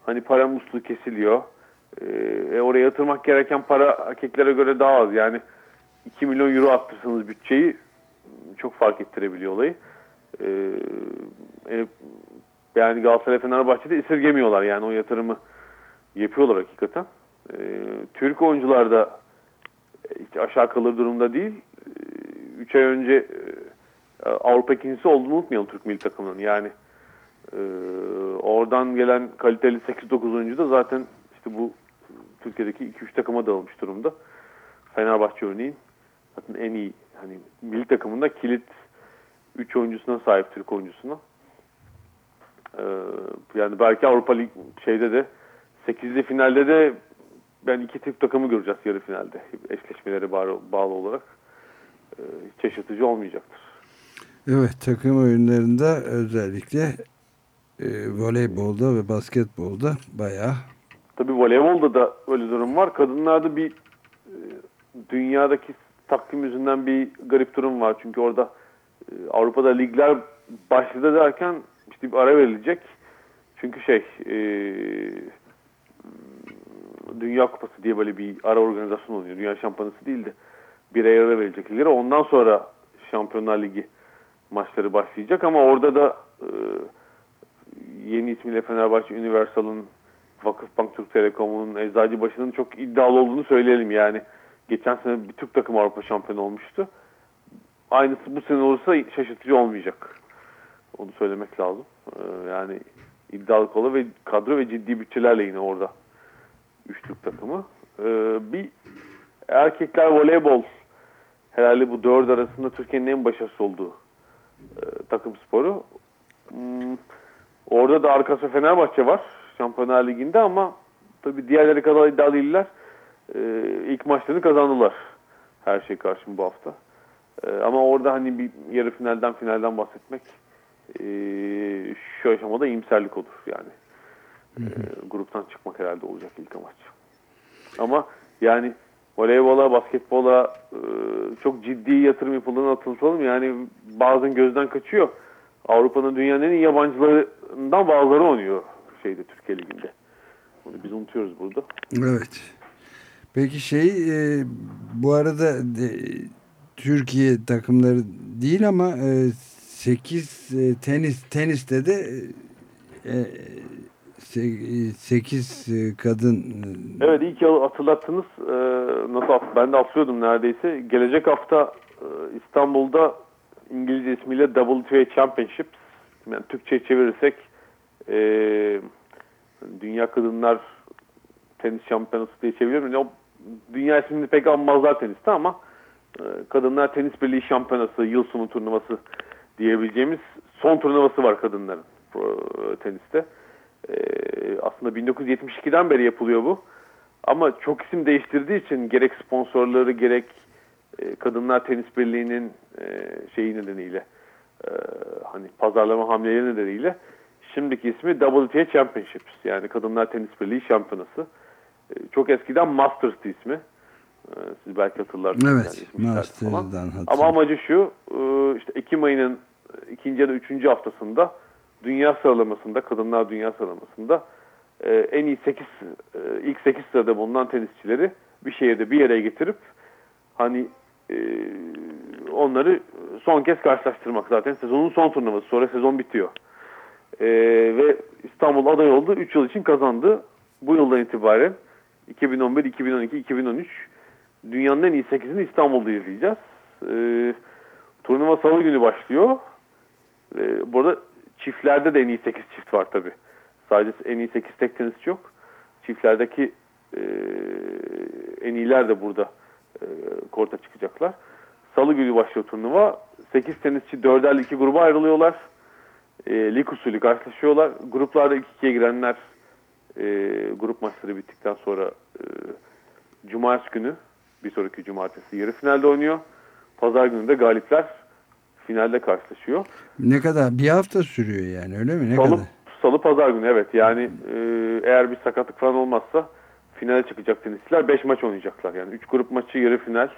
hani para musluğu kesiliyor. E, e, oraya yatırmak gereken para erkeklere göre daha az. Yani 2 milyon euro attırsanız bütçeyi çok fark ettirebiliyor olayı. E, e, yani Galatasaray Fenerbahçe'de esirgemiyorlar yani o yatırımı yapıyorlar hakikaten. E, Türk oyuncular da hiç aşağı kalır durumda değil. 3 ay önce e, Avrupa ikincisi olduğunu unutmayalım Türk milli takımının. Yani e, oradan gelen kaliteli 8-9 oyuncu da zaten işte bu Türkiye'deki 2-3 takıma dağılmış durumda. Fenerbahçe örneğin zaten en iyi hani milli takımında kilit 3 oyuncusuna sahip Türk oyuncusuna. Ee, yani belki Avrupa Lig şeyde de 8'li finalde de ben iki Türk takımı göreceğiz yarı finalde. Eşleşmeleri bağlı, olarak. Ee, şaşırtıcı olmayacaktır. Evet takım oyunlarında özellikle e, voleybolda ve basketbolda bayağı Tabii voleybolda da öyle durum var. Kadınlarda bir e, dünyadaki takvim yüzünden bir garip durum var. Çünkü orada e, Avrupa'da ligler başladı derken işte bir ara verilecek. Çünkü şey e, Dünya Kupası diye böyle bir ara organizasyon oluyor. Dünya Şampiyonası değil de bir ara verilecek liglere. Ondan sonra Şampiyonlar Ligi maçları başlayacak ama orada da e, yeni ismiyle Fenerbahçe Universal'ın Vakıfbank Türk Telekom'un Eczacıbaşı'nın çok iddialı olduğunu söyleyelim yani. Geçen sene bir Türk takımı Avrupa şampiyonu olmuştu. Aynısı bu sene olursa şaşırtıcı olmayacak. Onu söylemek lazım. Ee, yani iddialı kola ve kadro ve ciddi bütçelerle yine orada. Üç Türk takımı. Ee, bir erkekler voleybol herhalde bu dört arasında Türkiye'nin en başarısı olduğu e, takım sporu. Hmm, orada da arkası Fenerbahçe var. Şampiyonlar Ligi'nde ama tabii diğerleri kadar iddialı değiller. Ee, ilk maçlarını kazandılar. Her şey karşım bu hafta. Ee, ama orada hani bir yarı finalden finalden bahsetmek ee, şu aşamada iyimserlik olur yani. Ee, gruptan çıkmak herhalde olacak ilk amaç. Ama yani voleybola, basketbola e, çok ciddi yatırım yapıldığını hatırlatalım. Yani bazen gözden kaçıyor. Avrupa'nın dünyanın en iyi yabancılarından bazıları oynuyor şeyde Türkiye Ligi'nde. Bunu biz unutuyoruz burada. Evet. Peki şey e, bu arada de, Türkiye takımları değil ama e, 8 e, tenis teniste de e, 8 e, kadın e, Evet iyi ki hatırlattınız. Ee, nasıl ben de atlıyordum neredeyse. Gelecek hafta e, İstanbul'da İngilizce ismiyle WTA Championships yani Türkçe çevirirsek e, Dünya Kadınlar Tenis Şampiyonası diye çeviriyorum. Yani o dünya ismini pek anmazlar teniste ama e, Kadınlar Tenis Birliği Şampiyonası yıl sonu turnuvası diyebileceğimiz son turnuvası var kadınların e, teniste. E, aslında 1972'den beri yapılıyor bu. Ama çok isim değiştirdiği için gerek sponsorları gerek e, Kadınlar Tenis Birliği'nin e, şeyi nedeniyle hani pazarlama hamleleri nedeniyle şimdiki ismi WTA Championships yani Kadınlar Tenis Birliği Şampiyonası. E, çok eskiden Masters'tı ismi. E, siz belki hatırlarsınız. Evet, yani Masters'dan. Ama amacı şu, e, işte Ekim ayının ikinci ya da üçüncü haftasında dünya sıralamasında, kadınlar dünya sıralamasında e, en iyi 8 e, ilk 8 sırada bulunan tenisçileri bir şehirde bir yere getirip hani onları son kez karşılaştırmak zaten sezonun son turnuvası sonra sezon bitiyor. E, ve İstanbul aday oldu. 3 yıl için kazandı. Bu yıldan itibaren 2011, 2012, 2013 dünyanın en iyi 8'ini İstanbul'da izleyeceğiz. E, turnuva salı günü başlıyor. E, burada çiftlerde de en iyi 8 çift var tabi. Sadece en iyi 8 tek tenisçi yok. Çiftlerdeki e, en iyiler de burada e, korta çıkacaklar. Salı günü başlıyor turnuva. 8 tenisçi 4'er 2 gruba ayrılıyorlar. E, lig usulü karşılaşıyorlar. Gruplarda 2-2'ye girenler e, grup maçları bittikten sonra e, Cumartesi günü bir sonraki cumartesi yarı finalde oynuyor. Pazar günü de galipler finalde karşılaşıyor. Ne kadar? Bir hafta sürüyor yani öyle mi? Ne salı, kadar? Salı pazar günü evet. Yani e, eğer bir sakatlık falan olmazsa finale çıkacak tenisçiler 5 maç oynayacaklar. Yani 3 grup maçı yarı final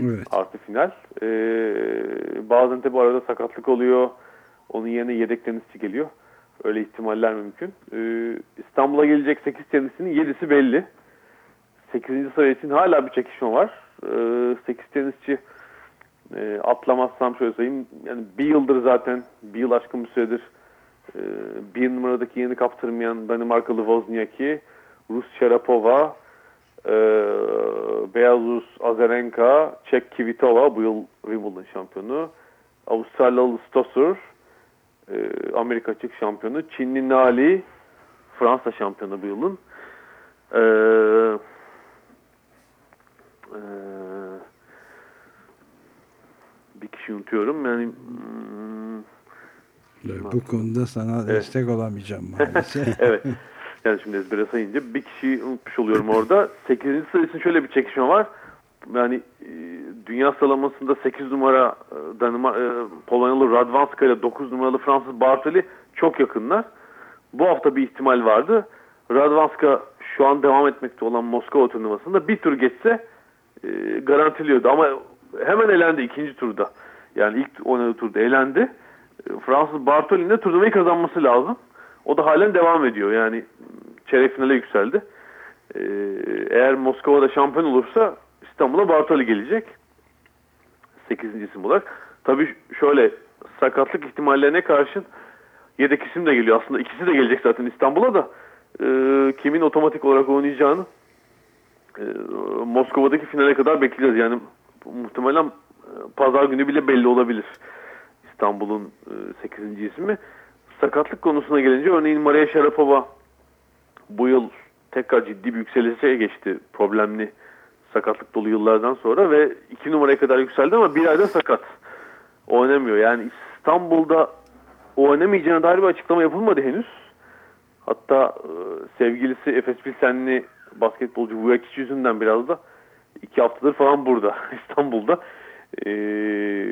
evet. artı final. E, bazen de bu arada sakatlık oluyor. Onun yerine yedek tenisçi geliyor. Öyle ihtimaller mümkün. E, İstanbul'a gelecek 8 tenisinin 7'si belli. 8. sıra için hala bir çekişme var. E, 8 tenisçi e, atlamazsam şöyle sayayım. Yani bir yıldır zaten bir yıl aşkın bir süredir e, bir numaradaki yeni kaptırmayan Danimarkalı Wozniacki, Rus Sharapova, e, Beyaz Azarenka, Çek Kvitova bu yıl Wimbledon şampiyonu, Avustralyalı Stosur, e, Amerika açık şampiyonu, Çinli Nali, Fransa şampiyonu bu yılın. E, e, bir kişi unutuyorum. Yani hmm, bu konuda sana destek evet. olamayacağım maalesef. [LAUGHS] evet. Yani şimdi ezbere sayınca bir kişi unutmuş oluyorum orada. 8. sıra için şöyle bir çekişme var. Yani e, dünya sıralamasında 8 numara e, e, Polonyalı Radwanska ile 9 numaralı Fransız Bartoli çok yakınlar. Bu hafta bir ihtimal vardı. Radwanska şu an devam etmekte olan Moskova turnuvasında bir tur geçse e, garantiliyordu ama hemen elendi ikinci turda. Yani ilk oynadığı turda elendi. Fransız Bartoli'nin de turnuvayı kazanması lazım. O da halen devam ediyor. Yani çeyrek finale yükseldi. Ee, eğer Moskova'da şampiyon olursa İstanbul'a Bartoli gelecek. 8. isim olarak. Tabii şöyle sakatlık ihtimallerine karşın yedek isim de geliyor. Aslında ikisi de gelecek zaten İstanbul'a da. E, kimin otomatik olarak oynayacağını e, Moskova'daki finale kadar bekleyeceğiz. Yani muhtemelen e, pazar günü bile belli olabilir. İstanbul'un 8. E, ismi. Sakatlık konusuna gelince örneğin Maria Sharapova bu yıl tekrar ciddi bir yükselişe geçti problemli sakatlık dolu yıllardan sonra ve 2 numaraya kadar yükseldi ama bir ayda sakat. Oynamıyor. Yani İstanbul'da oynamayacağına dair bir açıklama yapılmadı henüz. Hatta e, sevgilisi Efes Pilsenli basketbolcu Vujacic yüzünden biraz da iki haftadır falan burada [LAUGHS] İstanbul'da. Ee,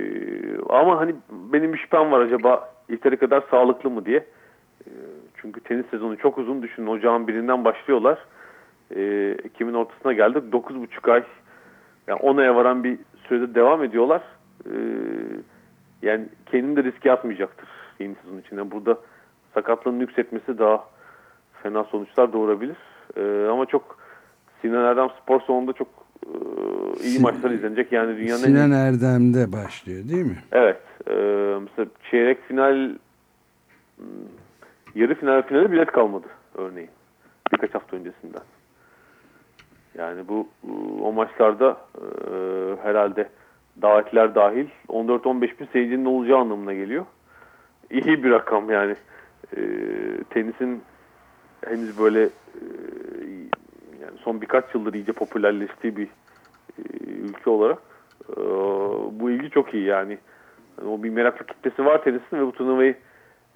ama hani benim bir şüphem var acaba yeteri kadar sağlıklı mı diye. Ee, çünkü tenis sezonu çok uzun düşünün. Ocağın birinden başlıyorlar. Ee, Ekim'in ortasına geldik. 9,5 ay yani 10 aya varan bir sürede devam ediyorlar. Ee, yani kendini de riske atmayacaktır yeni sezon içinde. Burada sakatlığın yükseltmesi daha fena sonuçlar doğurabilir. Ee, ama çok Sinan Erdem spor salonunda çok e, iyi Sin maçlar izlenecek. Yani dünyanın Sinan en... Erdem'de başlıyor değil mi? Evet. E, mesela çeyrek final yarı final finale bilet kalmadı. örneğin. Birkaç hafta öncesinden. Yani bu o maçlarda e, herhalde davetler dahil 14-15 bin seyircinin olacağı anlamına geliyor. İyi bir rakam yani. E, tenisin henüz böyle e, yani son birkaç yıldır iyice popülerleştiği bir e, ülke olarak e, bu ilgi çok iyi yani. yani. O bir meraklı kitlesi var tenisin ve bu turnuvayı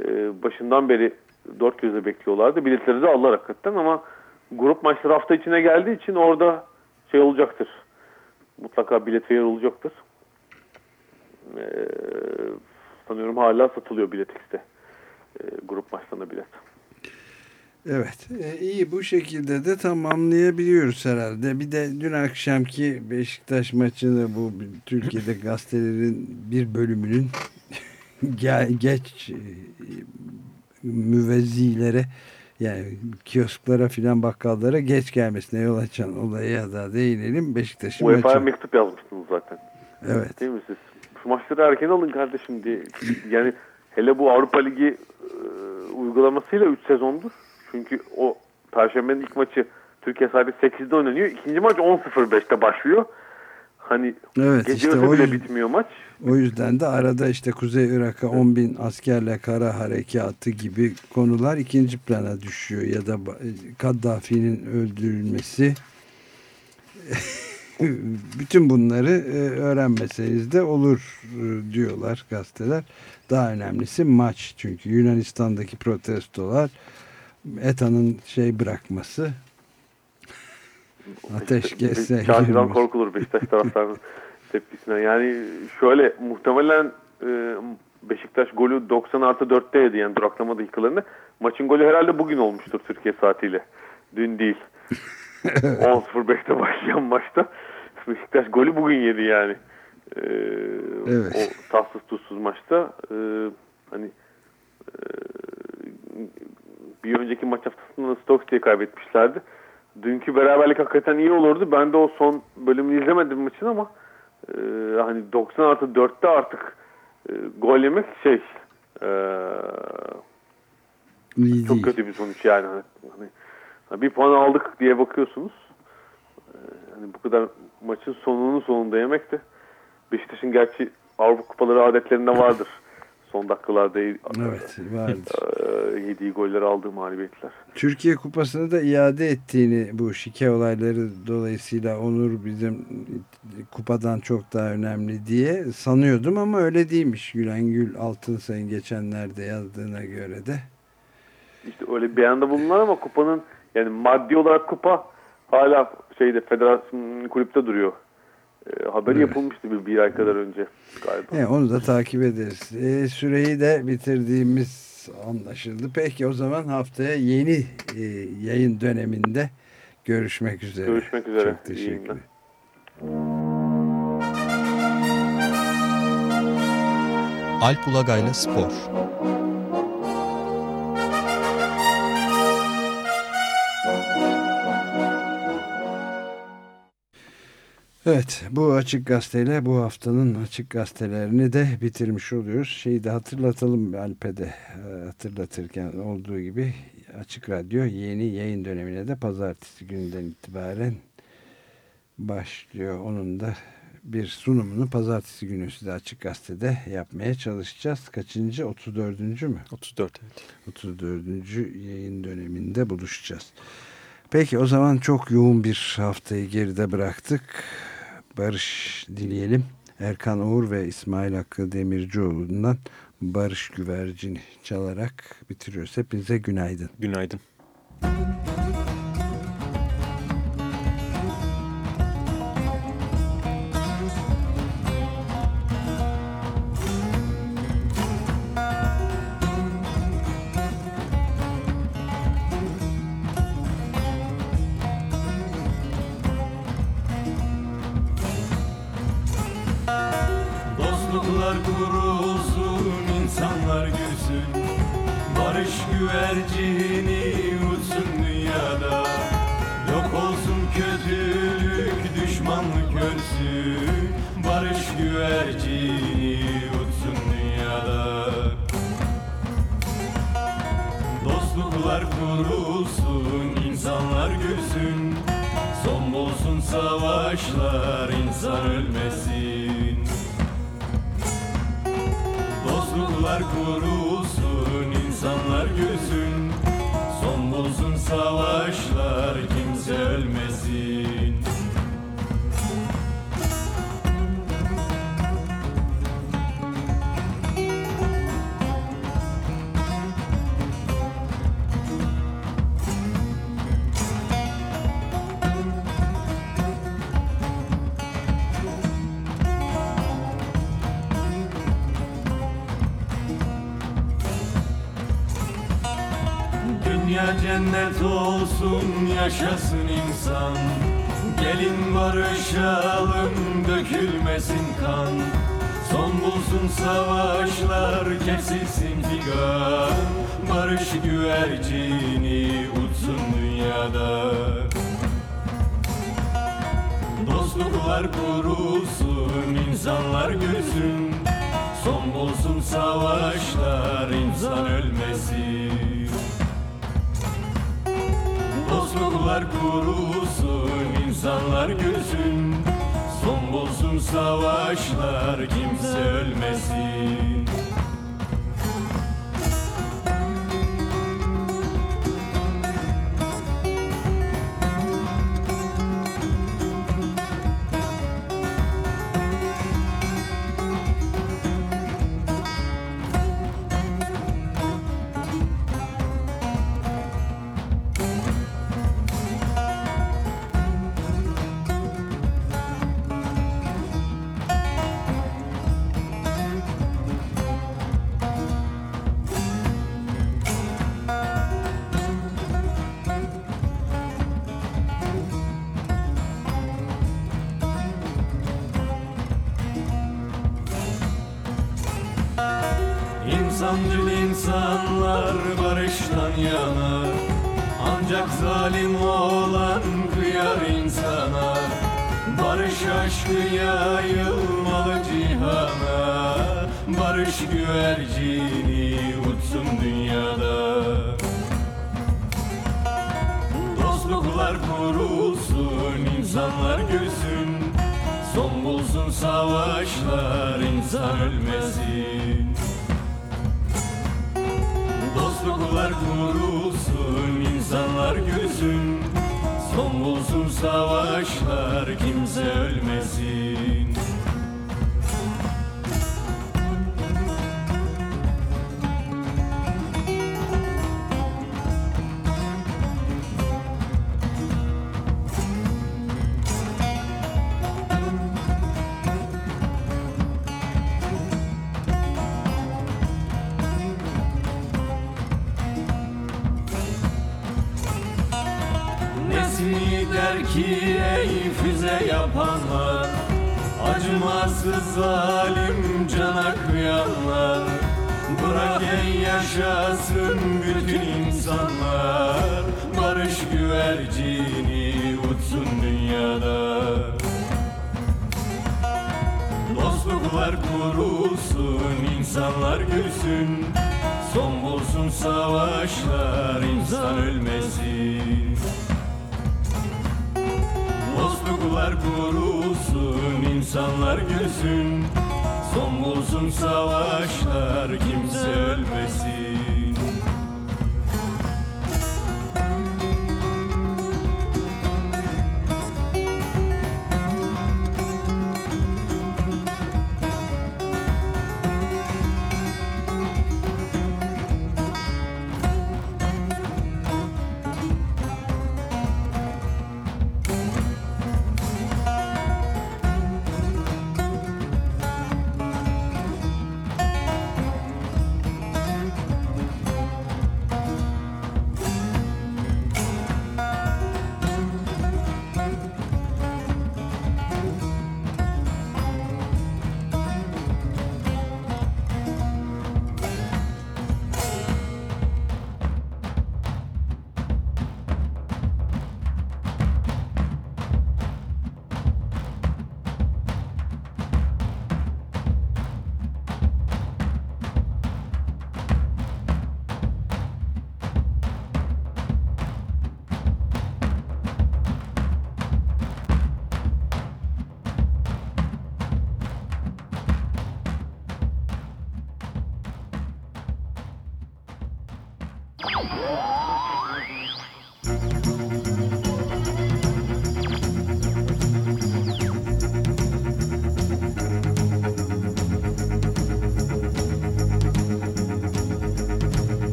e, başından beri dört gözle bekliyorlardı. Biletleri de aldılar hakikaten ama grup maçları hafta içine geldiği için orada şey olacaktır. Mutlaka bilet yer olacaktır. Ee, sanıyorum hala satılıyor bilet işte. Ee, grup maçlarına bilet. Evet e, iyi bu şekilde de tamamlayabiliyoruz herhalde. Bir de dün akşamki Beşiktaş maçını bu Türkiye'de gazetelerin bir bölümünün [LAUGHS] geç e, müvezzilere yani kiosklara filan bakkallara geç gelmesine yol açan olaya da değinelim. Beşiktaş'ın UEFA'ya maçı... mektup yazmıştınız zaten. Evet. Değil mi siz? Şu maçları erken alın kardeşim diye. Yani hele bu Avrupa Ligi e, uygulamasıyla 3 sezondur. Çünkü o Perşembe'nin ilk maçı Türkiye saati 8'de oynanıyor. İkinci maç 10.05'te başlıyor. Hani evet, gece işte bile bitmiyor maç. O yüzden de arada işte Kuzey Irak'a 10 bin askerle kara harekatı gibi konular ikinci plana düşüyor. Ya da Kaddafi'nin öldürülmesi [LAUGHS] bütün bunları öğrenmeseniz de olur diyorlar gazeteler. Daha önemlisi maç çünkü Yunanistan'daki protestolar ETA'nın şey bırakması ateşkese Çarşıdan korkulur Beşiktaş taraftarının [LAUGHS] tepkisine. Yani şöyle muhtemelen e, Beşiktaş golü 90 artı 4'te yedi yani duraklama dakikalarında. Maçın golü herhalde bugün olmuştur Türkiye saatiyle. Dün değil. [LAUGHS] 10.05'te başlayan maçta Beşiktaş golü bugün yedi yani. Ee, evet. O tatsız tuzsuz maçta e, hani e, bir önceki maç haftasında Stokes diye kaybetmişlerdi. Dünkü beraberlik hakikaten iyi olurdu. Ben de o son bölümünü izlemedim maçın ama e, hani 90 artı 4'te artık e, gol yemek şey e, çok kötü bir sonuç yani. Hani, hani bir puan aldık diye bakıyorsunuz. E, hani bu kadar maçın sonunun sonunda yemek de Beşiktaş'ın gerçi Avrupa Kupaları adetlerinde vardır son dakikalarda evet, vardır. [LAUGHS] yediği goller aldığı mağlubiyetler. Türkiye Kupası'nı da iade ettiğini bu şike olayları dolayısıyla Onur bizim kupadan çok daha önemli diye sanıyordum ama öyle değilmiş. Gülen Gül Altınsay'ın geçenlerde yazdığına göre de. İşte öyle bir beyanda bulunan ama kupanın yani maddi olarak kupa hala şeyde federasyon kulüpte duruyor. E, haberi evet. yapılmıştı bir, bir ay kadar önce galiba. E, onu da takip ederiz. E, süreyi de bitirdiğimiz anlaşıldı. Peki o zaman haftaya yeni e, yayın döneminde görüşmek üzere. Görüşmek üzere. Çok teşekkür. Alp Ulagay'la Spor Evet bu Açık Gazete'yle bu haftanın Açık Gazetelerini de bitirmiş oluyoruz. Şeyi de hatırlatalım Alpe'de e, hatırlatırken olduğu gibi Açık Radyo yeni yayın dönemine de pazartesi gününden itibaren başlıyor. Onun da bir sunumunu pazartesi günü size Açık Gazete'de yapmaya çalışacağız. Kaçıncı? 34. mü? 34 evet. 34. yayın döneminde buluşacağız. Peki o zaman çok yoğun bir haftayı geride bıraktık barış dileyelim. Erkan Uğur ve İsmail Hakkı Demircioğlu'ndan Barış Güvercini çalarak bitiriyoruz. Hepinize günaydın. Günaydın. gülsün Son bulsun savaşlar, insan ölmesin. Dostluklar kurulsun, insanlar gülsün. Son bulsun savaşlar, kimse ölmesin ey füze yapanlar Acımasız zalim cana kıyanlar Bırak ey yaşasın bütün insanlar. Barış güvercini uçsun dünyada. Dostluklar kurulsun, insanlar gülsün. Son bulsun savaşlar, insan ölmesin Dostluklar kurulsun, insanlar gülsün. Son bulsun savaşlar, kimse ölmesin